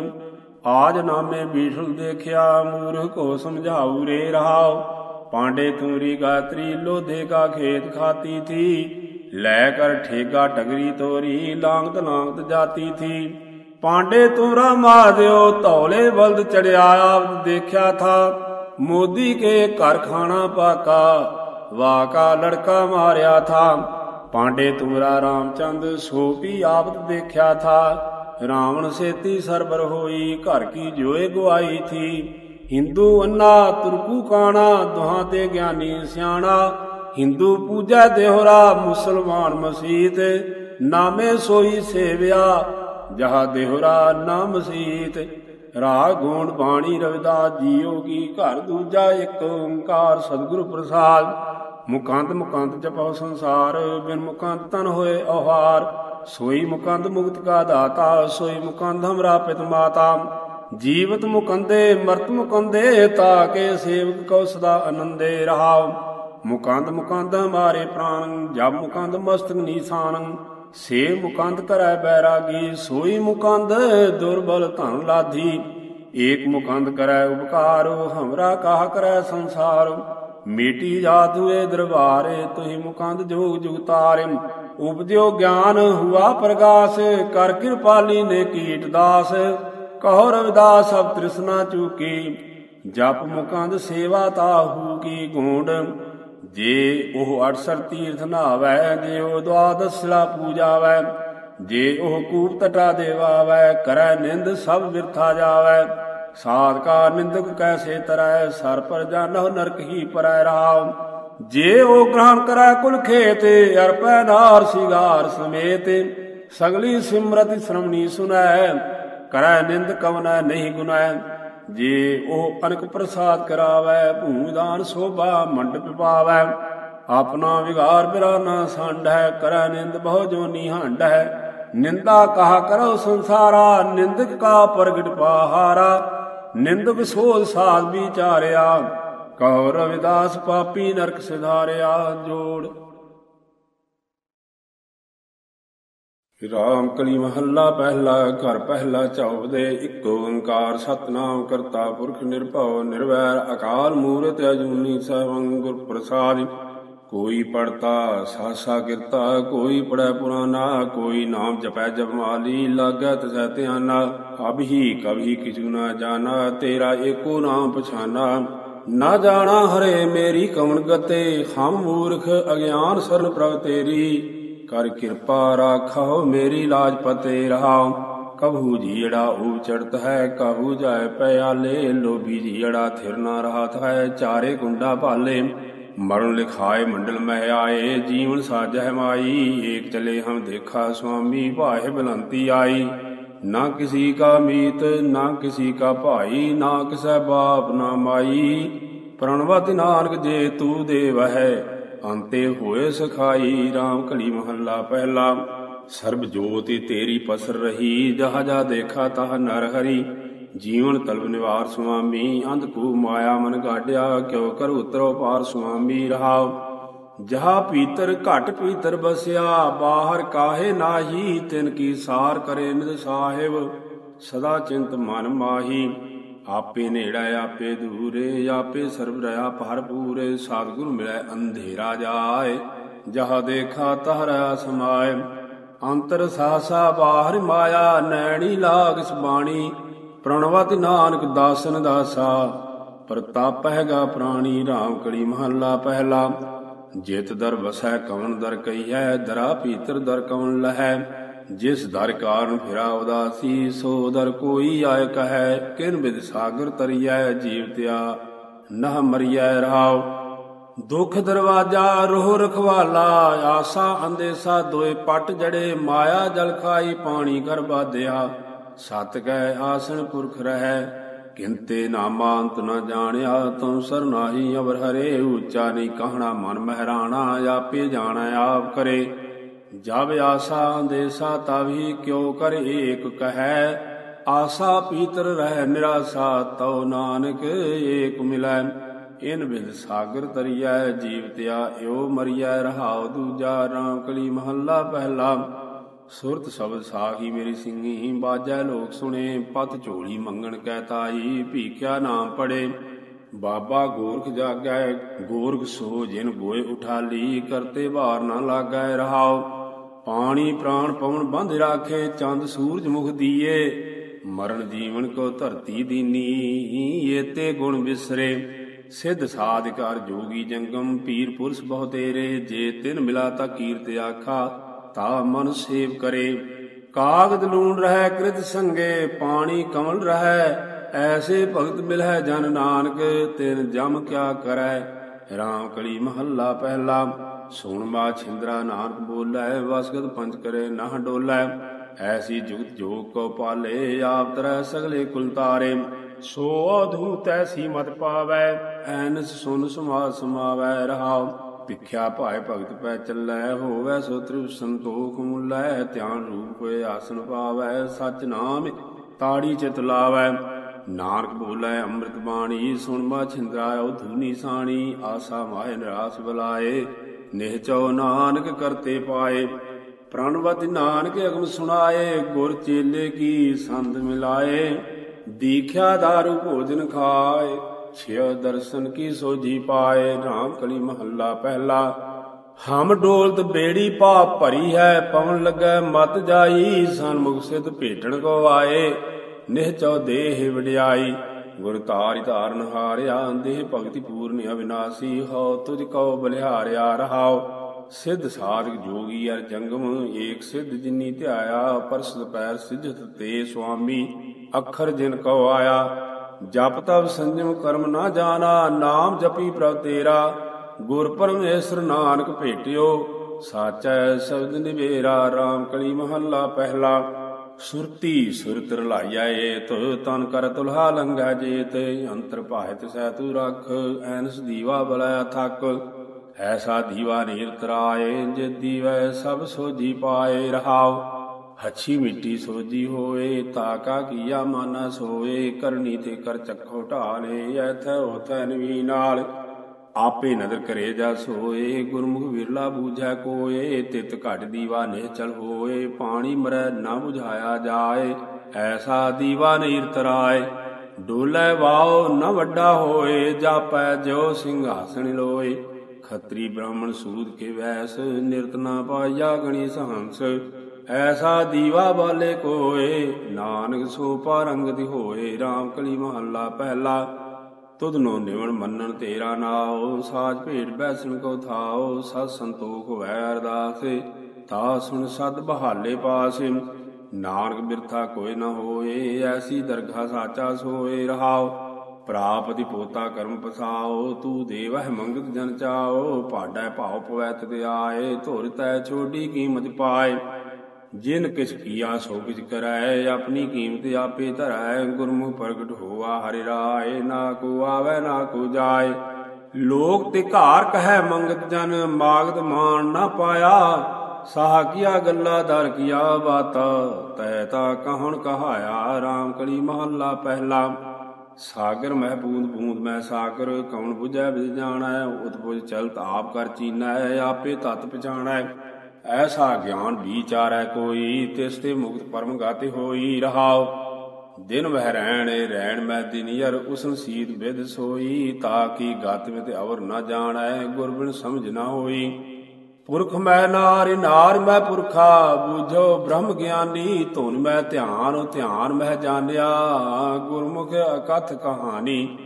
ਆਜ ਨਾਮੇ ਬੀਠਲ ਦੇਖਿਆ, ਮੂਰਖ ਕੋ ਸਮਝਾਉ ਰੇ ਰਹਾਉ। ਪਾਂਡੇ ਤੁਮਰੀ ਗਾਤਰੀ, ਲੋਧੇ ਕਾ ਖੇਤ ਖਾਤੀ ਥੀ। ਲੈ ਕਰ ਠੇਗਾ ਟਗਰੀ ਤੋਰੀ, ਲਾਂਗਤ ਲਾਂਗਤ ਜਾਤੀ ਥੀ। ਪਾਂਡੇ ਤੁਮਰਾ ਮਾਦਿਓ ਧੌਲੇ ਬਲਦ ਚੜਿਆ, ਆਪ ਦੇਖਿਆ ਥਾ। ਮੋਦੀ ਕੇ ਘਰ ਖਾਣਾ ਪਾਕਾ ਵਾਕਾ ਲੜਕਾ ਮਾਰਿਆ ਥਾ। ਪਾਂਡੇ ਤੁਮਰਾ ਰਾਮਚੰਦ ਸੋਪੀ ਆਪਤ ਦੇਖਿਆ ਥਾ। ਰਾਵਣ ਸੇਤੀ ਸਰਬਰ ਹੋਈ, ਘਰ ਕੀ ਜੋਏ ਗਵਾਈ ਥੀ। ਹਿੰਦੂ ਅੰਨਾ ਤੁਰਕੂ ਕਾਣਾ, ਦੁਹਾਂ ਤੇ ਗਿਆਨੀ ਸਿਆਣਾ। ਹਿੰਦੂ ਪੂਜਾ ਦੇਹਰਾ, ਮੁਸਲਮਾਨ ਮਸੀਤ। ਨਾਮੇ ਸੋਈ ਸੇਵਿਆ, ਜਹਾ ਦੇਹਰਾ ਨਾਮ ਮਸੀਤ ਰਾਗ ਗੁਣ ਬਾਣੀ ਰਵਿਦਾਸ ਜੀਓ ਕੀ ਘਰ ਦੂਜਾ ਇੱਕ ਓੰਕਾਰ, ਸਤਿਗੁਰ ਪ੍ਰਸਾਦ। ਮੁਕੰਦ ਮੁਕੰਦ ਜਪਉ ਸੰਸਾਰ, ਬਿਨ ਮੁਕੰਦ ਤਨ ਹੋਏ ਔਹਾਰ। ਸੋਈ ਮੁਕੰਦ ਮੁਕਤ ਕਾ ਦਾਤਾ, ਸੋਈ ਮੁਕੰਦ ਹਮਰਾ ਪਿਤ ਮਾਤਾ। ਜੀਵਤ ਮੁਕੰਦੇ, ਮਰਤ ਮੁਕੰਦੇ, ਤਾ ਕੇ ਸੇਵਕ ਕਉ ਸਦਾ ਆਨੰਦੇ ਰਹਾਉ। ਮੁਕੰਦ ਮੁਕੰਦ ਹਮਾਰੇ ਪ੍ਰਾਨ, ਜਬ ਮੁਕੰਦ ਮਸਤਕ ਨੀਸਾਨ। ਸੇ ਮੁਕੰਦ ਕਰੈ ਬੈਰਾਗੀ, ਸੋਈ ਮੁਕੰਦ ਦੁਰਬਲ ਧਨ ਲਾਧੀ। ਏਕ ਮੁਕੰਦ ਕਰੈ ਉਪਕਾਰ, ਹਮਰਾ ਕਾਹ ਕਰੈ ਸੰਸਾਰ। ਮੀਟੀ ਜਾਤ ਹੋਏ ਦਰਬਾਰੇ ਤੁਹੀ ਮੁਕੰਦ ਜੋਗ ਜੁਗਤਾਰਿ ਉਪਜਿਓ ਗਿਆਨ ਹੁਆ ਪ੍ਰਗਾਸ, ਕਰ ਕਿਰਪਾਲੀ ਨੇ ਕੀਟ ਦਾਸ। ਕਹੋ ਰਵਿਦਾਸ, ਸਭ ਤ੍ਰਿਸ਼ਨਾ ਚੂਕੀ ਜਪ ਮੁਕੰਦ ਸੇਵਾ ਤਾਹੂ ਕੀ ਗੂੰਡ। ਜੇ ਉਹ 68 ਤੀਰਥ ਨਾਵੈ, ਜੇ ਉਹ ਦਵਾਦਸਲਾ ਪੂਜਾਵੈ ਜੇ ਉਹ ਕੂਪ ਟਟਾ ਦੇਵਾਵੈ ਕਰੈ ਨਿੰਦ ਸਭ ਵਿਰਥਾ ਜਾਵੈ। ਸਾਧਕਾ ਨਿੰਦਕ ਕੈਸੇ ਤਰੈ, ਸਰ ਪਰ ਜਾਨਹੁ ਨਰਕ ਹੀ ਪਰੈ ਰਾਮ। ਜੇ ਉਹ ਗ੍ਰਹਣ ਕਰੈ ਕੁਲ ਖੇਤ ਅਰਪੈ ਨਾਰ ਸਿਗਾਰ ਸਮੇਤ। ਸਗਲੀ ਸਿਮਰਤਿ ਸ਼੍ਰਮਣੀ ਸੁਨੈ, ਕਰੈ ਨਿੰਦ ਕਵਨੈ ਨਹੀਂ ਗੁਨੈ। ਜੇ ਉਹ ਅਨਕ ਪ੍ਰਸਾਦ ਕਰਾਵੈ ਭੂਦਾਨ ਸੋਭਾ ਮੰਡਪ ਪਾਵੈ। ਆਪਣਾ ਵਿਗਾਰ ਬਿਰਾਨਾ ਸੰਡ ਹੈ ਕਰੈ ਨਿੰਦ ਬਹੁ ਜੋਨੀ ਹੰਡ ਹੈ ਨਿੰਦਾ ਕਹਾ ਕਰੋ ਸੰਸਾਰਾ, ਨਿੰਦਕ ਕਾ ਪ੍ਰਗਟ ਪਾਹਾਰਾ। ਨਿੰਦਕ ਸੋਧ ਸਾਧ ਵਿਚਾਰਿਆ, ਕਹੋ ਰਵਿਦਾਸ ਪਾਪੀ ਨਰਕ ਸਿਧਾਰਿਆ, ਜੋੜ। ਰਾਮ ਕਲੀ ਮਹੱਲਾ ਪਹਿਲਾ, ਘਰ ਪਹਿਲਾ ਚੌਪਦੇ, ਇੱਕ ਓੰਕਾਰ ਸਤਨਾਮ ਕਰਤਾ ਪੁਰਖ ਨਿਰਭਉ, ਨਿਰਵੈਰ ਅਕਾਲ ਮੂਰਤ ਅਜੂਨੀ ਸਭੰ ਗੁਰ ਪ੍ਰਸਾਦਿ ਕੋਈ ਪੜਤਾ ਸਾਸਾ ਕਿਰਤਾ, ਕੋਈ ਪੜੈ ਪੁਰਾਨਾ ਕੋਈ ਨਾਮ ਜਪੈ ਜਪਮਾਲੀ ਲਾਗੈ ਤਸੈ ਧਿਆਨਾ ਅਭੀ ਕਭੀ ਕਿਛੂ ਨਾ ਜਾਣਾ, ਤੇਰਾ ਏਕੋ ਨਾਮ ਪਛਾਨਾ। ਨਾ ਜਾਣਾ ਹਰੇ ਮੇਰੀ ਕਵਣ ਗਤੇ, ਹਮ ਮੂਰਖ ਅਗਿਆਨ ਸਰਨ ਪ੍ਰਭ ਤੇਰੀ। ਕਰ ਕਿਰਪਾ ਰਾਖੋ ਮੇਰੀ ਲਾਜ ਪਤੇ ਰਹਾਉ ਕਬਹੂ ਜੀੜਾ ਉਪ ਚੜਤ ਹੈ ਕਬਹੂ ਜਾਏ ਪਿਆਲੇ, ਲੋਭੀ ਜੀੜਾ ਥਿਰ ਨਾ ਰਹਾਤ ਹੈ, ਚਾਰੇ ਗੁੰਡਾ ਭਾਲੇ। ਮਰਨ ਲਿਖਾਏ, ਮੰਡਲ ਮਹਿ ਆਏ, ਜੀਵਨ ਸਾਜਹਿ ਮਾਈ, ਏਕ ਚਲੇ ਹਮ ਦੇਖਾ ਸੁਆਮੀ ਭਾਏ ਬਲੰਤੀ ਆਈ। ਨਾ ਕਿਸੀ ਕਾ ਮੀਤ, ਨਾ ਕਿਸੀ ਕਾ ਭਾਈ, ਨਾ ਕਿਸੈ ਬਾਪ ਨਾ ਮਾਈ। ਪ੍ਰਣਵਤ ਨਾਨਕ ਜੇ ਤੂ ਦੇਵ ਹੈ ਅੰਤੇ ਹੋਏ ਸਖਾਈ RAM ਕਲੀ ਮਹੱਲਾ ਪਹਿਲਾ। ਸਰਬ ਜੋਤਿ ਤੇਰੀ ਪਸਰ ਰਹੀ, ਜਹਾ ਜਾ ਦੇਖਾ ਤਹ ਨਰ ਹਰੀ। ਜੀਵਨ ਤਲਬ ਨਿਵਾਰ ਸੁਆਮੀ, ਅੰਧ ਕੂ ਮਾਇਆ ਮਨ ਗਾਡਿਆ ਕਿਉ ਕਰ ਉਤਰੋ ਪਾਰ ਸੁਆਮੀ ਰਹਾਉ। ਜਹਾ ਪੀਤਰ ਘਟ ਪੀਤਰ ਬਸਿਆ, ਬਾਹਰ ਕਾਹੇ ਨਾਹੀ, ਤਿਨ ਕੀ ਸਾਰ ਕਰੇ ਨਿਦ ਸਾਹਿਬ। ਸਦਾ ਚਿੰਤ ਮਨ ਮਾਹੀ, ਆਪੇ ਨੇੜਾ, ਆਪੇ ਦੂਰੇ, ਆਪੇ ਸਰਬ ਰਹਾ ਭਰਪੂਰੇ ਸਤਿਗੁਰ ਮਿਲੈ ਅੰਧੇਰਾ ਜਾਏ, ਜਹ ਦੇਖਾ ਤਹਰਾ ਸਮਾਏ ਅੰਤਰ ਸਾਸਾ ਬਾਹਰ ਮਾਇਆ, ਨੈਣੀ ਲਾਗ ਬਾਣੀ ਪ੍ਰਣਵਤ ਨਾਨਕ ਦਾਸਨ ਦਾਸਾ ਪ੍ਰਤਾਪ ਹੈਗਾ ਪ੍ਰਾਣੀ RAM ਕਲੀ ਮਹੱਲਾ ਪਹਿਲਾ। ਜਿਤ ਦਰ ਵਸੈ ਕਵਨ ਦਰ ਕਈਐ ਦਰਾ ਪੀਤਰ ਦਰ ਕਵਨ ਲਹੈ। ਜਿਸ ਦਰ ਕਾਰਨ ਫਿਰਾ ਉਦਾਸੀ, ਸੋ ਦਰ ਕੋਈ ਆਇ ਕਹੈ, ਕਿਨ ਬਿਦ ਸਾਗਰ ਤਰੀਐ ਜੀਵਤਿਆ ਨਹ ਮਰੀਐ ਰਹਾਉ ਦੁਖ ਦਰਵਾਜਾ ਰੋਹ ਰਖਵਾਲਾ, ਆਸਾ ਅੰਦੇਸਾ ਦੋਏ ਪਟ ਜੜੇ, ਮਾਇਆ ਜਲ ਖਾਈ ਪਾਣੀ ਕਰ ਬਾਧਿਆ। ਸਤ ਕੈ ਆਸਣ ਪੁਰਖ ਰਹੈ ਕਿੰਤੇ ਨਾਮਾ ਅੰਤ ਨ ਜਾਣਿਆ ਤੂੰ ਸਰਨਾਹੀ ਅਵਰ ਹਰੇ, ਉੱਚਾ ਨਹੀਂ ਕਹਣਾ ਮਨ ਮਹਿਰਾਣਾ, ਆਪੇ ਜਾਣੈ ਆਪ ਕਰੇ। ਜਬ ਆਸਾ ਦੇਸਾ ਤਵੀ ਕਿਉ ਕਰ ਏਕ ਕਹੈ, ਆਸਾ ਪੀਤਰ ਰਹਿ ਨਿਰਾਸਾ ਤਉ ਨਾਨਕ ਏਕ ਮਿਲੈ। ਇਨ ਬਿਦ ਸਾਗਰ ਤਰੀਐ ਜੀਵਤਿਆ ਏਉ ਮਰੀਐ, ਰਹਾਉ ਦੂਜਾ ਰਾਮ ਕਲੀ ਮਹੱਲਾ ਪਹਿਲਾ। ਸੁਰਤ ਸ਼ਬਦ ਸਾਖੀ ਮੇਰੀ ਸਿੰਘੀ ਬਾਜੈ ਲੋਕ ਸੁਣੇ, ਪਤ ਝੋਲੀ ਮੰਗਣ ਕਹਿ ਤਾਈ, ਭੀਖਿਆ ਨਾਮ ਪੜੇ। ਬਾਬਾ ਗੋਰਖ ਜਾਗੈ, ਗੋਰਖ ਸੋ ਜਿਨ ਗੋਏ ਉਠਾਲੀ, ਕਰਤੇ ਵਾਰ ਨਾ ਲਾਗੈ ਰਹਾਉ। ਪਾਣੀ ਪ੍ਰਾਣ ਪਵਨ ਬੰਧ ਰਾਖੇ, ਚੰਦ ਸੂਰਜ ਮੁਖ ਦੀਏ। ਮਰਨ ਜੀਵਨ ਕੋ ਧਰਤੀ ਦੀਨੀ, ਏਤੇ ਗੁਣ ਵਿਸਰੇ ਸਿੱਧ ਸਾਧਿਕਾਰ ਜੋਗੀ ਜੰਗਮ, ਪੀਰ ਪੁਰਸ਼ ਬਹੁਤੇਰੇ ਜੇ ਤਿਨ ਮਿਲਾ ਤਾ ਕੀਰਤ ਆਖਾ ਤਾ ਮਨ ਸੇਵ ਕਰੇ। ਕਾਗਦ ਲੂਣ ਰਹਿ, ਕ੍ਰਿਤ ਸੰਗੇ ਪਾਣੀ ਕਮਲ ਰਹਿ। ਐਸੇ ਭਗਤ ਮਿਲੈ ਜਨ ਨਾਨਕ, ਤਿਨ ਜਮ ਕਿਆ ਕਰੈ। ਰਾਮ ਕਲੀ ਮਹੱਲਾ ਪਹਿਲਾ, ਸੁਣ ਮਾ ਛਿੰਦਰਾ ਨਾਨਕ ਬੋਲੇ, ਵਸਗਤ ਪੰਜ ਕਰੇ ਨਾ ਡੋਲੇ। ਐਸੀ ਜੁਗਤ ਜੋਗ ਕੋ ਪਾਲੇ, ਆਪ ਤਰੈ ਸਗਲੇ ਕੁਲ ਤਾਰੇ। ਸੋ ਅਧੂਤ ਐਸੀ ਮਤ ਪਾਵੈ, ਐਨਸ ਸੁਨ ਸਮਾ ਸਮਾਵੈ ਰਹਾਉ। ਭਿਖਿਆ ਭਾਏ ਭਗਤ ਪੈ ਚੱਲੈ, ਹੋਵੈ ਸੋ ਤ੍ਰਿਪ ਸੰਤੋਖ ਮੁਲੈ, ਧਿਆਨ ਰੂਪ ਹੋਏ ਆਸਨ ਪਾਵੈ, ਸਚ ਨਾਮ ਤਾੜੀ ਚਿਤ ਲਾਵੈ। ਨਾਨਕ ਬੋਲੇ, ਅੰਮ੍ਰਿਤ ਬਾਣੀ, ਸੁਣ ਮਾ ਛਿੰਦਰਾਇਓ ਧੂਨੀ ਸਾਣੀ, ਆਸਾ ਮਾਇ ਨਿਰਾਸ ਬਲਾਏ। ਨਿਹਚੋ ਨਾਨਕ ਕਰਤੇ ਪਾਏ, ਪ੍ਰਣਵਤ ਨਾਨਕ ਅਗਮ ਸੁਣਾਏ, ਗੁਰ ਚੇਲੇ ਕੀ ਸੰਦ ਮਿਲਾਏ। ਦੀਖਿਆ ਦਾਰੂ ਭੋਜਨ ਖਾਏ। ਛਿਅ ਦਰਸ਼ਨ ਕੀ ਸੋਜੀ ਪਾਏ ਰਾਮ ਕਲੀ ਮਹੱਲਾ ਪਹਿਲਾ। ਹਮ ਡੋਲਤ ਬੇੜੀ ਪਾਪ ਭਰੀ ਹੈ, ਪਵਨ ਲੱਗੈ ਮਤ ਜਾਈ ਸਨਮੁਖ ਸਿਧ ਭੇਟਣ ਕੋ ਆਏ। ਨਿਹਚੋ ਦੇਹ ਵਡਿਆਈ, ਗੁਰ ਤਾਰਿ ਧਾਰਨ ਹਾਰਿਆ, ਦੇਹ ਭਗਤੀ ਪੂਰਨ ਅਵਿਨਾਸੀ, ਹੋ ਤੁਝ ਕੋ ਬਲਿਹਾਰਿਆ ਰਹਾਓ ਸਿੱਧ ਸਾਧਕ ਜੋਗੀ ਅਰ ਜੰਗਮ, ਏਕ ਸਿੱਧ ਜਿਨੀ ਧਿਆਇਆ ਪਰਸਦ ਪੈਰ ਸਿਜਤ ਤੇ ਸੁਆਮੀ, ਅੱਖਰ ਜਿਨ ਕਉ ਆਇਆ। ਜਪ ਤਪ ਸੰਜਮ ਕਰਮ ਨਾ ਜਾਣਾ, ਨਾਮ ਜਪੀ ਪ੍ਰਭ ਤੇਰਾ। ਗੁਰ ਪਰਮੇਸ਼ਰ ਨਾਨਕ ਭੇਟਿਓ, ਸਾਚੈ ਸ਼ਬਦ ਨਿਵੇਰਾ RAM ਕਲੀ ਮਹੱਲਾ ਪਹਿਲਾ। ਸੁਰਤੀ ਸੁਰਤ ਰਲਾਈਆ ਏਤ, ਤਨ ਕਰ ਤੁਲਹਾ ਲੰਘੈ ਜੇਤ, ਅੰਤਰ ਭਾਇਤ ਸਹਿ ਤੂ ਰਖ, ਐਨਸ ਦੀਵਾ ਬਲੈ ਥਕ। ਐਸਾ ਦੀਵਾ ਨੀਰ ਤਰਾਏ ਜੇ ਦੀਵੈ ਸਭ ਸੋਜੀ ਪਾਏ ਰਹਾਓ ਹੱਛੀ ਮਿੱਟੀ ਸੋਜੀ ਹੋਏ, ਤਾਕਾ ਕੀਆ ਮਾਨਾ ਸੋਏ, ਕਰਨੀ ਤੇ ਕਰ ਚੱਖੋ ਢਾਲੇ, ਐਥੈ ਹੋਥੈ ਨਵੀ ਨਾਲ। ਆਪੇ ਨਦਰ ਕਰੇ ਜਾ ਸੋਏ, ਗੁਰਮੁਖ ਵਿਰਲਾ ਬੂਝੈ ਕੋਏ, ਤਿਤ ਘਟ ਦੀਵਾ ਨੇ ਚਲ ਹੋਏ, ਪਾਣੀ ਮਰੈ ਨਾ 부ਝਾਇਆ ਜਾਏ, ਐਸਾ ਦੀਵਾ ਨੀਰ ਤਰਾਏ ਡੋਲੇ ਵਾਓ ਨ ਵੱਡਾ ਹੋਏ, ਜਾਪੈ ਜੋ ਸਿੰਘਾਸਣ ਲੋਏ। ਖੱਤਰੀ ਬ੍ਰਾਹਮਣ ਸੂਦ ਕੇ ਵੈਸ ਨਿਰਤਨਾ ਪਾਇਆ ਗਣੀ ਸਹੰਸ। ਐਸਾ ਦੀਵਾ ਬਾਲੇ ਕੋਏ, ਨਾਨਕ ਸੋ ਪਾਰੰਗਤ ਹੋਏ RAM ਕਲੀ ਮਹੱਲਾ ਪਹਿਲਾ। ਤੁਧ ਨਿਵਣ ਮੰਨਣ ਤੇਰਾ ਨਾਉ, ਸਾਜ ਭੇਟ ਬੈਸਣ ਕੋ ਥਾਉ, ਸਤ ਸੰਤੋਖ ਵੈ ਅਰਦਾਸ। ਤਾ ਸੁਣ ਸਦ ਬਹਾਲੇ ਪਾਸੇ, ਨਾਨਕ ਬਿਰਥਾ ਕੋਈ ਨਾ ਹੋਏ, ਐਸੀ ਦਰਗਾ ਸਾਚਾ ਸੋਏ ਰਹਾਉ। ਪ੍ਰਾਪਤੀ ਪੋਤਾ ਕਰਮ ਪਸਾਓ ਤੂ ਦੇਵਹਿ ਮੰਗਤ ਜਨ ਚਾਓ ਪਾਡੈ ਭਾਉ ਪਵੈ ਤੇ ਆਏ, ਧੁਰ ਤੈ ਛੋਡੀ ਕੀਮਤ ਪਾਏ। ਜਿਨ ਕਿਛ ਕੀਆ ਸੋ ਕਿਛ ਕਰੈ, ਆਪਣੀ ਕੀਮਤ ਆਪੇ ਧਰੈ। ਗੁਰਮੁਖ ਪ੍ਰਗਟ ਹੋਆ ਹਰਿ ਰਾਏ, ਨਾ ਕੋ ਆਵੈ, ਨਾ ਕੋ ਜਾਏ। ਲੋਕ ਤੇ ਘਾਰ ਕਹੈ, ਮੰਗਤ ਜਨ ਮਾਗਤ ਮਾਨ ਨਾ ਪਾਇਆ। ਸਾਹ ਕੀਆ ਗੱਲਾ, ਦਰ ਕੀਆ ਬਾਤਾ। ਤੈ ਤਾ ਕਹਣ ਕਹਾਇਆ RAM ਕਲੀ ਮਹੱਲਾ ਪਹਿਲਾ। ਸਾਗਰ ਮਹਿ ਬੂੰਦ ਬੂੰਦ ਮੈਂ ਸਾਗਰ ਕੌਣ 부ਝੈ ਜਾਣਾ ਜਾਣੈ। ਉਤਪੁਜ ਚਲਤ ਆਪ ਕਰ ਚੀਨੈ, ਆਪੇ ਤਤ ਪਛਾਣੈ। ਐਸਾ ਗਿਆਨ ਵਿਚਾਰੈ ਕੋਈ, ਤਿਸ ਤੇ ਮੁਕਤ ਪਰਮ ਗਾਤੇ ਹੋਈ ਰਹਾਉ। ਦਿਨ ਵਹਿ ਰਹਿਣ ਰਹਿਣ ਮੈਂ ਦਿਨ ਦਿਨਿਯਰ ਉਸਨ ਸੀਤ ਵਿਦ ਸੋਈ, ਤਾ ਕੀ ਗਤ ਵਿੱਚ ਅਵਰ ਨ ਜਾਣੈ ਗੁਰਬਿਨ ਸਮਝ ਨਾ ਹੋਈ। ਪੁਰਖ ਮੈਂ ਨਾਰਿ ਨਾਰ ਮੈਂ ਪੁਰਖਾ, ਬੂਝੋ ਬ੍ਰਹਮ ਗਿਆਨੀ, ਧੁਨ ਮੈਂ ਧਿਆਨ ਧਿਆਨ ਮੈਂ ਜਾਣਿਆ, ਗੁਰਮੁਖ ਅਕਥ ਕਹਾਣੀ।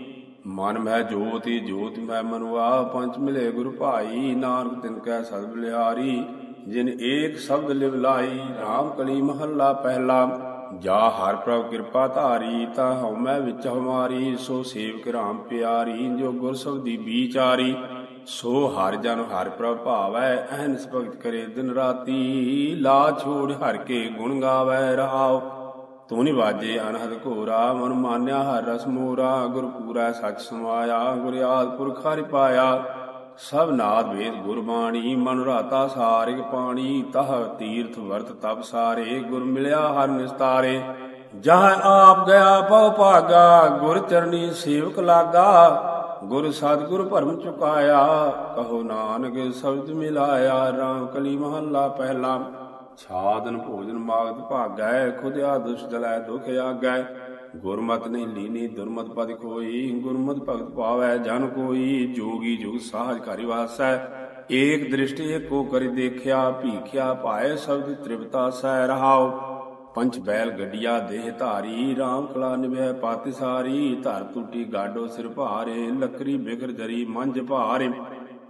ਮਨ ਮੈਂ ਜੋਤਿ ਜੋਤਿ ਮੈਂ ਮਨੁਆ ਪੰਚ ਮਿਲੇ ਗੁਰ ਭਾਈ, ਨਾਨਕ ਤਿਨ ਕੈ ਸਦ ਬਲਿਹਾਰੀ ਜਿਨ ਏਕ ਸ਼ਬਦ ਲਿਵ ਲਾਈ RAM ਕਲੀ ਮਹੱਲਾ ਪਹਿਲਾ। ਜਾ ਹਰ ਪ੍ਰਭ ਕਿਰਪਾ ਧਾਰੀ, ਤਾ ਹਉ ਮੈਂ ਵਿੱਚ ਹਮਾਰੀ ਸੋ ਸੇਵਕ RAM ਪਿਆਰੀ, ਜੋ ਗੁਰ ਸਬਦੀ ਵਿਚਾਰੀ। ਸੋ ਹਰ ਜਨ ਹਰ ਪ੍ਰਭ ਭਾਵੈ ਅਹਨਿਸ ਭਗਤ ਕਰੇ ਦਿਨ ਰਾਤੀ। ਲਾ ਛੋੜ ਹਰ ਕੇ ਗੁਣ ਗਾਵੈ, ਰਹਾਉ। ਤੂੰ ਨਿਵਾਜੇ ਅਨਹਦ ਘੋਰਾ, ਮਨ ਮਾਨਿਆ ਹਰ ਰਸ ਮੋਰਾ। ਗੁਰ ਪੂਰਾ ਸੱਚ ਸਮਾਇਆ, ਗੁਰ ਆਦ ਪੁਰਖ ਹਰਿ ਪਾਇਆ। ਸਭ ਨਾਦ ਵੇਦ ਗੁਰਬਾਣੀ ਮਨ ਰਾਤਾ ਸਾਰਿਕ ਪਾਣੀ, ਤਹ ਤੀਰਥ ਵਰਤ ਤਪ ਸਾਰੇ, ਗੁਰ ਮਿਲਿਆ ਹਰ ਨਿਸਤਾਰੇ। ਜਹਾਂ ਆਪ ਗਿਆ ਪਉ ਭਾਗਾ, ਗੁਰ ਚਰਨੀ ਸੇਵਕ ਲਾਗਾ, ਗੁਰ ਸਤਿਗੁਰ ਭਰਮ ਚੁਕਾਇਆ, ਕਹੋ ਨਾਨਕ ਸ਼ਬਦ ਮਿਲਾਇਆ, ਰਾਮ ਕਲੀ ਮਹੱਲਾ ਪਹਿਲਾ। ਛਾਦਨ ਭੋਜਨ ਮਾਗਤ ਭਾਗੈ, ਖੁਦਿਆ ਦੁਸ਼ ਦਲੈ ਦੁਖ ਆਗੈ। ਗੁਰਮਤ ਨਹੀਂ ਲੀਨੀ ਦੁਰਮਤ ਪਦ ਕੋਈ, ਗੁਰਮਤ ਭਗਤ ਪਾਵੈ ਜਨ ਕੋਈ, ਜੋਗੀ ਜੁਗ ਸਾਹਜ ਘਰਿ ਵਾਸੈ। ਏਕ ਦ੍ਰਿਸ਼ਟੀ ਏਕੋ ਕਰਿ ਦੇਖਿਆ, ਭੀਖਿਆ ਪਾਏ ਸ਼ਬਦ ਤ੍ਰਿਪਤਾ ਸਹਿ ਰਹਾਉ। ਪੰਚ ਬੈਲ ਗੱਡੀਆ ਦੇਹ ਧਾਰੀ RAM ਕਲਾ ਨਿਭੈ ਪਾਤਿ ਸਾਰੀ, ਧਰ ਟੂਟੀ ਗਾਡੋ ਸਿਰ ਭਾਰੇ, ਲੱਕਰੀ ਬਿਗਰ ਜਰੀ ਮੰਜ ਭਾਰੇ।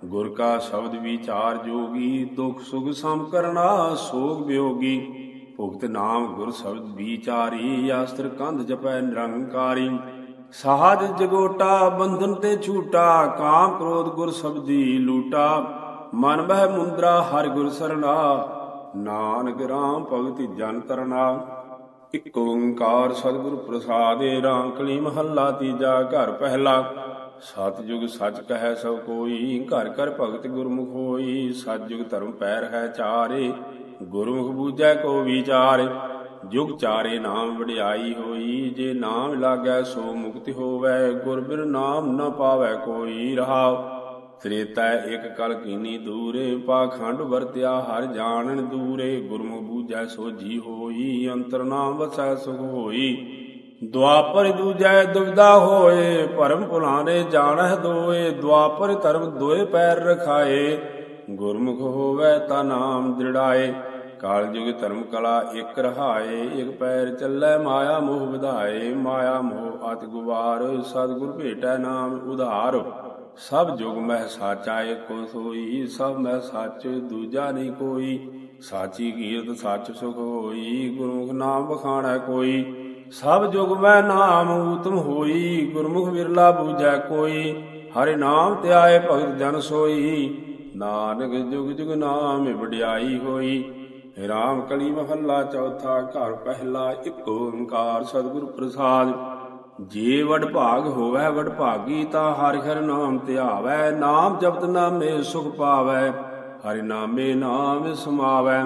ਗੁਰ ਕਾ ਸ਼ਬਦ ਵਿਚਾਰ ਜੋਗੀ, ਦੁਖ ਸੁਖ ਸਮ ਕਰਨਾ ਸੋਗ ਵਿਯੋਗੀ ਭੁਗਤ ਨਾਮ ਗੁਰ ਸ਼ਬਦ ਵਿਚਾਰੀ, ਆਸਤਰ ਕੰਧ ਜਪੈ ਨਿਰੰਕਾਰੀ। ਸਾਜ ਜਗੋਟਾ ਬੰਧਨ ਤੇ ਛੂਟਾ ਕਾਮ ਕ੍ਰੋਧ ਗੁਰ ਸ਼ਬਦੀ ਲੂਟਾ। ਮਨ ਬਹਿ ਮੁੰਦਰਾ ਹਰ ਗੁਰ ਸਰਣਾ, ਨਾਨਕ ਰਾਮ ਭਗਤੀ ਜਨ ਤਰਨਾ ਇਕ ਓੰਕਾਰ ਸਤਿਗੁਰ ਪ੍ਰਸਾਦਿ ਰਾਂਕਲੀ ਮਹੱਲਾ ਤੀਜਾ ਘਰ ਪਹਿਲਾ। ਸਤਿਯੁਗ ਸੱਚ ਕਹੈ ਸਭ ਕੋਈ, ਘਰ ਘਰ ਭਗਤ ਗੁਰਮੁਖ ਹੋਈ। ਸਤਿਯੁਗ ਧਰਮ ਪੈਰ ਹੈ ਚਾਰੇ। ਗੁਰਮੁਖ ਬੂਝੈ ਕੋ ਵਿਚਾਰ, ਜੁਗ ਚਾਰੇ ਨਾਮ ਵਡਿਆਈ ਹੋਈ, ਜੇ ਨਾਮ ਲਾਗੈ ਸੋ ਮੁਕਤੀ ਹੋਵੈ, ਗੁਰ ਬਿਨ ਨਾਮ ਨ ਪਾਵੈ ਕੋਈ ਰਹਾਉ। ਤ੍ਰੇਤਾ ਇਕ ਕਲ ਕੀਨੀ ਦੂਰੇ, ਪਾਖੰਡ ਵਰਤਿਆ ਹਰ ਜਾਣਨ ਦੂਰੇ, ਗੁਰਮੁਖ ਬੂਝੈ ਸੋਜੀ ਹੋਈ, ਅੰਤਰ ਨਾਮ ਵਸੈ ਸੁਖ ਹੋਈ। ਦੁਆਪਰ ਦੂਜੈ ਦੁਬਿਧਾ ਹੋਏ, ਭਰਮ ਭੁਲਾਣੇ ਜਾਣਹਿ ਦੋਏ, ਦੁਆਪਰ ਧਰਮ ਦੋਏ ਪੈਰ ਰਖਾਏ, ਗੁਰਮੁਖ ਹੋਵੇ ਤਾ ਨਾਮ ਦ੍ਰਿੜਾਏ। ਕਾਲ ਜੁਗ ਧਰਮ ਕਲਾ ਇਕ ਰਹਾਏ, ਇਕ ਪੈਰ ਚੱਲੈ ਮਾਇਆ ਮੋਹ ਵਧਾਏ। ਮਾਇਆ ਮੋਹ ਅਤ ਗੁਵਾਰ ਸਤਿਗੁਰ ਭੇਟੈ ਨਾਮ ਉਧਾਰ। ਸਭ ਜੁਗ ਮਹਿ ਸਾਚਾ ਏਕੋ ਸੋਈ, ਸਭ ਮਹਿ ਸੱਚ ਦੂਜਾ ਨਹੀਂ ਕੋਈ। ਸਾਚੀ ਕੀਰਤ ਸੱਚ ਸੁਖ ਹੋਈ, ਗੁਰਮੁਖ ਨਾਮ ਬਖਾਣੈ ਕੋਈ। ਸਭ ਜੁਗ ਮੈਂ ਨਾਮ ਊਤਮ ਹੋਈ, ਗੁਰਮੁਖ ਵਿਰਲਾ ਬੂਝੈ ਕੋਈ। ਹਰਿ ਨਾਮ ਧਿਆਏ ਭਗਤ ਜਨ ਸੋਈ। ਨਾਨਕ ਜੁਗ ਜੁਗ ਨਾਮ ਵਡਿਆਈ ਹੋਈ। ਰਾਮ ਕਲੀ ਮਹੱਲਾ ਚੌਥਾ ਘਰ ਪਹਿਲਾ ਇੱਕ ਓੰਕਾਰ ਸਤਿਗੁਰ ਪ੍ਰਸਾਦ। ਜੇ ਵਡ ਭਾਗ ਹੋਵੇ, ਵਡ ਭਾਗੀ ਤਾਂ ਹਰਿ ਹਰਿ ਨਾਮ ਧਿਆਵੈ ਨਾਮ ਜਪਤ ਨਾਮੇ ਸੁਖ ਪਾਵੈ, ਹਰਿ ਨਾਮੇ ਨਾਮ ਸਮਾਵੈ।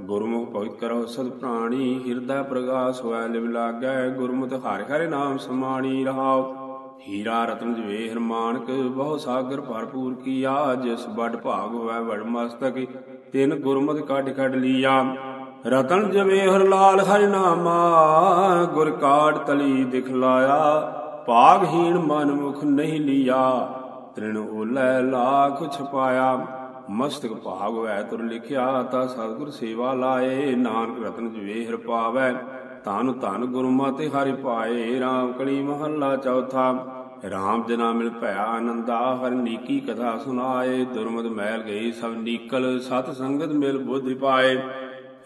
ਗੁਰਮੁਖ ਭਗਤ ਕਰੋ ਸਦ ਪ੍ਰਾਣੀ, ਹਿਰਦੈ ਪ੍ਰਗਾਸ ਹੋਇ ਲਿਵ ਲਾਗੈ ਗੁਰਮੁਖ ਹਰਿ ਹਰਿ ਨਾਮ ਸਮਾਣੀ ਰਹਾਉ। ਹੀਰਾ ਰਤਨ ਜਵੇਹਰ ਮਾਨਕ ਬਹੁ ਸਾਗਰ ਭਰਪੂਰ ਕੀਆ, ਜਿਸ ਵੱਡ ਭਾਗ ਹੋਇ ਵਡ ਮਸਤਕ ਤਿਨ ਗੁਰਮਤਿ ਕੱਢ ਕੱਢ ਲੀਆ। ਰਤਨ ਜਵੇਹਰ ਲਾਲ ਹਰਿ ਨਾਮਾ, ਗੁਰ ਕਾੜ ਤਲੀ ਦਿਖਲਾਇਆ ਭਾਗਹੀਣ ਮਨ ਮੁਖ ਨਹੀਂ ਲੀਆ, ਤ੍ਰਿਣ ਓਲੇ ਲਾਖ ਛਪਾਇਆ। ਮਸਤਕ ਭਾਗ ਵੈ ਤੁਰ ਲਿਖਿਆ, ਤਾ ਸਤਿਗੁਰ ਸੇਵਾ ਲਾਏ। ਨਾਨਕ ਰਤਨ ਜਵੇ ਹਰ ਪਾਵੈ ਤਨ ਤਨ ਗੁਰਮਤਿ ਹਰਿ ਪਾਏ। RAM ਕਲੀ ਮਹੱਲਾ ਚੌਥਾ। RAM ਜਨਾ ਮਿਲ ਭਇਆ ਆਨੰਦਾ, ਹਰ ਨੀਕੀ ਕਥਾ ਸੁਨਾਏ ਦੁਰਮਦ ਮੈਲ ਗਈ, ਸਭ ਨੀਕਲ, ਸਤ ਸੰਗਤ ਮਿਲ ਬੁੱਧਿ ਪਾਏ।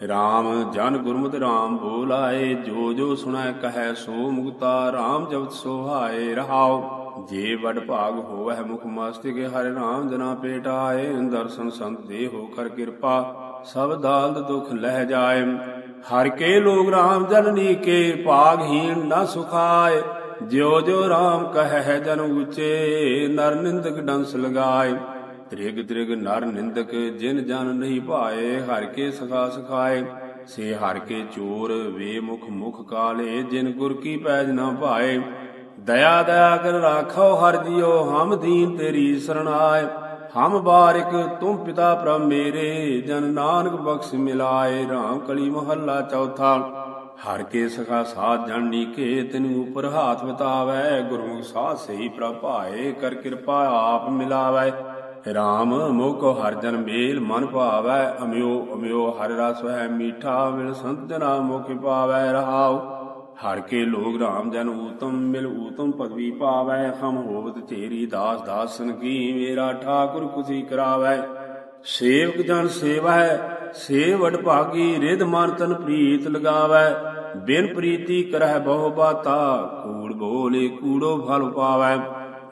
RAM ਜਨ ਗੁਰਮਤ RAM ਬੋਲਾਏ, ਜੋ ਜੋ ਸੁਣੈ ਕਹੈ ਸੋ ਮੁਕਤਾ RAM ਜਪਤ ਸੋਹਾਏ, ਰਹਾਉ। ਜੇ ਵਡ ਭਾਗ ਹੋਵੈ ਮੁਖ ਮਸਤਿਕ, ਹਰਿ ਨਾਮ ਜਨਾ ਪੇਟਾਏ, ਦਰਸ਼ਨ ਸੰਤ ਦੇ ਹੋ ਕਰ ਕਿਰਪਾ, ਸਭ ਦਾਲਦ ਦੁਖ ਲਹਿ ਜਾਏ। ਹਰ ਕੇ ਲੋਗ RAM ਜਨਨੀ ਕੇ ਭਾਗਹੀਣ ਨਾ ਸੁਖਾਏ। ਜਿਉ ਜਿਉ RAM ਕਹੈ ਜਨ ਉਚੇ, ਨਰ ਨਿੰਦਕ ਡੰਸ ਲਗਾਏ। ਤ੍ਰਿਗ ਤ੍ਰਿਗ ਨਰ ਨਿੰਦਕ ਜਿਨ ਜਨ ਨਹੀਂ ਭਾਏ, ਹਰ ਕੇ ਸਖਾ ਸਖਾਏ। ਸੇ ਹਰ ਕੇ ਚੋਰ ਵੇ ਮੁਖ ਮੁਖ ਕਾਲੇ, ਜਿਨ ਗੁਰ ਕੀ ਪੈਜ ਨਾ ਭਾਏ। ਦਇਆ ਦਇਆ ਕਰ ਰਾਖੋ ਹਰ ਜਿਉ, ਹਮ ਦੀਨ ਤੇਰੀ ਸਰਣਾਏ। ਹਮ ਬਾਰਿਕ ਤੁਮ ਪਿਤਾ ਪ੍ਰਭ ਮੇਰੇ, ਜਨ ਨਾਨਕ ਬਖਸ਼ ਮਿਲਾਏ। ਰਾਮ ਕਲੀ ਮਹੱਲਾ ਚੌਥਾ। ਹਰ ਕੇ ਸਖਾ ਸਾਧ ਜਨ ਨੀਕੇ ਤੈਨੂੰ ਉਪਰ ਹਾਥ ਬਤਾਵੇ ਗੁਰਮੁਖ ਸਾਧ ਸਹੀ ਪ੍ਰਭ ਕਰ ਕਿਰਪਾ ਆਪ ਮਿਲਾਵੇ। ਰਾਮ ਮੁਖ ਹਰ ਜਨ ਮੇਲ ਮਨ ਭਾਵੈ, ਅਮਿਓ ਅਮਿਓ ਹਰ ਰਸ ਹੈ ਮੀਠਾ, ਮਿਲ ਸੰਤ ਜਨਾ ਮੁਖ ਪਾਵੈ, ਰਹਾਉ। ਹਰ ਕੇ ਲੋਗ ਰਾਮ ਜਨ ਊਤਮ, ਮਿਲ ਊਤਮ ਪਦਵੀ ਪਾਵੈ। ਹਮ ਹੋਵਤ ਤੇਰੀ ਦਾਸ ਦਾਸਨ ਕੀ, ਮੇਰਾ ਠਾਕੁਰ ਕੁਸੀ ਕਰਾਵੈ। ਸੇਵਕ ਜਨ ਸੇਵੈ ਸੇਵੜ ਭਾਗੀ ਰਿਧ ਮਨ ਤਨ ਪ੍ਰੀਤ ਲਗਾਵੈ, ਬਿਨ ਪ੍ਰੀਤੀ ਕਰਹਿ ਬਹੁ ਬਾਤਾ, ਕੂੜ ਬੋਲੇ ਕੂੜੋ ਫਲ ਪਾਵੈ।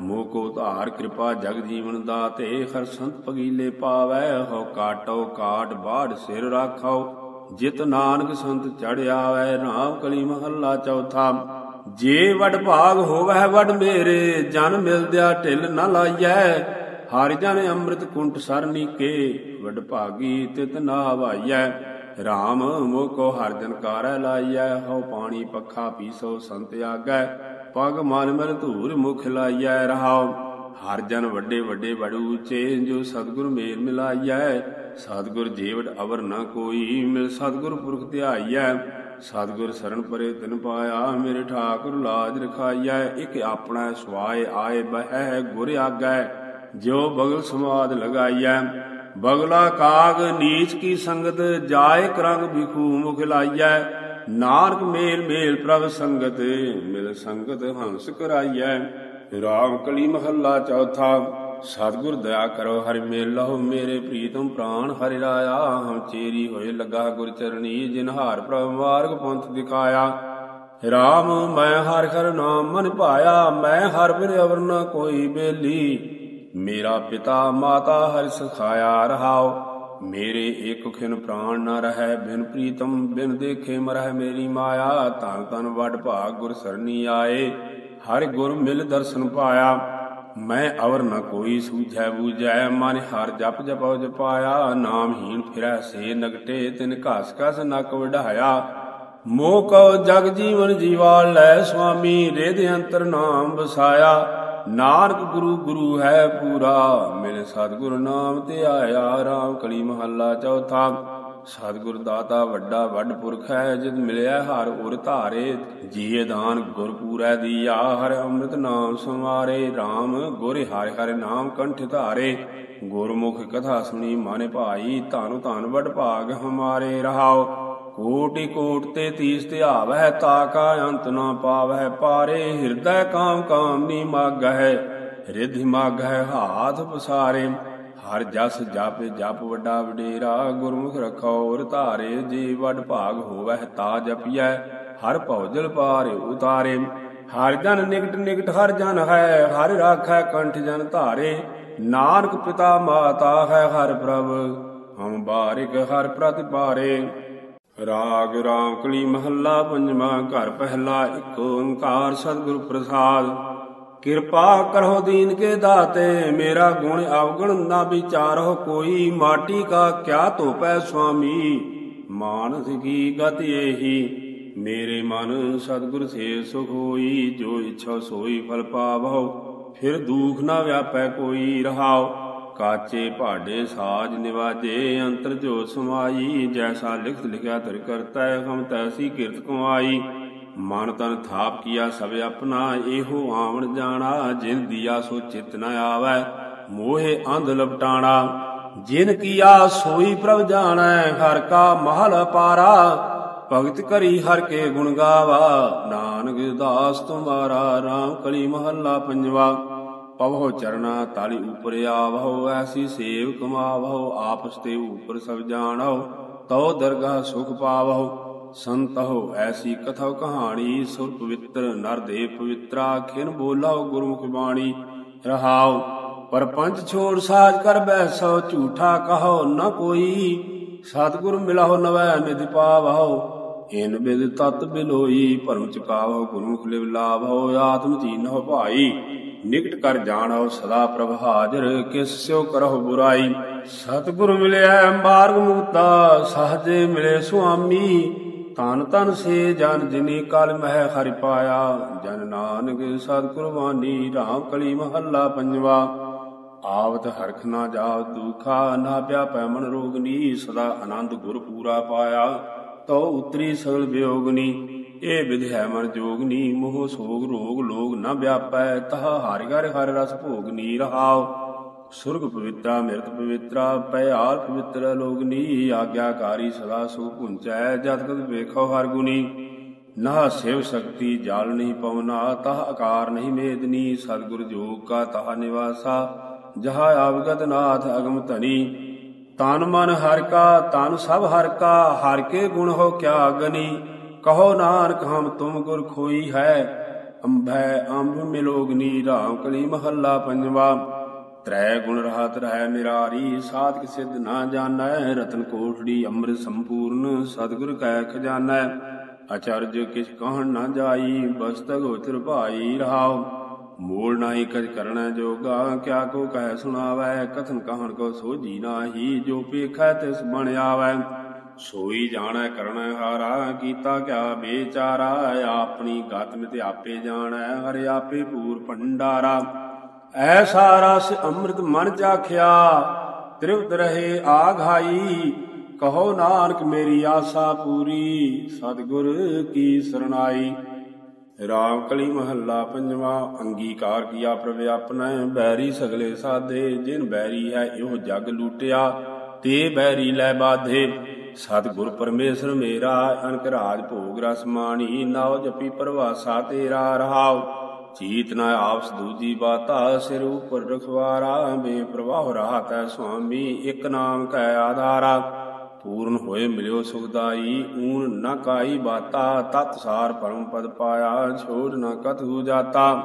ਮੋਕੋ ਧਾਰ ਕਿਰਪਾ ਜਗ ਜੀਵਨ ਦਾਤੇ, ਹਰ ਸੰਤ ਪਗੀਲੇ ਪਾਵੈ। ਹੋ ਕਾਟੋ ਕਾਟ ਬਾੜ ਸਿਰ ਰਾਖਾਓ, ਜਿਤ ਨਾਨਕ ਸੰਤ ਚੜ ਆਵੈ। ਨਾਮ ਕਲੀ ਮਹੱਲਾ ਚੌਥਾ, ਜੇ ਵਡ ਭਾਗ ਹੋਵੈ ਵਡ ਮੇਰੇ, ਜਨ ਮਿਲਦਿਆ ਢਿਲ ਨ ਲਾਈਐ। ਹਰ ਜਨ ਅੰਮ੍ਰਿਤ ਕੁੰਟ ਸਰਨੀਕੇ ਵਡ ਭਾਗੀ ਤਿਤ ਨਾ ਭਾਈਐ RAM ਮੋਕੋ ਹਰ ਜਨ ਕਾਰੈ ਲਾਈਐ, ਹਉ ਪਾਣੀ ਪੱਖਾ ਪੀਸੋ ਸੰਤ ਆਗੈ। ਪਗ ਮਨ ਮਲ ਧੂਰ ਮੁਖ ਲਾਈਐ, ਰਹਾਉ। ਹਰ ਜਨ ਵੱਡੇ ਵੱਡੇ ਬੜੂ ਉੱਚੇ, ਜੋ ਸਤਿਗੁਰ ਮੇਲ ਮਿਲਾਈਐ। ਸਤਿਗੁਰ ਜੀਵੜ ਅਵਰ ਨਾ ਕੋਈ, ਮਿਲ ਸਤਿਗੁਰ ਪੁਰਖ ਧਿਆਈਐ। ਸਤਿਗੁਰ ਸਰਣ ਪਰੇ ਤਿਨ ਪਾਇਆ, ਮੇਰੇ ਠਾਕੁਰ ਲਾਜ ਰਖਾਈਐ। ਇਕ ਆਪਣਾ ਸਵਾਏ ਆਏ ਬਹਿ ਗੁਰ ਆਗੈ। ਜੋ ਬਗਲ ਸਮਾਦ ਲਗਾਈਐ। ਬਗਲਾ ਕਾਗ ਨੀਚ ਕੀ ਸੰਗਤ ਜਾਏ ਕਰੰਗ ਬਿਖੂ ਮੁਖ ਲਾਈਐ। ਨਾਨਕ ਮੇਲ ਮੇਲ ਪ੍ਰਭ ਸੰਗਤ, ਮਿਲ ਸੰਗਤ ਹੰਸ ਕਰਾਈਐ। ਰਾਮ ਕਲੀ ਮਹੱਲਾ ਚੌਥਾ, ਸਤਿਗੁਰ ਦਇਆ ਕਰੋ ਹਰਿ ਮੇਲਹੁ ਮੇਰੇ ਪ੍ਰੀਤਮ ਪ੍ਰਾਨ ਹਰਿ ਰਾਇਆ। ਹਮ ਚੇਰੀ ਹੋਏ ਲੱਗਾ ਗੁਰ ਚਰਣੀ, ਜਿਨ ਹਾਰ ਪ੍ਰਭ ਮਾਰਗ ਪੰਥ ਦਿਖਾਇਆ। ਰਾਮ ਮੈਂ ਹਰ ਹਰ ਨਾਮ ਮਨ ਭਾਇਆ ਮੈਂ ਹਰ ਬਿਨ ਅਵਰ ਨ ਕੋਈ ਬੇਲੀ। ਮੇਰਾ ਪਿਤਾ ਮਾਤਾ ਹਰਿ ਸਖਾਇਆ ਰਹਾਓ। ਮੇਰੇ ਇੱਕ ਖਿਨ ਪ੍ਰਾਣ ਨ ਰਹੈ, ਬਿਨ ਪ੍ਰੀਤਮ, ਬਿਨ ਦੇਖੇ ਮਰਹਿ ਮੇਰੀ ਮਾਇਆ। ਧਨ ਤਨ ਵੱਡ ਭਾਗ ਗੁਰ ਸਰਨੀ ਆਏ, ਹਰਿ ਗੁਰ ਮਿਲ ਦਰਸ਼ਨ ਪਾਇਆ। ਮੈਂ ਅਵਰ ਨ ਕੋਈ ਸੂਝੈ ਬੂਝੈ, ਮਨ ਹਰ ਜਪ ਜਪਉ ਜਪਾਇਆ ਨਾਮਹੀਨ ਫਿਰੈ ਸੇ ਨਗਟੇ, ਤਿਨ ਘਾਸ ਘਸ ਨਕ ਵਢਾਇਆ ਮੋਹ ਕਉ ਜਗ ਜੀਵਨ ਜੀਵਾ, ਲੈ ਸੁਆਮੀ ਰਿਧ ਅੰਤਰ ਨਾਮ ਵਸਾਇਆ। ਨਾਨਕ ਗੁਰੂ ਗੁਰੂ ਹੈ ਪੂਰਾ। ਮਿਲ ਸਤਿਗੁਰ ਨਾਮ ਤੇ ਆਇਆ ਰਾਮ ਕਲੀ ਮਹੱਲਾ ਚੌਥਾ। ਸਤਿਗੁਰ ਦਾਤਾ ਵੱਡਾ, ਵੱਡ ਪੁਰਖ ਹੈ ਜਿਤ ਮਿਲਿਆ ਹਰ ਉਰ ਧਾਰੇ। ਜੀਏ ਦਾਨ ਗੁਰ ਪੂਰੈ ਦੀਆ, ਹਰ ਅੰਮ੍ਰਿਤ ਨਾਮ ਸਮਾਰੇ RAM ਗੁਰ ਹਰਿ ਹਰਿ ਨਾਮ ਕੰਠ ਧਾਰੇ। ਗੁਰਮੁਖ ਕਥਾ ਸੁਣੀ ਮਨ ਭਾਈ, ਧਨ ਧਨ ਵੱਡ ਭਾਗ ਹਮਾਰੇ। ਰਹਾਓ। ਕੋਟਿ ਕੋਟ ਤੇ ਤੀਸ ਧਿਆਵੈ ਤਾ ਕਾ ਅੰਤ ਨਾ ਪਾਵੈ ਪਾਰੇ ਹਿਰਦੈ ਕਾਮ ਕਾਮਨੀ ਮਾਗਹਿ, ਰਿਧਿ ਮਾਗਹਿ ਹਾਥ ਪਸਾਰੇ। ਹਰ ਜਸ ਜਪ ਜਪ ਵੱਡਾ ਵਡੇਰਾ, ਗੁਰਮੁਖ ਰਖੋ ਧਾਰੇ, ਜੀ ਵੱਡ ਭਾਗ ਹੋਵੈ ਤਾ ਜਪੀਐ, ਹਰ ਭਉਜਲ ਪਾਰ ਉਤਾਰੇ। ਹਰ ਜਨ ਨਿਕਟ ਨਿਕਟ ਹਰ ਜਨ ਹੈ, ਹਰ ਰਾਖੈ ਕੰਠ ਜਨ ਧਾਰੇ। ਨਾਨਕ ਪਿਤਾ ਮਾਤਾ ਹੈ, ਹਰ ਪ੍ਰਭ ਹਮ ਬਾਰਿਕ, ਹਰ ਪ੍ਰਤਿਪਾਰੇ ਰਾਗ ਰਾਮਕਲੀ ਮਹੱਲਾ ਪੰਜਵਾਂ ਘਰ ਪਹਿਲਾ ਇੱਕ ਓੰਕਾਰ ਸਤਿਗੁਰ ਪ੍ਰਸਾਦ। ਕਿਰਪਾ ਕਰੋ ਦੀਨ ਕੇ ਦਾਤੇ, ਮੇਰਾ ਗੁਣ ਅਵਗਣ ਨਾ ਵਿਚਾਰੋ ਕੋਈ ਮਾਟੀ ਕਾ ਕਿਆ ਧੋਪੈ ਸੁਆਮੀ? ਮਾਨਸ ਕੀ ਗਤ ਇਹੀ ਮੇਰੇ ਮਨ ਸਤਿਗੁਰ ਸੇ ਸੁਖ ਹੋਈ, ਜੋ ਇੱਛਾ ਸੋਈ ਫਲ ਪਾਵੋ ਫਿਰ ਦੁਖ ਨਾ ਵਿਆਪੈ ਕੋਈ ਰਹਾਓ ਕਾਚੇ ਭਾਡੇ ਸਾਜ ਨਿਵਾਜੇ, ਅੰਤਰ ਜੋ ਸਮਾਈ, ਜੈਸਾ ਲਿਖਤ ਲਿਖਿਆ ਤਰ ਕਰਤਾ, ਹਮ ਤੈਸੀ ਕਿਰਤ ਕਮਾਈ। ਮਨ ਤਨ ਥਾਪ ਕੀਆ ਸਭ ਆਪਣਾ, ਇਹੋ ਆਵਣ ਜਾਣਾ, ਜਿਨ ਦੀਆ ਸੋ ਚਿਤ ਨ ਆਵੈ, ਮੋਹਿ ਅੰਧ ਲਪਟਾਣਾ। ਜਿਨ ਕੀਆ ਸੋਈ ਪ੍ਰਭ ਜਾਣੈ, ਹਰ ਕਾ ਮਹਲ ਪਾਰਾ। ਭਗਤ ਕਰੀ ਹਰ ਕੇ ਗੁਣ ਗਾਵਾ, ਨਾਨਕ ਦਾਸ ਤੁਮਾਰਾ RAM ਕਲੀ ਮਹੱਲਾ ਪੰਜਵਾ। ਪਵਹੁ ਚਰਨਾ ਤਾਲੀ ਉਪਰ ਆਵਹੁ, ਐਸੀ ਸੇਵ ਕਮਾਵਹੁ ਆਪਸ ਤੇ ਉਪਰ ਸਭ ਜਾਣਹੁ, ਤਉ ਦਰਗਾਹ ਸੁਖ ਪਾਵਹੁ, ਸੰਤਹੁ, ਐਸੀ ਕਥਾ ਕਹਾਣੀ, ਸੁਰ ਪਵਿੱਤਰ ਨਰ ਦੇ ਪਵਿੱਤਰਾ ਖਿਨ ਬੋਲਾਉ ਗੁਰਮੁਖ ਬਾਣੀ, ਰਹਾਉ ਪਰਪੰਚ ਛੋੜ ਸਾਜ ਕਰ ਬੈਸੋ ਝੂਠਾ ਕਹੋ ਨ ਕੋਈ, ਸਤਿਗੁਰ ਮਿਲਾਓ ਨਵੈ ਨਿਧਿ ਪਾਵਹੁ, ਇਨ ਬਿਦ ਤਤ ਬਿਲੋਈ ਭਰਮ ਚੁਕਾਵੋ ਗੁਰੂ ਲਿਵ ਲਾਭੋ ਆਤਮ ਚੀਨਹੁ ਭਾਈ। ਨਿਕਟ ਕਰ ਜਾਣੋ, ਸਦਾ ਪ੍ਰਭ ਹਾਜ਼ਰ, ਕਿਸ ਸਿਓ ਕਰਹੁ ਬੁਰਾਈ। ਸਤਿਗੁਰ ਮਿਲਿਆ ਮਾਰਗ ਮੁਕਤਾ ਸਹਜੇ ਮਿਲੇ ਸੁਆਮੀ। ਤਨ ਤਨ ਸੇ ਜਨ ਜਿਨੀ ਕਲ ਮਹਿ ਹਰਿ ਪਾਇਆ, ਜਨ ਨਾਨਕ ਸਤ ਕੁਰਬਾਨੀ ਰਾਮ ਕਲੀ ਮਹੱਲਾ ਪੰਜਵਾ। ਆਵਤ ਹਰਖ ਨਾ ਜਾਵ, ਦੁਖਾ ਨਾ ਪਿਆ ਮਨ ਰੋਗਨੀ, ਸਦਾ ਆਨੰਦ ਗੁਰ ਪੂਰਾ ਪਾਇਆ, ਤਉ ਉਤਰੀ ਸਗਲ ਵਿਯੋਗਨੀ ਇਹ ਵਿਧਿਆ ਮਨ ਜੋਗਨੀ ਮੋਹ, ਸੋਗ, ਰੋਗ, ਲੋਗ ਨ ਵਿਆਪੈ, ਤਹ ਹਰਿ ਘਰ ਹਰਿ ਰਸ ਭੋਗ ਨੀ ਰਹਾਓ ਸੁਰਗ ਪਵਿੱਤਰਾ ਮਿਰਤ ਪਵਿੱਤਰਾ ਪੈ ਆਲ ਪਵਿੱਤਰ ਲੋਗਨੀ ਆਗਿਆਕਾਰੀ ਸਦਾ ਸੁਖ ਪੁੰਚੈ ਜਤ ਕਤ ਵੇਖੋ ਹਰ ਗੁਨੀ ਨਾ ਸਿਵ ਸ਼ਕਤੀ ਜਾਲ ਨਹੀਂ ਪਵਨਾ, ਤਹ ਆਕਾਰ ਨਹੀਂ ਮੇਦਨੀ ਸਤਿਗੁਰ ਜੋਗ ਕਾ ਤਹ ਨਿਵਾਸਾ, ਜਹਾ ਆਵਗਤ ਨਾਥ ਅਗਮ ਧਨੀ। ਤਨ ਮਨ ਹਰ ਕਾ, ਤਨ ਸਭ ਹਰ ਕਾ, ਹਰ ਕੇ ਗੁਣ ਹੋ ਕਿਆ ਅਗਨੀ। ਕਹੋ ਨਾਨਕ, ਹਮ ਤੁਮ ਗੁਰ ਖੋਈ ਹੈ। ਅੰਭੈ ਅੰਭ ਮਿਲੋਗਨੀ ਰਾਮ ਕਲੀ ਮਹੱਲਾ ਪੰਜਵਾ। ਤ੍ਰੈ ਗੁਣ ਰਹਾਤ ਰਹਿ ਨਿਰਾਰੀ, ਸਾਧਕ ਸਿੱਧ ਨਾ ਜਾਣੈ, ਰਤਨ ਕੋਠੜੀ ਅੰਮ੍ਰਿਤ ਸੰਪੂਰਨ, ਸਤਿਗੁਰ ਕੈ ਖਜਾਨਾ। ਅਚਰਜ ਕਿਛ ਕਹਣ ਨਾ ਜਾਈ ਬਸਤਗ ਉਤਰ ਭਾਈ ਰਹਾਉ। ਮੂਲ ਨਾਹੀ ਕਜ ਕਰਣਾ ਜੋਗਾ, ਕਿਆ ਕੋ ਕਹਿ ਸੁਣਾਵੈ, ਕਥਨ ਕਹਣ ਕੋ ਸੋਜੀ ਨਾਹੀ, ਜੋ ਪੇਖੈ ਤਿਸ ਬਣ ਆਵੈ। ਸੋਈ ਜਾਣੈ ਕਰਣਾ ਹਾਰਾ, ਕੀਤਾ ਕਿਆ ਬੇਚਾਰਾ? ਆਪਣੀ ਗਤ ਮਿਤ ਆਪੇ ਜਾਣੈ, ਹਰਿ ਆਪੇ ਪੂਰ ਭੰਡਾਰਾ। ਐਸਾ ਰਸ ਅੰਮ੍ਰਿਤ ਮਨ ਚਾਖਿਆ ਤ੍ਰਿਵਤ ਰਹੇ ਆਘਾਈ ਕਹੋ ਨਾਨਕ, ਮੇਰੀ ਆਸਾ ਪੂਰੀ, ਸਤਿਗੁਰ ਕੀ ਸਰਣਾਈ ਰਾਮ ਕਲੀ ਮਹੱਲਾ ਪੰਜਵਾ, ਅੰਗੀਕਾਰ ਕੀਆ ਪ੍ਰਭ ਆਪਣਾ, ਬੈਰੀ ਸਗਲੇ ਸਾਦੇ, ਜਿਨ ਬੈਰੀ ਹੈ, ਇਹੋ ਜਗ ਲੂਟਿਆ, ਤੇ ਬੈਰੀ ਲੈ ਬਾਧੇ। ਸਤਿਗੁਰ ਪਰਮੇਸ਼ਰ ਮੇਰਾ, ਅਨਕ ਰਾਜ ਭੋਗ ਰਸ ਮਾਣੀ, ਨਾਉ ਜਪੀ ਪਰਵਾਸਾ ਤੇਰਾ ਰਹਾਉ। ਚੀਤ ਨਾ ਆਪਸ ਦੂਜੀ ਬਾਤਾ, ਸਿਰ ਉਪਰ ਰਖਵਾਰਾ ਬੇ ਪ੍ਰਵਾਹ ਰਾਹਤ ਸੁਆਮੀ, ਇੱਕ ਨਾਮ ਕੈ ਆਧਾਰਾ। ਪੂਰਨ ਹੋਏ ਮਿਲਿਓ ਸੁਖਦਾਈ ਊਨ ਨਾ ਕਾਈ ਬਾਤਾ, ਤਤ ਸਾਰ ਪਰਮ ਪਦ ਪਾਇਆ, ਛੋੜ ਨਾ ਕਤੂ ਜਾਤਾ।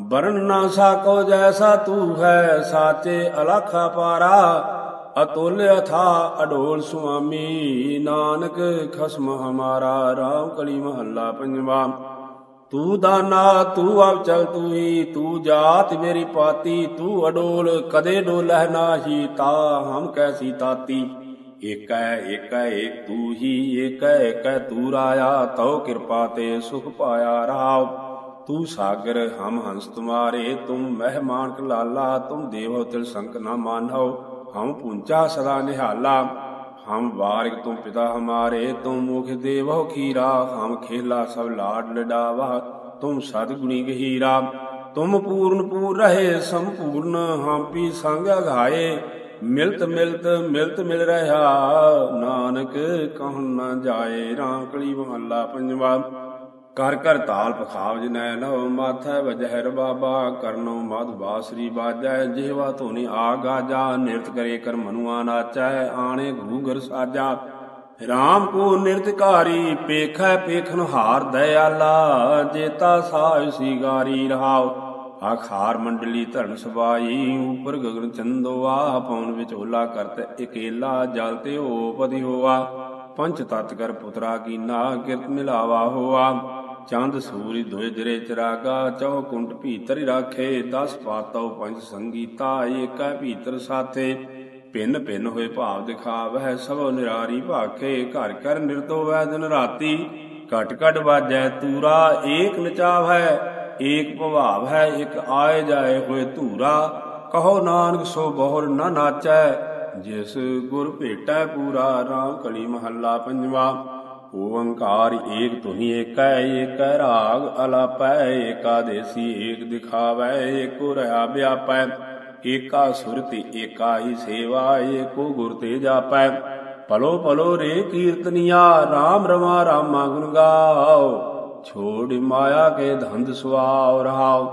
ਬਰਨ ਨਾ ਸਾਕੋ ਜੈਸਾ ਤੂ ਹੈ, ਸਾਚੇ ਅਲਖਾ ਪਾਰਾ ਅਤੁਲ ਅਥਾ ਅਡੋਲ ਸੁਆਮੀ, ਨਾਨਕ ਖਸਮ ਹਮਾਰਾ RAM ਕਲੀ ਮਹੱਲਾ ਪੰਜਵਾ। ਤੂੰ ਦਾਨਾ, ਤੂੰ ਆਪ ਚਲ ਤੂਈ ਤੂੰ ਜਾਤ ਮੇਰੀ ਪਾਤੀ, ਤੂੰ ਅਡੋਲ, ਕਦੇ ਡੋਲਹਿ ਨਾਹੀ, ਤਾ ਹਮ ਕੈਸੀ ਤਾਤੀ। ਏਕੈ ਏਕੈ, ਏਕ ਤੂ ਹੀ ਏਕੈ ਏਕੈ ਤੂ ਰਾਇਆ, ਤਉ ਕਿਰਪਾ ਤੇ ਸੁਖ ਪਾਇਆ ਰਾਵ ਤੂੰ ਸਾਗਰ, ਹਮ ਹੰਸ ਤੁਮਾਰੇ ਤੁਮ ਮਹਿਮਾਨ ਕਲਾਲਾ ਤੁਮ ਦੇਵੋ ਤਿਲ ਸੰਕ ਨਾ ਮਾਨੋ। ਹਮ ਪੁੰਚਾ ਸਦਾ ਨਿਹਾਲਾ, ਹਮ ਵਾਰਿਕ ਤੁਮ ਪਿਤਾ ਹਮਾਰੇ, ਤੁਮ ਮੁਖ ਦੇਵੋ ਖੀਰਾ, ਹਮ ਖੇਲਾ ਸਭ ਲਾਡ ਲਡਾਵਾ, ਤੁਮ ਸਦ ਗੁਣੀ ਗਹੀਰਾ। ਤੁਮ ਪੂਰਨ ਪੂਰ ਰਹੇ, ਸੰਪੂਰਨ ਹਮ ਪੀ ਸੰਗ ਅਘਾਏ ਮਿਲਤ ਮਿਲਤ ਮਿਲਤ ਮਿਲ ਰਹਾ, ਨਾਨਕ ਕਹਨ ਨਾ ਜਾਏ, ਰਾਮ ਕਲੀ ਮਹੱਲਾ ਪੰਜਵਾ। ਕਰ ਕਰ ਤਾਲ ਪਖਾਵ ਜਨੈ ਨਵ ਮਾਥੈ ਵਜਹਿਰ ਬਾਬਾ, ਕਰਨੋ ਮਧ ਬਾਸਰੀ ਬਾਜੈ, ਜਿਹਵਾ ਧੋਨੀ ਆ ਗਾਜਾ, ਨਿਰਤ ਕਰੇ ਕਰ ਮਨੁਆ ਨਾਚੈ, ਆਣੇ ਘੂਗਰ ਸਾਜਾ। ਰਾਮ ਕੋ ਨਿਰਤਕਾਰੀ ਪੇਖੈ ਪੇਖਨ ਹਾਰ ਦਇਆਲਾ, ਜੇਤਾ ਸਾਜ ਸੀਗਾਰੀ ਰਹਾਉ। ਆਖਾਰ ਮੰਡਲੀ ਧਰਨ ਸਬਾਈ, ਉਪਰ ਗਗਨ ਚੰਦੋਆ ਪਉਨ ਵਿੱਚ ਹੋਲਾ ਕਰਤ ਇਕੇਲਾ, ਜਲ ਤੇ ਹੋ ਹੋਆ। ਪੰਚ ਤਤ ਕਰ ਪੁਤਰਾ ਕੀਨਾ, ਕਿਰਤ ਮਿਲਾਵਾ ਹੋਆ। ਚੰਦ ਸੂਰੀ ਦੋਇ ਦਿਰੇ ਚਰਾਗਾ, ਚੌ ਕੁੰਟ ਭੀਤਰ ਰਾਖੇ, ਦਸ ਪਾਤਉ ਪੰਜ ਸੰਗੀਤਾ ਏਕੈ ਭੀਤਰ ਸਾਥੇ। ਪਿੰਨ ਪਿੰਨ ਹੋਏ ਭਾਵ ਦਿਖਾਵਹਿ, ਸਭੋ ਨਿਰਾਰੀ ਭਾਖੇ, ਘਰ ਘਰ ਨਿਰਤੋ ਵੈ ਦਿਨ ਰਾਤੀ। ਘਟ ਘਟ ਵਾਜੈ ਤੂਰਾ, ਏਕ ਨਚਾਵੈ ਏਕ ਭਵਾਵ ਹੈ ਇਕ ਆਏ ਜਾਏ ਹੋਏ ਧੂਰਾ। ਕਹੋ ਨਾਨਕ, ਸੋ ਬਹੁਰ ਨ ਨਾਚੈ, ਜਿਸ ਗੁਰ ਭੇਟੈ ਪੂਰਾ, ਰਾਮ ਕਲੀ ਮਹੱਲਾ ਪੰਜਵਾ। ਓੰਕਾਰ ਏਕ ਤੁਹੀ ਏਕੈ ਏਕੈ ਰਾਗ ਅਲਾਪੈ ਏਕਾਦੇਸੀ ਏਕ ਦਿਖਾਵੈ, ਏਕੋ ਰਹਾ ਵਿਆਪੈ, ਏਕਾ ਸੁਰਤੀ ਏਕਾ ਹੀ ਸੇਵਾ, ਏਕੋ ਗੁਰ ਤੇ ਜਾਪੈ। ਪਲੋ ਪਲੋ ਰੇ ਕੀਰਤਨੀਆ RAM ਰਮਾ ਰਾਮਾ ਗੁਣ ਗਾਓ। ਛੋੜ ਮਾਇਆ ਕੇ ਧੰਦ ਸੁਆਉ ਰਹਾਓ।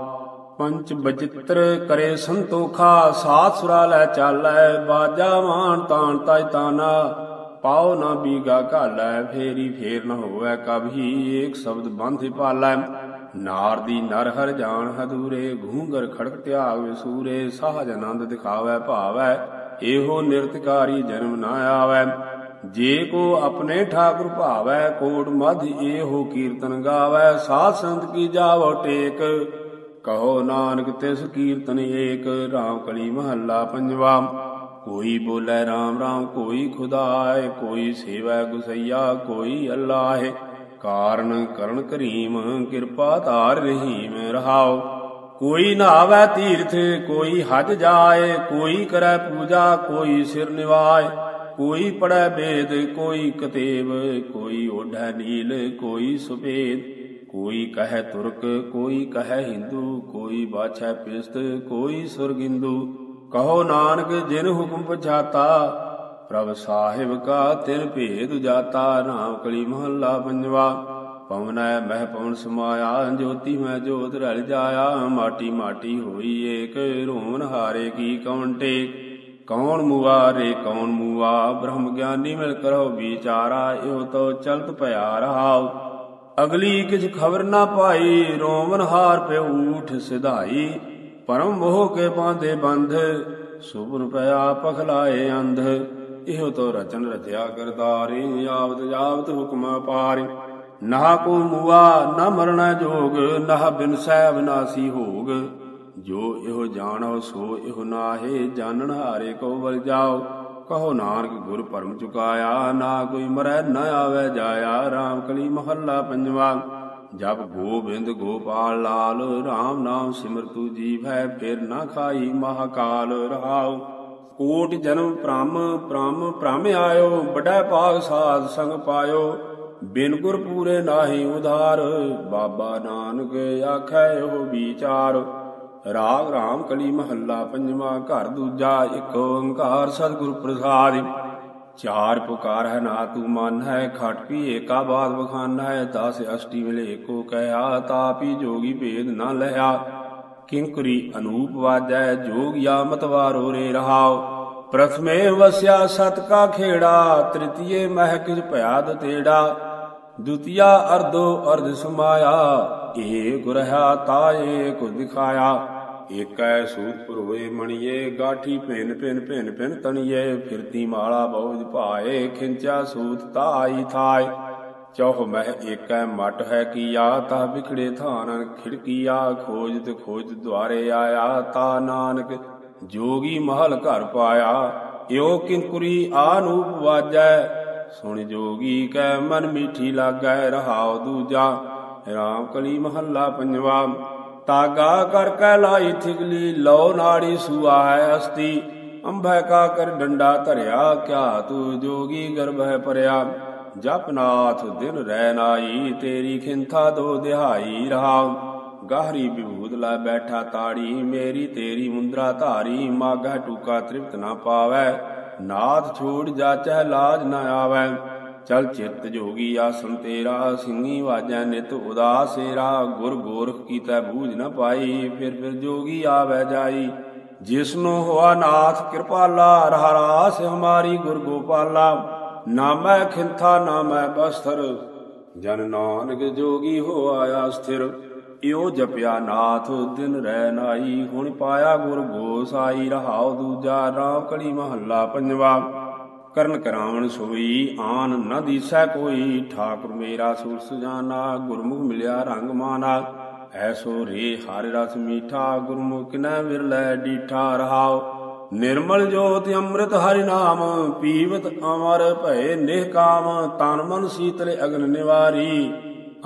ਪੰਚ ਬਚਿੱਤਰ ਕਰੇ ਸੰਤੋਖਾ, ਸਾਥ ਸੁਰਾ ਲੈ ਚਾਲੈ, ਬਾਜਾ ਮਾਨ ਤਾਨ ਤਾਇ ਤਾਨਾ। ਪਾਉ ਨਾ ਬੀਗਾ ਘਾਲੈ, ਫੇਰੀ ਫੇਰ ਨ ਹੋਵੈ ਕਭੀ, ਏਕ ਸ਼ਬਦ ਬੰਧਿ ਪਾਲੈ। ਨਾਰ ਦੀ ਨਰ ਹਰ ਜਾਣ, ਹਦੂਰੇ ਘੂੰਗਰ ਖੜਕ ਧਿਆਗ ਵਿਸੂਰੇ ਸਾਜ ਆਨੰਦ ਦਿਖਾਵੈ, ਭਾਵੈ, ਇਹੋ ਨਿਰਤਕਾਰੀ ਜਨਮ ਨਾ ਆਵੈ। ਜੇ ਕੋ ਆਪਣੇ ਠਾਕੁਰ ਭਾਵੈ, ਕੋਟ ਮਧ ਇਹੋ ਕੀਰਤਨ ਗਾਵੈ। ਸਾਧ ਸੰਤ ਕੀ ਜਾਵੋ ਟੇਕ, ਕਹੋ ਨਾਨਕ ਤਿਸ ਕੀਰਤਨ ਏਕ, ਰਾਮ ਕਲੀ ਮਹੱਲਾ ਪੰਜਵਾ। ਕੋਈ ਬੋਲੇ RAM RAM ਕੋਈ ਖੁਦਾਏ, ਕੋਈ ਸੇਵੈ ਗੁਸਈਆ, ਕੋਈ ਅੱਲਾਹ। ਕਾਰਨ ਕਰਨ ਕਰੀਮ, ਕਿਰਪਾ ਧਾਰ ਰਹੀਮ, ਰਹਾਓ। ਕੋਈ ਨਹਾਵੈ ਤੀਰਥ, ਕੋਈ ਹਜ ਜਾਏ, ਕੋਈ ਕਰੈ ਪੂਜਾ, ਕੋਈ ਸਿਰ ਨਿਵਾਏ। ਕੋਈ ਪੜੈ ਵੇਦ ਕੋਈ ਕਤੇਬ, ਕੋਈ ਓਢੈ ਨੀਲ, ਕੋਈ ਸੁਪੇਦ। ਕੋਈ ਕਹੈ ਤੁਰਕ, ਕੋਈ ਕਹੈ ਹਿੰਦੂ, ਕੋਈ ਬਾਛੈ ਪਿਸਤ, ਕੋਈ ਸੁਰਗਿੰਦੂ। ਕਹੋ ਨਾਨਕ, ਜਿਨ ਹੁਕਮ ਪਛਾਤਾ, ਪ੍ਰਭ ਸਾਹਿਬ ਕਾ ਤਿਨ ਭੇਦ ਜਾਤਾ, ਨਾਮ ਕਲੀ ਮਹੱਲਾ ਪੰਜਵਾ। ਪਵਨੈ ਮਹਿ ਪਵਨ ਸਮਾਇਆ, ਜੋਤੀ ਮੈਂ ਜੋਤ ਰਲ ਜਾਇਆ, ਮਾਟੀ ਮਾਟੀ ਹੋਈ ਏਕ ਰੋਮਨ ਹਾਰੇ ਕੀ ਕੌਣ ਟੇਕ। ਕੌਣ ਮੂਆ ਰੇ ਕੌਣ ਮੂਆ, ਬ੍ਰਹਮ ਗਿਆਨੀ ਮਿਲ ਕਰੋ ਵਿਚਾਰਾ, ਇਹੋ ਤੋ ਚਲਤ ਭਇਆ ਰਹਾਉ ਅਗਲੀ ਕਿਛ ਖਬਰ ਨਾ ਪਾਈ ਰੋਮਨ ਹਾਰ ਪੇ ਊਠ ਸਿਧਾਈ। ਪਰਮ ਮੋਹ ਕੇ ਬਾਂਧੇ ਬੰਧ, ਸੁਭਨ ਪਿਆ ਪਖਲਾਏ ਅੰਧ। ਇਹੋ ਤੋ ਰਚਨ ਰਚਿਆ ਕਰਤਾਰੇ, ਆਵਤ ਜਾਵਤ ਹੁਕਮ ਪਾਰੇ ਨਾ ਕੋ ਮੂਆ ਨਾ ਮਰਣਾ ਜੋਗ ਨਾ ਬਿਨਸੈ ਵਿਨਾਸੀ ਹੋਗ। ਜੋ ਇਹੋ ਜਾਣੋ ਸੋ ਇਹੋ ਨਾਹੇ, ਜਾਣਨ ਹਾਰੇ ਕੋ ਬਲ ਜਾਓ। ਕਹੋ ਨਾਨਕ ਗੁਰ ਪਰਮ ਚੁਕਾਇਆ, ਨਾ ਕੋਈ ਮਰੈ ਨਾ ਆਵੇ ਜਾਇਆ। RAM ਕਲੀ ਮਹੱਲਾ ਪੰਜਵਾ। ਜਬ ਗੋਬਿੰਦ ਗੋਪਾਲ ਲਾਲ RAM ਨਾਮ ਸਿਮਰਤੂ ਜੀਵ ਹੈ ਫਿਰ ਨਾ ਖਾਈ ਮਹਾਕਾਲ ਰਹਾਉ ਕੋਟ ਜਨਮ ਪ੍ਰਮ ਪ੍ਰਮ ਪ੍ਰਮ ਆਇਓ ਬੜਾ ਭਾਗ ਸਾਧ ਸੰਗ ਪਾਇਓ। ਬਿਨ ਗੁਰ ਪੂਰੇ ਨਾਹੀ ਉਧਾਰ, ਬਾਬਾ ਨਾਨਕ ਆਖੈ ਉਹ ਵਿਚਾਰ। ਰਾਗ ਰਾਮ ਕਲੀ ਮਹੱਲਾ ਪੰਜਵਾ ਘਰ ਦੂਜਾ, ਇੱਕ ਓੰਕਾਰ ਸਤਿਗੁਰ ਪ੍ਰਸਾਦਿ। ਚਾਰ ਪੁਕਾਰ ਹੈ ਨਾ ਤੂੰ ਮਨ ਹੈ, ਖਟ ਪੀ ਏਕਾ ਬਾਦ ਬਖਾਨਾ ਹੈ, ਦਸ ਅਸ਼ਟੀ ਮਿਲੇ ਏਕੋ ਕਹਿਆ, ਤਾਪੀ ਜੋਗੀ ਭੇਦ ਨਾ ਲਹਿਆ। ਕਿੰਕਰੀ ਅਨੂਪ ਵਾਜੈ ਜੋਗਿਆ ਮਤਵਾਰੋ ਰੇ ਰਹਾਉ। ਪ੍ਰਥਮੇ ਵਸਿਆ ਸਤ ਕਾ ਖੇੜਾ, ਤ੍ਰਿਤੀਏ ਮਹਿ ਕਿਛ ਭਇਆ ਦਤੇੜਾ ਦੁਤੀਆ ਅਰਧੋ ਅਰਧ ਸਮਾਇਆ, ਏ ਗੁਰਹਾ ਤਾਏ ਕੋ ਦਿਖਾਇਆ। ਏਕੈ ਸੂਤ ਭਰੋਏ ਮਣੀਏ, ਗਾਠੀ ਭਿੰਨ ਭਿੰਨ ਭਿੰਨ ਭਿੰਨ ਤਣੀਏ ਫਿਰਤੀ ਮਾਲਾ ਬਹੁਜ ਭਾਏ ਖਿੰਚਾ ਸੂਤ ਤਾਈ ਥਾਇ ਚੌਹ ਮਹਿ ਏਕੈ ਮਟ ਹੈ ਕੀਆ, ਤਾ ਵਿਖੜੇ ਥਾਨ ਖਿੜਕੀਆ, ਖੋਜਤ ਖੋਜ ਦੁਆਰੇ ਆਇਆ, ਤਾ ਨਾਨਕ ਜੋਗੀ ਮਹਲ ਘਰ ਪਾਇਆ। ਏਓ ਕਿੰਕੁਰੀ ਆਨੂਪ ਵਾਜੈ, ਸੁਣ ਜੋਗੀ ਕੈ ਮਨ ਮੀਠੀ ਲਾਗੈ, ਰਹਾਉ ਦੂਜਾ, ਰਾਮ ਕਲੀ ਮਹੱਲਾ ਪੰਜਵਾ। ਤਾਗਾ ਕਰ ਕੈ ਲਾਈ ਥਿਗਲੀ ਲੋ ਨਾੜੀ ਸੁਆਇ ਅਸਤੀ। ਅੰਭੈ ਕਾ ਕਰ ਡੰਡਾ ਧਰਿਆ, ਕਿਆ ਤੂ ਜੋਗੀ ਗਰਭ ਹੈ ਪਰਿਆ ਜਪਨਾਥ ਦਿਨ ਰਹਿ ਨਾਈ, ਤੇਰੀ ਖਿੰਥਾ ਦੋ ਦਿਹਾਈ ਰਹਾ। ਗਾਹਰੀ ਵਿਭੂਤ ਲੈ ਬੈਠਾ ਤਾੜੀ, ਮੇਰੀ ਤੇਰੀ ਮੁੰਦਰਾ ਧਾਰੀ ਮਾਗਾ ਟੂਕਾ ਤ੍ਰਿਪਤ ਨਾ ਪਾਵੈ। ਨਾਥ ਛੋੜ ਜਾਚੈ ਲਾਜ ਨਾ ਆਵੈ। ਚਲ ਚਿਤ ਜੋਗੀ ਆਸਨ ਤੇਰਾ ਸਿੰਘੀ ਵਾਜੈ ਨਿਤ ਉਦਾਸੇਰਾ ਗੁਰ ਗੋਰਖ ਕੀਤਾ ਬੂਝ ਨ ਪਾਈ, ਫਿਰ ਫਿਰ ਜੋਗੀ ਆਵੈ ਜਾਈ। ਜਿਸਨੂੰ ਹੋਆ ਨਾਥ ਕਿਰਪਾਲਾ ਰਹਾਰਾਸ ਹਮਾਰੀ ਗੁਰ ਗੋਪਾਲਾ। ਨਾਮੈ ਖਿੰਥਾ, ਨਾਮੈ ਬਸਤਰ, ਜਨ ਨਾਨਕ ਜੋਗੀ ਹੋਆ ਸਥਿਰ ਇਓ ਜਪਿਆ ਨਾਥ, ਦਿਨ ਰਹਿ ਨਾਈ ਹੁਣ ਪਾਇਆ ਗੁਰ ਗੋਸਾਈ ਰਹਾਉ ਦੂਜਾ ਰਾਮ ਕਲੀ ਮਹੱਲਾ ਪੰਜਵਾ। ਕਰਨ ਕਰਾਵਣ ਸੋਈ, ਆਨ ਨ ਦੀਸੈ ਕੋਈ, ਠਾਕੁਰ ਮੇਰਾ ਸੁਰ ਸੁਜਾਨਾ ਗੁਰਮੁਖ ਮਿਲਿਆ ਰੰਗ ਮਾਨਾ। ਐਸੋ ਰੇ ਹਰਿ ਰਸ ਮੀਠਾ, ਗੁਰਮੁਖ ਨੈ ਵਿਰਲੇ ਡੀਠਾ ਰਹਾਉ। ਨਿਰਮਲ ਜੋਤ ਅੰਮ੍ਰਿਤ ਹਰਿ ਨਾਮ, ਪੀਵਤ ਅਮਰ ਭਏ ਨਿਹਕਾਮ ਤਨ ਮਨ ਸੀਤਲੇ ਅਗਨ ਨਿਵਾਰੀ।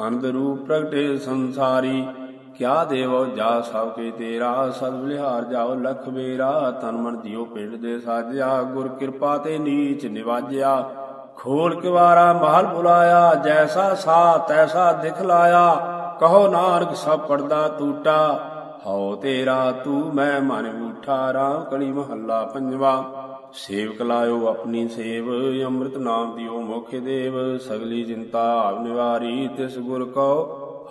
ਅਨੰਦ ਰੂਪ ਪ੍ਰਗਟੇ ਸੰਸਾਰੀ। ਕਿਆ ਦੇਵੋ ਜਾ ਸਭ ਕੇ ਤੇਰਾ ਸਦ ਵਿਹਾਰ ਜਾਓ ਲਖ ਬੇਰਾ ਤਨ ਮਨ ਜਿਉ ਪਿੰਡ ਦੇ ਸਾਜਿਆ, ਗੁਰ ਕਿਰਪਾ ਤੇ ਨੀਚ ਨਿਵਾਜਿਆ। ਖੋਲ ਕਿਵਾਰਾ ਮਹਲ ਬੁਲਾਇਆ, ਜੈਸਾ ਸਾ ਤੈਸਾ ਦਿਖਲਾਇਆ ਕਹੋ ਨਾਨਕ ਸਭ ਪਰਦਾ ਟੂਟਾ, ਹਉ ਤੇਰਾ ਤੂੰ, ਮੈਂ ਮਨ ਉਠਾ ਰਾਮ ਕਲੀ ਮਹੱਲਾ ਪੰਜਵਾ। ਸੇਵਕ ਲਾਇਓ ਆਪਣੀ ਸੇਵ, ਅੰਮ੍ਰਿਤ ਨਾਮ ਦਿਓ ਮੁਖ ਦੇਵ। ਸਗਲੀ ਚਿੰਤਾ ਆਵ ਨਿਵਾਰੀ, ਤਿਸ ਗੁਰ ਕੋ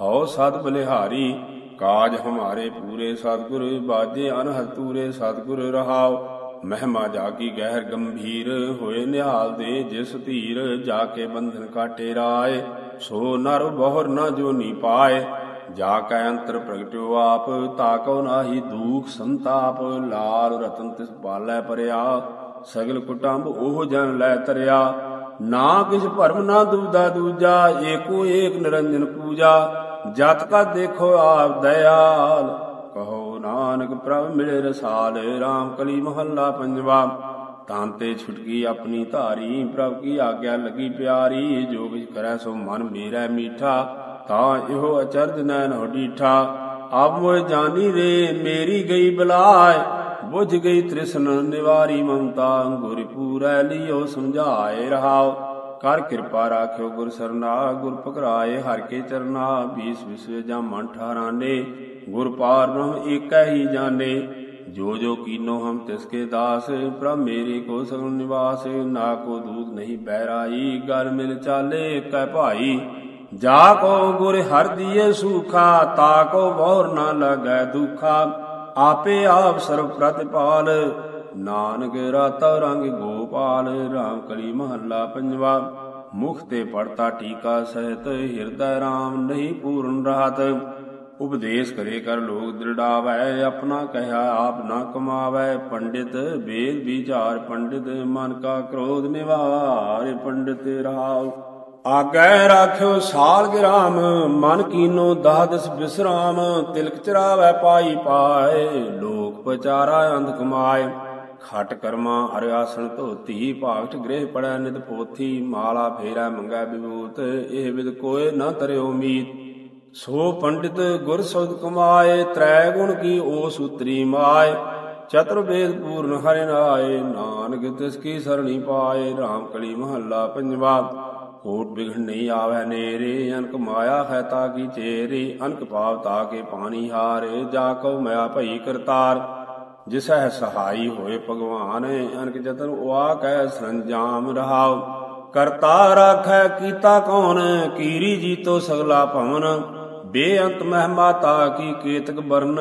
ਹਉ ਸਤ ਬਲਿਹਾਰੀ। ਕਾਜ ਹਮਾਰੇ ਪੂਰੇ ਸਤਗੁਰ, ਬਾਜੇ ਅਨਹਦ ਤੂਰੇ ਸਤਗੁਰ ਰਹਾਉ ਮਹਿਮਾ ਜਾਗੀ ਗਹਿਰ ਗੰਭੀਰ, ਹੋਏ ਨਿਹਾਲ ਦੇ ਜਿਸ ਧੀਰ, ਜਾ ਕੇ ਬੰਧਨ ਕਾਟੇ ਰਾਏ। ਸੋ ਨਰ ਬਹੁਰ ਨ ਜੋਨੀ ਪਾਏ, ਜਾ ਕੈ ਅੰਤਰ ਪ੍ਰਗਟਿਓ ਆਪ ਤਾਕੋ ਨਾਹੀ ਦੂਖ ਸੰਤਾਪ। ਲਾਲ ਰਤਨ ਤਿਸ ਪਾਲੈ ਪਰਿਆ, ਸਗਲ ਕੁਟੰਬ ਉਹ ਜਨ ਲੈ ਤਰਿਆ। ਨਾ ਕਿਛ ਭਰਮ ਨਾ ਦੂਦਾ ਦੂਜਾ, ਏਕੋ ਏਕ ਨਿਰੰਜਨ ਪੂਜਾ। ਜਤ ਕਾ ਦੇਖੋ ਆਪ ਦਇਆਲ, ਕਹੋ ਨਾਨਕ ਪ੍ਰਭ ਮਿਲੇ ਰਸਾਲ RAM ਕਲੀ ਮਹੱਲਾ ਪੰਜਵਾ। ਤਾਂ ਤੇ ਛੁਟਕੀ ਆਪਣੀ ਧਾਰੀ, ਪ੍ਰਭ ਕੀ ਆਗਿਆ ਲੱਗੀ ਪਿਆਰੀ, ਜੋ ਵਿਚ ਕਰੈ ਸੋ ਮਨ ਮੇਰਾ ਮੀਠਾ, ਤਾਂ ਇਹੋ ਅਚਰਜ ਨੈਣ ਹੋ ਡੀਠਾ ਆਪ ਮੋਇ ਜਾਨੀ ਰੇ, ਮੇਰੀ ਗਈ ਬਲਾਇ ਬੁਝ ਗਈ ਤ੍ਰਿਸ਼ਨ ਨਿਵਾਰੀ ਮਮਤਾ ਗੁਰ ਪੂਰੈ ਲਿਓ ਸਮਝਾਏ ਰਹਾਓ। ਕਰ ਕਿਰਪਾ ਰਾਖਿਓ ਗੁਰ ਸਰਨਾ, ਗੁਰ ਪਕਰਾਏ ਹਰ ਕੇ ਚਰਨਾ 20 ਵਿਸਵੇ ਜਾਂ ਮਨ ਠਾਰਾਨੇ, ਗੁਰ ਪਾਰ ਬ੍ਰਹਮ ਏਕੈ ਹੀ ਜਾਣੇ। ਜੋ ਜੋ ਕੀਨੋ ਹਮ ਤਿਸਕੇ ਦਾਸ, ਪ੍ਰਭ ਮੇਰੇ ਕੋ ਸਗਲ ਨਿਵਾਸ, ਨਾ ਕੋ ਦੂਤ ਨਹੀਂ ਬਹਿਰਾਈ, ਗਲ ਮਿਲ ਚਾਲੇ ਏਕੈ ਭਾਈ। ਜਾ ਕੋ ਗੁਰ ਹਰ ਦੀਏ ਸੂਖਾ, ਤਾ ਕੋ ਬਹੁਰ ਨਾ ਲਗੈ ਦੁਖਾ। ਆਪੇ ਆਪ ਸਰਬ ਪ੍ਰਤਿਪਾਲ ਨਾਨਕ ਰਾਤਾ ਰੰਗ ਗੋਪਾਲ ਰਾਮ ਕਲੀ ਮਹੱਲਾ ਪੰਜਵਾ। ਮੁਖ ਤੇ ਪੜਤਾ ਟੀਕਾ ਸਹਿਤ, ਹਿਰਦੈ RAM ਨਹੀਂ ਪੂਰਨ ਰਾਤ। ਉਪਦੇਸ਼ ਕਰੇ ਕਰ ਲੋਕ ਦ੍ਰਿੜਾਵੈ, ਆਪਣਾ ਕਹਿਆ ਆਪ ਨਾ ਕਮਾਵੈ। ਪੰਡਿਤ ਵੇਦ ਵਿਚਾਰ, ਪੰਡਿਤ ਮਨ ਕਾ ਕ੍ਰੋਧ ਨਿਵਾਰ, ਪੰਡਿਤ ਰਹਾਉ ਆਗੈ ਰਾਖਿਓ ਸਾਲ ਗ੍ਰਾਮ, ਮਨ ਕੀਨੋ ਦਾਦਸ ਬਿਸਰਾਮ। ਤਿਲਕ ਚਰਾਵੈ ਪਾਈ ਪਾਏ, ਲੋਕ ਪਚਾਰਾ ਅੰਧ ਕਮਾਏ। ਖਟ ਕਰਮਾ ਅਰ ਆਸਣ ਧੋਤੀ ਭਾਗਟ ਗ੍ਰਹਿ ਪੜੈ ਨਿਤ ਪੋਥੀ, ਮਾਲਾ ਫੇਰਾ ਮੰਗੈ ਵਿਭੂਤ, ਇਹ ਵਿਦ ਕੋਏ ਨਾ ਤਰਿਓ ਮੀਤ। ਸੋ ਪੰਡਿਤ ਗੁਰ ਸਬਦ ਕਮਾਏ, ਤ੍ਰੈ ਗੁਣ ਕੀ ਓ ਸੂਤਰੀ ਮਾਏ। ਚਤੁਰ ਵੇਦ ਪੂਰਨ ਹਰਿ ਨਾਏ, ਨਾਨਕ ਤਿਸ ਕੀ ਸਰਣੀ ਪਾਏ RAM ਕਲੀ ਮਹੱਲਾ ਪੰਜਵਾ। ਕੋਟ ਬਿਗੜ ਨਹੀਂ ਆਵੈ ਨੇਰੇ, ਅਨਕ ਮਾਇਆ ਹੈ ਤਾ ਕੀ ਚੇਰੇ, ਅਨਕ ਪਾਵ ਤਾ ਕੇ ਪਾਣੀ ਹਾਰੇ, ਜਾ ਕਉ ਮਿਆ ਭਈ ਕਰਤਾਰ। ਜਿਸਹਿ ਸਹਾਈ ਹੋਏ ਭਗਵਾਨ ਅਨਕ ਜਤਨ ਉਆ ਕਹਿ ਸੰਜਾਮ ਰਹਾਉ ਕਰਤਾ ਰਾਖੈ, ਕੀਤਾ ਕੌਣ? ਕੀਰੀ ਜੀਤੋ ਸਗਲਾ ਭਵਨ। ਬੇਅੰਤ ਮਹਿਮਾ ਤਾ ਕੀ ਕੇਤਕ ਬਰਨ?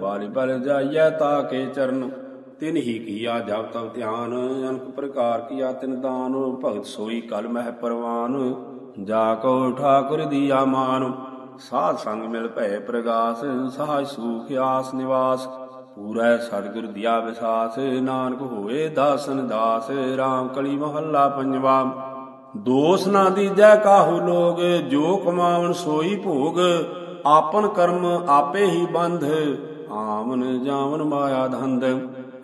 ਬਾਲੀ ਬਲ ਜਾਈਐ ਤਾ ਕੇ ਚਰਨ। ਤਿਨ ਹੀ ਕੀਆ ਜਬ ਤਬ ਧਿਆਨ। ਅਨਕ ਪ੍ਰਕਾਰ ਕੀਆ ਤਿਨ ਦਾਨ। ਭਗਤ ਸੋਈ ਕਲ ਮਹਿ ਪਰਵਾਨ। ਜਾ ਕੋ ਠਾਕੁਰ ਦੀਆ ਮਾਨ। ਸਾਧ ਸੰਗ ਮਿਲ ਭੈ ਪ੍ਰਗਾਸ। ਸਾਜ ਸੂਖ ਆਸ ਨਿਵਾਸ। ਪੂਰੈ ਸਤਿਗੁਰ ਦਿਆ ਵਿਸਾਸ, ਨਾਨਕ ਹੋਏ ਦਾਸਨ ਦਾਸ RAM ਕਲੀ ਮਹੱਲਾ ਪੰਜਵਾ। ਦੋਸ ਨਾ ਦੀਜੈ ਕਾਹੂ ਲੋਗ, ਜੋ ਕਮਾਵਨ ਸੋਈ ਭੋਗ, ਆਪਨ ਕਰਮ ਆਪੇ ਹੀ ਬੰਧ ਆਮਨ ਜਾਵਨ ਮਾਇਆ ਧੰਦ।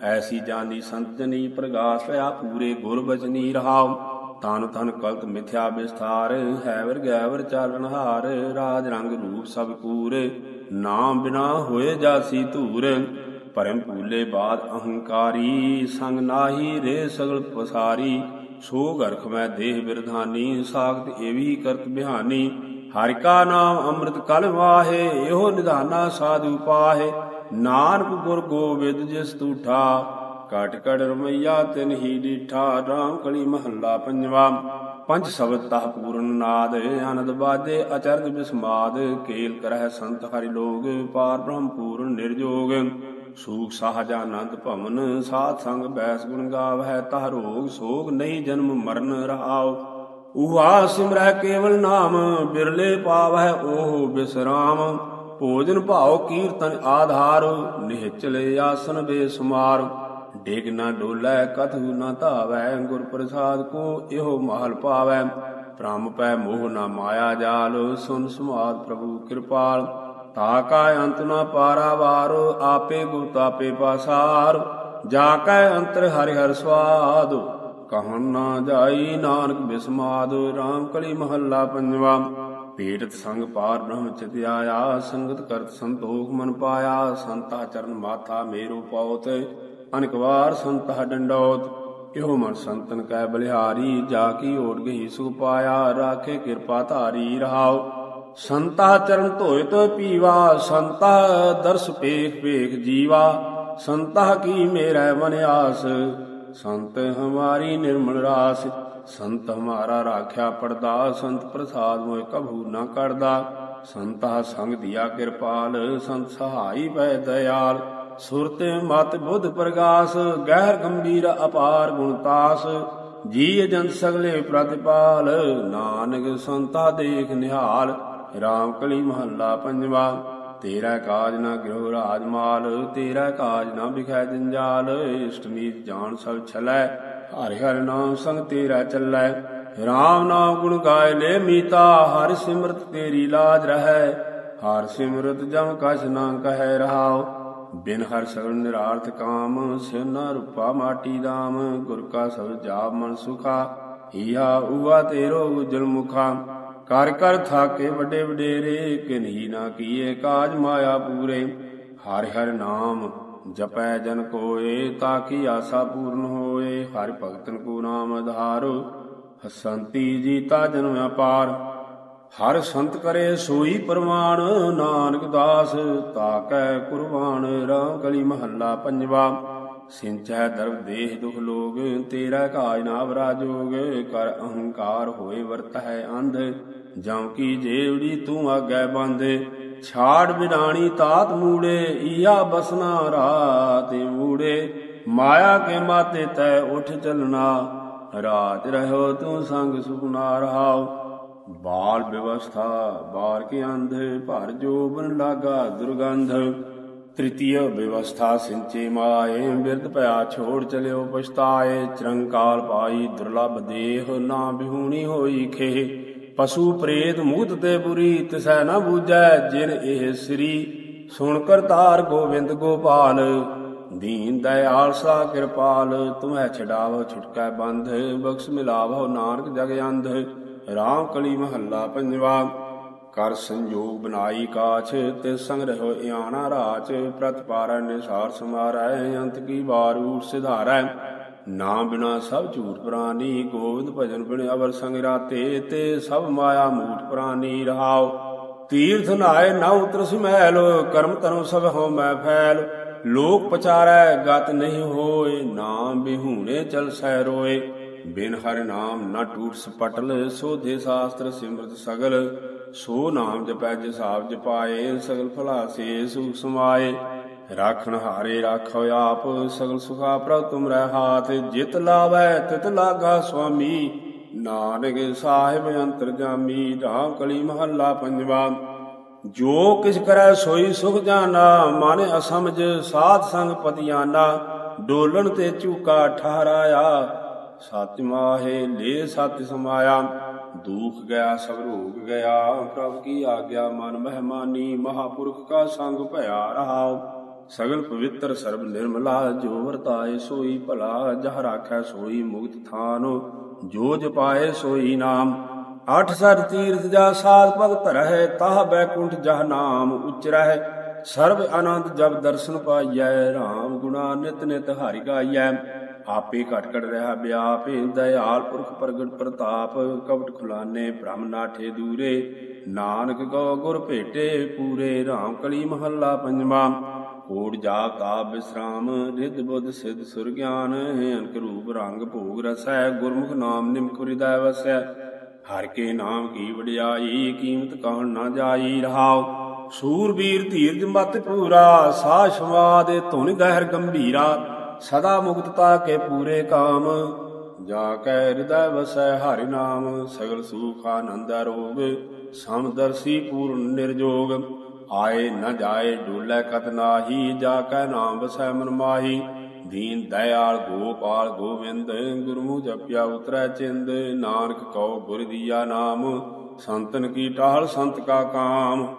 ਐਸੀ ਜਾਨੀ ਸੰਤਨੀ ਪ੍ਰਗਾਸ ਪਿਆ ਪੂਰੇ ਗੁਰ ਬਚਨੀ ਰਹਾਉ। ਤਨ ਤਨ ਕਲਤ ਮਿਥਿਆ ਵਿਸਥਾਰ, ਹੈਵਰ ਗੈਵਰ ਚਾਲਨ ਹਾਰ, ਰਾਜ ਰੰਗ ਰੂਪ ਸਭ ਕੂਰ ਨਾਮ ਬਿਨਾ ਹੋਏ ਜਾਸੀ ਧੂਰ। ਭਰਮ ਭੂਲੇ ਬਾਦ ਅਹੰਕਾਰੀ, ਸੰਗ ਨਾਹੀ ਰੇ ਸਗਲ ਪਸਾਰੀ। ਸੋ ਗਰਖ ਮੈਂ ਦੇਹ ਬਿਰਧਾਨੀ, ਸਾਖਤ ਏਵੀ ਕਰਤ ਬਿਹਾਨੀ। ਹਰਿ ਕਾ ਨਾਮ ਅੰਮ੍ਰਿਤ ਕਲ ਵਾਹੇ, ਇਹੋ ਨਿਧਾਨਾ ਸਾਧੂ ਪਾਹੇ। ਨਾਨਕ ਗੁਰ ਗੋਬਿੰਦ ਜਿਸ ਤੂਠਾ, ਕਟ ਕੜ ਰਮਈਆ ਤਿਨ ਹੀ ਡੀਠਾ। ਰਾਮ ਕਲੀ ਮਹੱਲਾ ਪੰਜਵਾ, ਪੰਜ ਸ਼ਬਦ ਤਹ ਪੂਰਨ ਨਾਦ। ਆਨੰਦ ਬਾਜੇ ਅਚਰਜ ਬਿਸਮਾਦ, ਕੇਲ ਕਰਹਿ ਸੰਤ ਹਰਿ ਲੋਗ, ਪਾਰ ਬ੍ਰਹਮ ਪੂਰਨ ਨਿਰਜੋਗ। ਸੂਖ ਸਾਹਜ ਆਨੰਦ ਭਵਨ, ਸਾਧ ਸੰਗ ਬੈਸ ਗੁਣ ਗਾਵਹਿ, ਤਹ ਰੋਗ ਸੋਗ ਨਹੀਂ ਜਨਮ ਮਰਨ ਰਹਾਉ। ਉਹਾ ਸਿਮਰੈ ਕੇਵਲ ਨਾਮ, ਬਿਰਲੇ ਪਾਵਹਿ ਓਹ ਬਿਸਰਾਮ। ਭੋਜਨ ਭਾਉ ਕੀਰਤਨ ਆਧਾਰ ਨਿਹਚਲੇ ਆਸਨ ਬੇਸਮਾਰ। ਡੇਗ ਨਾ ਡੋਲੇ, ਕਥੂ ਨਾ ਧਾਵੈ ਗੁਰ ਪ੍ਰਸਾਦ ਕੋ ਇਹੋ ਮਹਲ ਪਾਵੈ। ਭ੍ਰਮ ਪੈ ਮੋਹ ਨਾ ਮਾਇਆ ਜਾਲ, ਸੁਨ ਸਮਾਦ ਪ੍ਰਭੂ ਕਿਰਪਾਲ। ਤਾ ਕਾ ਅੰਤ ਨ ਪਾਰਾਵਾਰ, ਆਪੇ ਗੁਰ ਤਾਪੇ ਪਾਸਾਰ। ਜਾ ਕੈ ਅੰਤਰ ਹਰਿ ਹਰ ਸਵਾਦ ਕਹਨ ਨਾ ਜਾਈ ਨਾਨਕ ਬਿਸਮਾਦ RAM ਕਲੀ ਮਹੱਲਾ ਪੰਜਵਾ। ਪੀੜਤ ਸੰਗ ਪਾਰ ਬ੍ਰਹਮ ਚਿਤ ਆਇਆ, ਸੰਗਤ ਕਰਤ ਸੰਤੋਖ ਮਨ ਪਾਇਆ। ਸੰਤਾ ਚਰਨ ਮਾਥਾ ਮੇਰੋ ਪਉਤ ਅਨਕ ਵਾਰ ਸੰਤਾ ਡੰਡੋਤ ਇਹੋ ਮਨ ਸੰਤਨ ਕੈ ਬਲਿਹਾਰੀ, ਜਾ ਕੀ ਓਟ ਗਈ ਸੁਖ ਪਾਇਆ, ਰਾਖੇ ਕਿਰਪਾ ਧਾਰੀ ਰਹਾਓ ਸੰਤਾ ਚਰਨ ਧੋਇ ਤੋ ਪੀਵਾ, ਸੰਤਾ ਦਰਸ ਪੇਖ ਪੇਖ ਜੀਵਾ। ਸੰਤਾ ਕੀ ਮੇਰਾ ਮਨ ਸੰਤ ਹਮਾਰੀ ਨਿਰਮਲ ਰਾਸ। ਸੰਤ ਹਮਾਰਾ ਰਾਖਿਆ ਪਰਦਾ, ਸੰਤ ਪ੍ਰਸਾਦ ਮੋਇ ਕਭੂ ਨਾ ਕਰਦਾ। ਸੰਤਾ ਸੰਗ ਦਿਆ ਕਿਰਪਾਲ, ਸੰਤ ਸਹਾਈ ਪੈ ਦਇਆਲ। ਸੁਰਤ ਮਤ ਬੁੱਧ ਪ੍ਰਗਾਸ, ਗਹਿਰ ਗੰਭੀਰ ਅਪਾਰ ਗੁਣਤਾਸ ਜੀ ਜਨ ਸਗਲੇ ਪ੍ਰਤਿਪਾਲ, ਨਾਨਕ ਸੰਤਾ ਦੇਖ ਨਿਹਾਲ। ਰਾਮ ਕਲੀ ਮਹੱਲਾ ਪੰਜਵਾ। ਤੇਰਾ ਕਾਜ ਨਾ ਗਿਰੋ ਰਾਜਮਾਲ, ਤੇਰਾ ਕਾਜ ਨਾ ਵਿਖੈ ਜੰਜਾਲ। ਇਸ਼ਟ ਨੀਤ ਜਾਣ ਸਭ ਛਲੈ, ਹਰਿ ਹਰਿ ਨਾਮ ਸੰਗ ਤੇਰਾ ਚੱਲੈ। ਰਾਮ ਨਾਮ ਗੁਣ ਗਾਇ ਲੈ ਮੀਤਾ, ਹਰਿ ਸਿਮਰਤ ਤੇਰੀ ਲਾਜ ਰਹੈ। ਹਰ ਸਿਮਰਤ ਜਮ ਕਛ ਨਾ ਕਹੈ ਰਹਾਉ। ਬਿਨ ਹਰ ਸਗਲ ਨਿਰਾਰਥ ਕਾਮ ਸਿਨਾ ਰੂਪਾ ਮਾਟੀ ਦਾਮ। ਗੁਰ ਕਾ ਸਭ ਜਾਪ ਮਨ ਸੁਖਾ ਹੀਆ ਉਵਾ ਤੇਰੋ ਉਜਲ ਮੁਖਾ। ਕਰ ਕਰ ਥਾਕੇ ਵੱਡੇ ਵਡੇਰੇ ਕਿਨਹੀ ਨਾ ਕੀਏ ਕਾਜ ਮਾਇਆ ਪੂਰੇ। ਹਰਿ ਹਰਿ ਨਾਮ ਜਪੈ ਜਨ ਕੋਏ, ਤਾਂ ਕੀ ਆਸਾ ਪੂਰਨ ਹੋਏ। ਹਰਿ ਭਗਤਨ ਕੋ ਨਾਮ ਆਧਾਰ, ਹਸੰਤੀ ਜੀਤਾ ਜਨ ਅਪਾਰ। ਹਰ ਸੰਤ ਕਰੇ ਸੋਈ ਪ੍ਰਮਾਣ, ਨਾਨਕ ਦਾਸ ਤਾਕੈ ਕੁਰਬਾਨ। ਰਾਮ ਕਲੀ ਮਹੱਲਾ ਪੰਜਵਾ ਸਿੰਚੈ ਦਰਬ ਦੇਹ ਦੁਖ ਲੋਗ, ਤੇਰਾ ਕਾਜ ਨਾ ਵਰਾ ਵਰਾਜੋਗ ਕਰ ਅਹੰਕਾਰ ਹੋਏ ਵਰਤ ਹੈ ਅੰਧ। ਜਮ ਕੀ ਜੇਵੜੀ ਤੂੰ ਆਗੈ ਬੰਦੇ, ਛਾੜ ਬਿਨਾਣੀ ਤਾਤ ਮੂੜੇ, ਈਆ ਬਸਨਾ ਰਾਤੇ ਮੂੜੇ। ਮਾਇਆ ਕੇ ਮਾਤੇ ਤੈ ਉਠ ਚਲਣਾ, ਰਾਤ ਰਹੋ ਤੂੰ ਸੰਗ ਸੁਖਨਾ ਰਹਾਓ ਬਾਲ ਵਿਵਸਥਾ ਬਾਰ ਕੇ ਅੰਧ, ਭਰ ਜੋਬਨ ਲਾਗਾ ਦੁਰਗੰਧ। ਤ੍ਰਿਤੀਯ ਵਿਵਸਥਾ ਸਿੰਚੇ ਮਾਏ, ਬਿਰਧ ਭਇਆ ਛੋੜ ਚਲਿਓ ਪਛਤਾਏ। ਚਰੰਕਾਲ ਪਾਈ ਦੁਰਲਭ ਦੇਹ ਨਾ ਬਿਹੂਣੀ ਹੋਈ ਖੇ ਪਸ਼ੂ ਪ੍ਰੇਤ ਮੂਤ ਤੇ ਬੁਰੀ, ਤਿਸੈ ਨਾ ਬੂਝੈ ਜਿਨ ਇਹ ਸ੍ਰੀ। ਸੁਣ ਕਰਤਾਰ ਗੋਬਿੰਦ ਗੋਪਾਲ, ਦੀਨ ਦਇਆਲ ਸਾ ਕਿਰਪਾਲ, ਤੁਮੈ ਛਡਾਵੋ ਛੁਟਕੈ ਬੰਧ, ਬਖਸ਼ ਮਿਲਾਵੋ ਨਾਨਕ ਜਗ ਅੰਧ। ਰਾਮ ਕਲੀ ਮਹੱਲਾ ਪੰਜਵਾ, ਕਰ ਸੰਜੋਗ ਬਨਾਈ ਕਾਛ, ਤੇ ਸੰਗ ਰਹੋ ਇਆਣਾ ਰਾਚ, ਪ੍ਰਤਪਾਰੈ ਨਿਸਾਰ ਸਮਾਰੈ, ਅੰਤ ਕੀ ਵਾਰੂ ਊਟ ਸਿਧਾਰੈ। ਨਾਮ ਬਿਨਾ ਸਭ ਝੂਠ ਪ੍ਰਾਨੀ, ਗੋਬਿੰਦ ਭਜਨ ਬਿਨ ਅਵਰ ਸੰਗ ਰਾਤੇ, ਤੇ ਸਭ ਮਾਇਆ ਮੂਠ ਪ੍ਰਾਨੀ ਰਹਾਉ। ਤੀਰਥ ਨਾਏ ਨਾ ਉਤਰ ਸਮੈਲ, ਕਰਮ ਤਰਮ ਸਭ ਹੋ ਮੈਂ ਫੈਲ। ਲੋਕ ਪਚਾਰੈ, ਗਤ ਨਹੀਂ ਹੋਏ, ਨਾਮ ਬਿਹੂਣੇ ਚਲ ਸੈ ਰੋਏ। ਬਿਨ ਹਰ ਨਾਮ ਨਾ ਟੂਟ ਸਪਟਲ, ਸੋਧੇ ਸ਼ਾਸਤਰ ਸਿਮਰਤ ਸਗਲ। ਸੋ ਨਾਮ ਜਪੈ ਜਸਾਬ ਜਪਾਏ, ਸਗਲ ਭਲਾ ਸੇ ਸੁਖ ਸਮਾਏ ਰਾਖਣ ਹਾਰੇ ਰਾਖੋ ਆਪ, ਸਗਲ ਸੁਖਾ ਪ੍ਰਭ ਤੁਮਰੇ ਹਾਥ, ਜਿਤ ਲਾਵੈ ਤਿਤ ਲਾਗਾ ਸੁਆਮੀ। ਨਾਨਕ ਸਾਹਿਬ ਅੰਤਰ ਜਾਮੀ, ਰਾਮ ਕਲੀ ਮਹੱਲਾ ਪੰਜਵਾ। ਜੋ ਕਿਛ ਕਰੈ ਸੋਈ ਸੁਖ ਜਾਣਾ ਮਨ ਅਸਮਝ ਸਾਧ ਸੰਗ ਪਤਿਆਨਾ। ਡੋਲਣ ਤੇ ਝੂਕਾ ਠਹਰਾਇਆ ਸਤਿ ਮਾਹੇ ਲੇ ਸਤਿ ਸਮਾਇਆ। ਦੂਖ ਗਿਆ, ਸਭ ਰੋਗ ਗਿਆ, ਪ੍ਰਭ ਕੀ ਆਗਿਆ, ਮਨ ਮਹਿਮਾਨੀ ਮਹਾਪੁਰਖ ਕਾ ਸੰਗ ਭਇਆ ਰਹਾਉ। ਸਗਲ ਪਵਿੱਤਰ ਸਰਬ ਨਿਰਮਲਾ, ਜੋ ਵਰਤਾਏ ਸੋਈ ਭਲਾ, ਜਹ ਰਾਖੈ ਸੋਈ ਮੁਕਤ ਥਾਨ, ਜੋ ਜਪਾਏ ਸੋਈ ਨਾਮ। ਅਠ ਸਰ ਤੀਰਥ ਜਾ ਸਾਧ ਭਗਤ ਰਹਿ, ਤਾਹ ਬੈਕੁੰਠ ਜਹ ਨਾਮ ਉਚਰਹਿ। ਸਰਬ ਆਨੰਦ ਜਬ ਦਰਸ਼ਨ ਪਾਈਐ RAM ਗੁਣਾ ਨਿਤ ਨਿਤ ਹਰਿ ਗਾਈਐ। ਆਪੇ ਘਟ ਘਟ ਰਹਾ ਬਿਆਪੇ, ਦਇਆਲ ਪੁਰਖ ਪ੍ਰਗਟ ਪ੍ਰਤਾਪ, ਕਵਟ ਖੁਲਾਨੇ ਬ੍ਰਹਮ ਨਾਠੇ ਦੂਰੇ। ਨਾਨਕ ਕੋ ਗੁਰ ਭੇਟੇ ਪੂਰੇ RAM ਕਲੀ ਮਹੱਲਾ ਪੰਜਵਾ। ਕੋੜ ਜਾਪ ਤਾਪ ਵਿਸਰਾਮ ਰਿੱਧ ਬੁੱਧ ਸਿੱਧ ਸੁਰ ਗਿਆਨ ਅਨਕ ਰੂਪ ਰੰਗ ਭੋਗ ਰਸੈ, ਗੁਰਮੁਖ ਨਾਮ ਨਿਮਕ ਹਿਰਦੈ ਵਸੈ। ਹਰ ਕੇ ਨਾਮ ਕੀ ਵਡਿਆਈ, ਕੀਮਤ ਕਹਿਣ ਨਾ ਜਾਈ ਰਹਾਉ। ਸੂਰਬੀਰ ਧੀਰਜ ਮਤ ਪੂਰਾ ਸਾਹ ਸਮਾਦ ਧੁਨ ਗਹਿਰ ਗੰਭੀਰਾ। ਸਦਾ ਮੁਕਤਤਾ ਕੇ ਪੂਰੇ ਕਾਮ, ਜਾ ਕੈ ਹਿਰਦੈ ਵਸੈ ਹਰਿ ਨਾਮ, ਸਗਲ ਸੂਖ ਆਨੰਦ ਅਰੋਗ ਸਮਦਰਸੀ ਪੂਰਨ ਨਿਰਜੋਗ। ਆਏ ਨ ਜਾਏ ਡੋਲੇ ਕਤ ਨਾਹੀ, ਜਾ ਕੈ ਨਾਮ ਵਸੈ ਮਨ ਮਾਹੀ। ਦੀਨ ਦਇਆਲ ਗੋਪਾਲ ਗੋਵਿੰਦ ਗੁਰਮੁ ਜਪਿਆ ਉਤਰੈ ਚਿੰਦ। ਨਾਨਕ ਕਉ ਗੁਰ ਦੀਆ ਨਾਮ, ਸੰਤਨ ਕੀ ਟਾਹਲ ਸੰਤ ਕਾ ਕਾਮ।